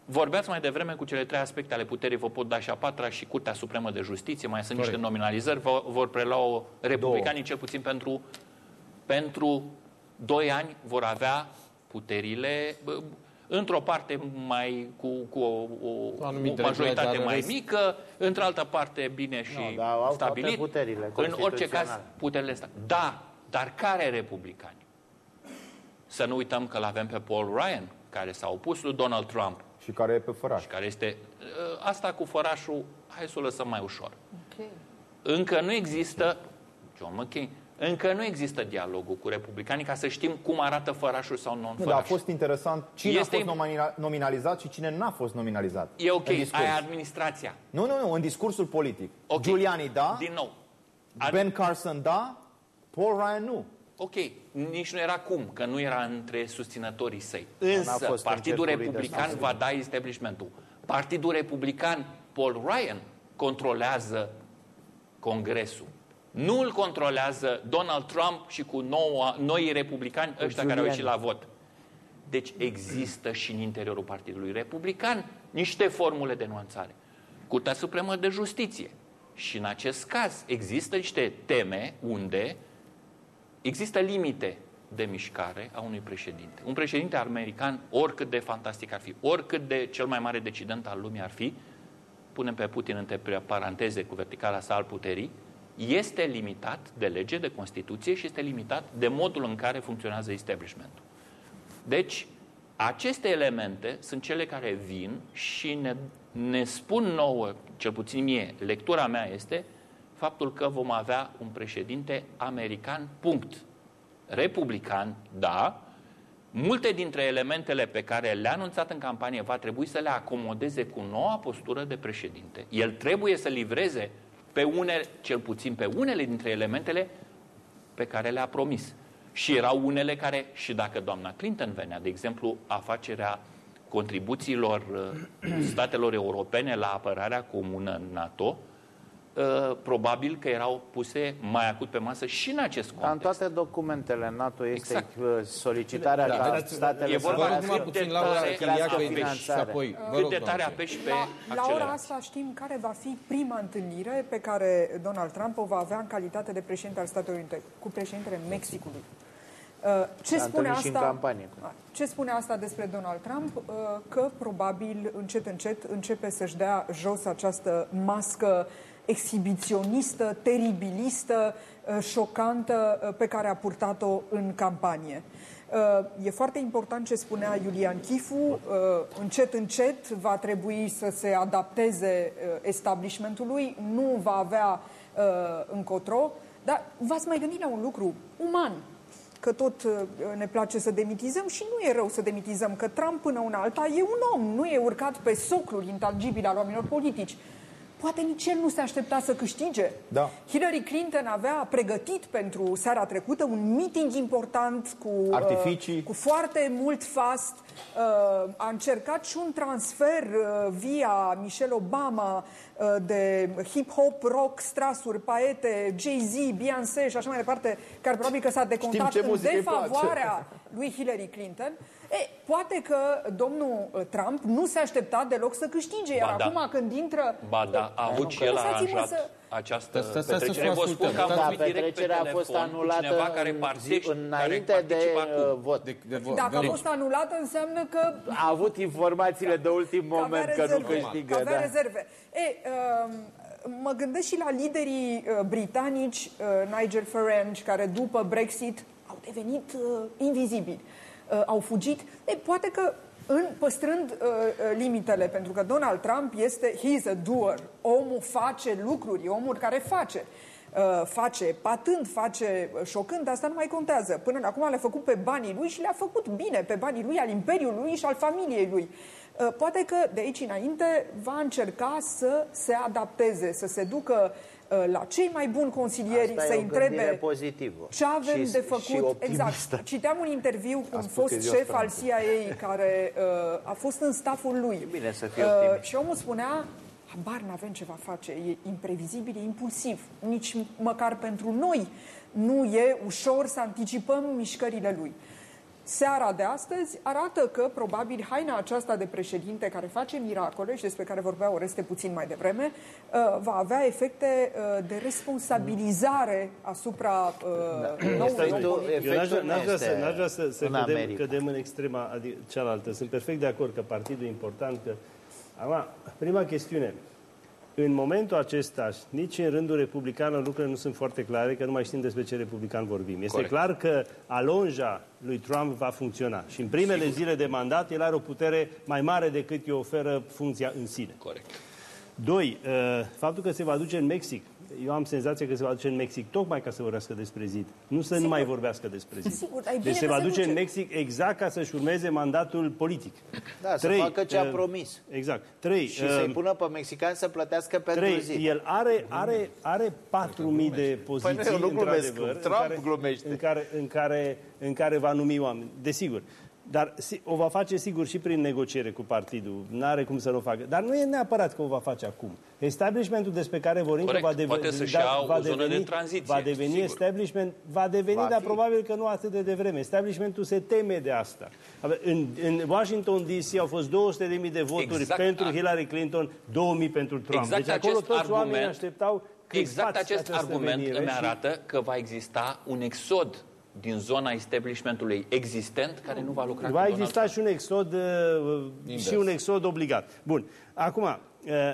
vorbeați mai devreme cu cele trei aspecte ale puterii, vă pot da și a patra și Curtea Supremă de Justiție, mai sunt niște nominalizări, vă, vor prelua republicanii cel puțin pentru, pentru doi ani vor avea puterile bă, într-o parte mai cu, cu o, o, Anumite o majoritate reglementare, mai rest- mică, într altă parte bine și Nu, dar au toate stabilit. puterile în orice caz, constituționale. puterile astea. Da, dar care republicani? Să nu uităm că l-avem pe Paul Ryan, care s-a opus lui Donald Trump Și care e pe făraș. și care este... ă, Asta cu fărașul, hai să o lăsăm mai ușor. Ok. Încă nu există, John McCain, încă nu există dialogul cu republicanii ca să știm cum arată fărașul sau Nu, dar a non-fărașul. fost interesant cine Este a fost imp- nomina- nominalizat și cine n-a fost nominalizat. E ok, în discurs. ai administrația. Nu, nu, nu, în discursul politic. Ok. Giuliani da, Din nou. Ad- Ben Carson da, Paul Ryan nu. Ok, nici nu era cum, că nu era între susținătorii săi. N-a Însă, fost în Partidul cercul Republican leadership. va da establishmentul. Partidul Republican, Paul Ryan, controlează Congresul. Nu îl controlează Donald Trump și cu noua, noi republicani, ăștia care au ieșit la vot. Deci există și în interiorul Partidului Republican niște formule de nuanțare. Curtea Supremă de Justiție. Și în acest caz există niște teme unde există limite de mișcare a unui președinte. Un președinte american, oricât de fantastic ar fi, oricât de cel mai mare decident al lumii ar fi, punem pe Putin între paranteze cu verticala sa al puterii, este limitat de lege, de Constituție și este limitat de modul în care funcționează establishmentul. Deci, aceste elemente sunt cele care vin și ne, ne spun nouă, cel puțin mie, lectura mea este faptul că vom avea un președinte american, punct. Republican, da, multe dintre elementele pe care le-a anunțat în campanie va trebui să le acomodeze cu noua postură de președinte. El trebuie să livreze pe unele, cel puțin pe unele dintre elementele pe care le-a promis. Și erau unele care, și dacă doamna Clinton venea, de exemplu, afacerea contribuțiilor uh, statelor europene la apărarea comună NATO, uh, probabil că erau puse mai acut pe masă și în acest Dar în context. toate documentele NATO este Exact. uh, solicitarea Da, ca dați- statele e să vorba Vă rog facă numai cât puțin, de Laura tare Chiriacă crească și finanțarea. apoi, vă Cât rog, de tare doamne. apeși pe La, la ora accelerație. asta știm care va fi prima întâlnire pe care Donald Trump o va avea în calitate de președinte al Statelor Unite cu președintele Mexicului. Uh, Ce S-a spune întâlnit și în asta? campanie. Ce spune asta despre Donald Trump? Uh, Că probabil încet încet începe să-și dea jos această mască exhibiționistă, teribilistă, uh, șocantă uh, pe care a purtat-o în campanie. Uh, E foarte important ce spunea Iulian Chifu. uh, Încet, încet va trebui să se adapteze uh, establishmentului, nu va avea uh, încotro. Dar v-ați mai gândit la un lucru uman, că tot uh, ne place să demitizăm și nu e rău să demitizăm, că Trump până una alta e un om, nu e urcat pe socluri intangibile al oamenilor politici. Poate nici el nu se aștepta să câștige. Da. Hillary Clinton avea pregătit pentru seara trecută un meeting important cu, Artificii. Uh, cu foarte mult fast. Uh, a încercat și un transfer uh, via Michelle Obama uh, de hip-hop, rock, strasuri, paete, Jay-Z, Beyoncé și așa mai departe, care probabil că s-a decontat ce în muzică îi place. defavoarea lui Hillary Clinton. E, poate că domnul uh, Trump nu se aștepta deloc să câștige, iar Ba da. acum când intră... Ba da, a avut și el Lăsați-mă aranjat să- această Stai, stai, stai să petrecere. Vă ascultăm. spun că am Da, vorbit direct pe petrecerea a telefon fost cu anulată cineva care, în partește, zi- care înainte de participă acum. uh, vot. De, de, vă, Dacă a vă- fost anulată, înseamnă că A avut informațiile de ultim moment avea că nu rezerve, câștigă. că avea Da. rezerve. E, um, mă gândesc și la liderii uh, britanici, uh, Nigel Farage, care după Brexit au devenit uh, invizibili. Uh, au fugit. E, poate că în, păstrând uh, uh, limitele, pentru că Donald Trump este, he's a doer, omul face lucruri, e omul care face. Uh, face patând, face uh, șocând, dar asta nu mai contează. Până acum le-a făcut pe banii lui și le-a făcut bine, pe banii lui, al imperiului și al familiei lui. Uh, Poate că de aici înainte va încerca să se adapteze, să se ducă uh, la cei mai buni consilieri, Asta să e o gândire întrebe pozitivă. ce avem și, de Și făcut. optimistă. Exact. Citeam un interviu cu un spus că fost e ziua șef al speranței. CIA care uh, a fost în staful lui. E bine să fii Uh, optimist. și omul spunea, habar n-avem ce va face, e imprevizibil, e impulsiv. Nici măcar pentru noi nu e ușor să anticipăm mișcările lui. Seara de astăzi arată că probabil haina aceasta de președinte care face miracole și despre care vorbea Oreste puțin mai devreme, uh, va avea efecte uh, de responsabilizare asupra uh, noului om Efectul- politic. Eu n-aș, vrea- Efectul n-aș vrea nu să, este n-aș vrea să, să în cădem, America. cădem în extrema adi- cealaltă. Sunt perfect de acord că partidul e important. Că... Acum, prima chestiune. În momentul acesta, nici în rândul republicanilor lucrurile nu sunt foarte clare, că nu mai știm despre ce republican vorbim. Este Corect. clar că alonja lui Trump va funcționa. Și în primele Sigur. zile de mandat, el are o putere mai mare decât îi oferă funcția în sine. Corect. Doi, uh, faptul că se va duce în Mexic. Eu am senzația că se va duce în Mexic tocmai ca să vorbească despre zid. Nu să nu mai vorbească despre zid. Sigur, dar e deci bine se că va se duce duce. în Mexic exact ca să-și urmeze mandatul politic. Da, să facă ce a promis. Exact. Trei, Și uh, să-i pună pe mexicani să plătească pentru Trei, zi. el are, are, are 4.000 de poziții, Păi nu, eu nu glumesc, într-adevăr, în Trump care, glumește. În care, în, care, în care va numi oameni, desigur. Dar si- o va face sigur și prin negociere cu partidul. Nu are cum să nu o facă. Dar nu e neapărat că o va face acum. Establishmentul despre care vorbim că Corect. va, deve- Poate să-și da, ia va o zonă deveni, de tranziție, va deveni sigur. establishment, va deveni, Va dar fi. probabil că nu atât de devreme. Establishmentul se teme de asta. În, în Washington DC au fost 200.000 de voturi Exact. pentru Hillary Clinton, 2.000 pentru Trump. Exact deci acolo acest toți argument- oamenii așteptau Exact crispați acest această argument venire îmi și- arată că va exista un exod din zona establishmentului existent care nu va lucra cu Va Donald exista Trump. și un exod uh, și un exod obligat. Bun. Acum, uh,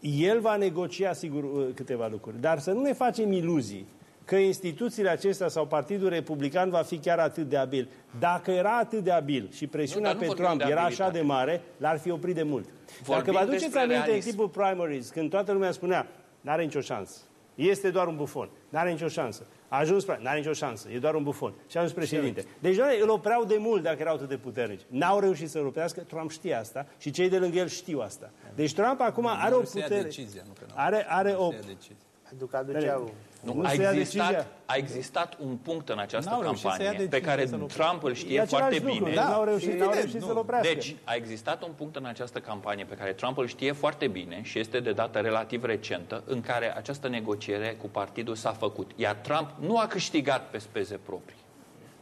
el va negocia, sigur, uh, câteva lucruri. Dar să nu ne facem iluzii că instituțiile acestea sau Partidul Republican va fi chiar atât de abil. Dacă era atât de abil și presiunea Nu, dar nu pe vorbim Trump de era așa abilitate. de mare, l-ar fi oprit de mult. Dacă Vorbim vă aduceți despre aminte în realism. timpul primaries, când toată lumea spunea, n-are nicio șansă. Este doar un bufon. N-are nicio șansă. A ajuns, pre- n-are nicio șansă. E doar un bufon. Și a ajuns președinte. Deci doamne, îl opreau de mult dacă erau atât de puternici. N-au reușit să-l oprească. Trump știe asta și cei de lângă el știu asta. Deci Trump acum are o să ia putere. decizia, nu că n-au. Are, are o... Să ia decizia. Pentru că aduceau... Nu, Nu a, se ia existat, decizia. a existat un punct în această N-au reușit să ia campanie pe decizia care să-l Trump îl E știe același foarte lucru, bine. dar n-au reușit, n-au evident, reușit nu. să-l oprească. Deci, a existat un punct în această campanie pe care Trump îl știe foarte bine și este de dată relativ recentă, în care această negociere cu partidul s-a făcut. Iar Trump nu a câștigat pe speze proprii.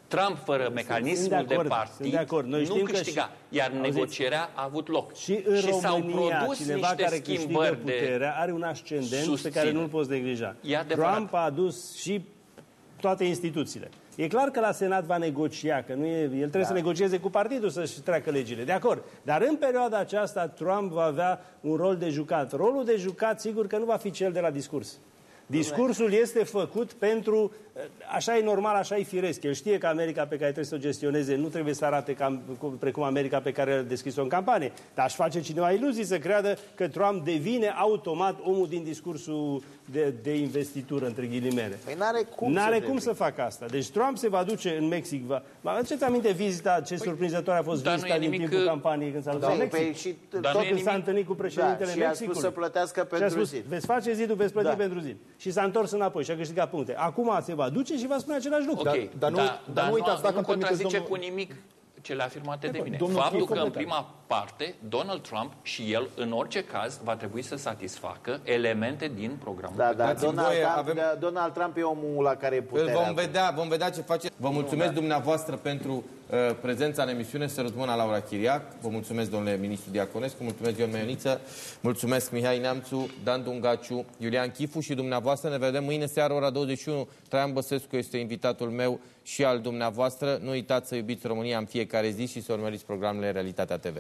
Trump, fără mecanismul sunt de acord, de sunt partid, de acord. Noi nu știm că câștiga. și- Iar Auziți? negocierea a avut loc. Și în s-au România, produs cineva niște care câștigă schimbări de... puterea are un ascendent pe susține. care nu-l poți neglija. E adevărat. Trump a adus și toate instituțiile. E clar că la Senat va negocia, că nu e, el trebuie da. să negocieze cu partidul să-și treacă legile. De acord. Dar în perioada aceasta Trump va avea un rol de jucat. Rolul de jucat, sigur că nu va fi cel de la discurs. Discursul este făcut pentru, așa e normal, așa e firesc. El știe că America pe care trebuie să o gestioneze nu trebuie să arate cam, cum- precum America pe care a deschis-o în campanie. Dar aș face cineva iluzii să creadă că Trump devine automat omul din discursul de, de investitură, între ghilimele. Păi n-are cum N-are să cum devine. să facă asta. Deci Trump se va duce în Mexic. Va... Vă aduceți aminte vizita, ce surprinzătoare a fost dar nu vizita e din nimic, timpul uh, campaniei când s-a dus Da, la Mexic? păi și Dar tot nu e Când s-a nimic- întâlnit cu președintele Da, și a Mexicului. spus să plătească Și a pentru spus, zid. veți face zidul, veți plăti Da. pentru zid. Și s-a întors înapoi și a câștigat puncte. Acum se va duce și va spune același lucru. Ok, Dar- dar nu- da, dar nu uitați, dacă nu îmi permiteți, contrazice domnul- cu nimic cele afirmate de mine. domnul Faptul Chico că în Beta. prima parte Donald Trump și el, în orice caz, va trebui să satisfacă elemente din programul Da, pe da, care- Dați-mi Donald, voie, Trump, avem- da, Donald Trump e omul la care e Îl puterea. vom vedea, vom vedea ce face. Vă mulțumesc dumneavoastră pentru uh, prezența în emisiune. Să răzmână Laura Chiriac. Vă mulțumesc, domnule ministru Diaconescu. Mulțumesc, Ion Meioniță. Mulțumesc, Mihai Neamțu, Dan Dungaciu, Iulian Chifu și dumneavoastră. Ne vedem mâine seară, ora 21. Traian Băsescu este invitatul meu și al dumneavoastră. Nu uitați să iubiți România în fiecare zi și să urmăriți programele Realitatea TV.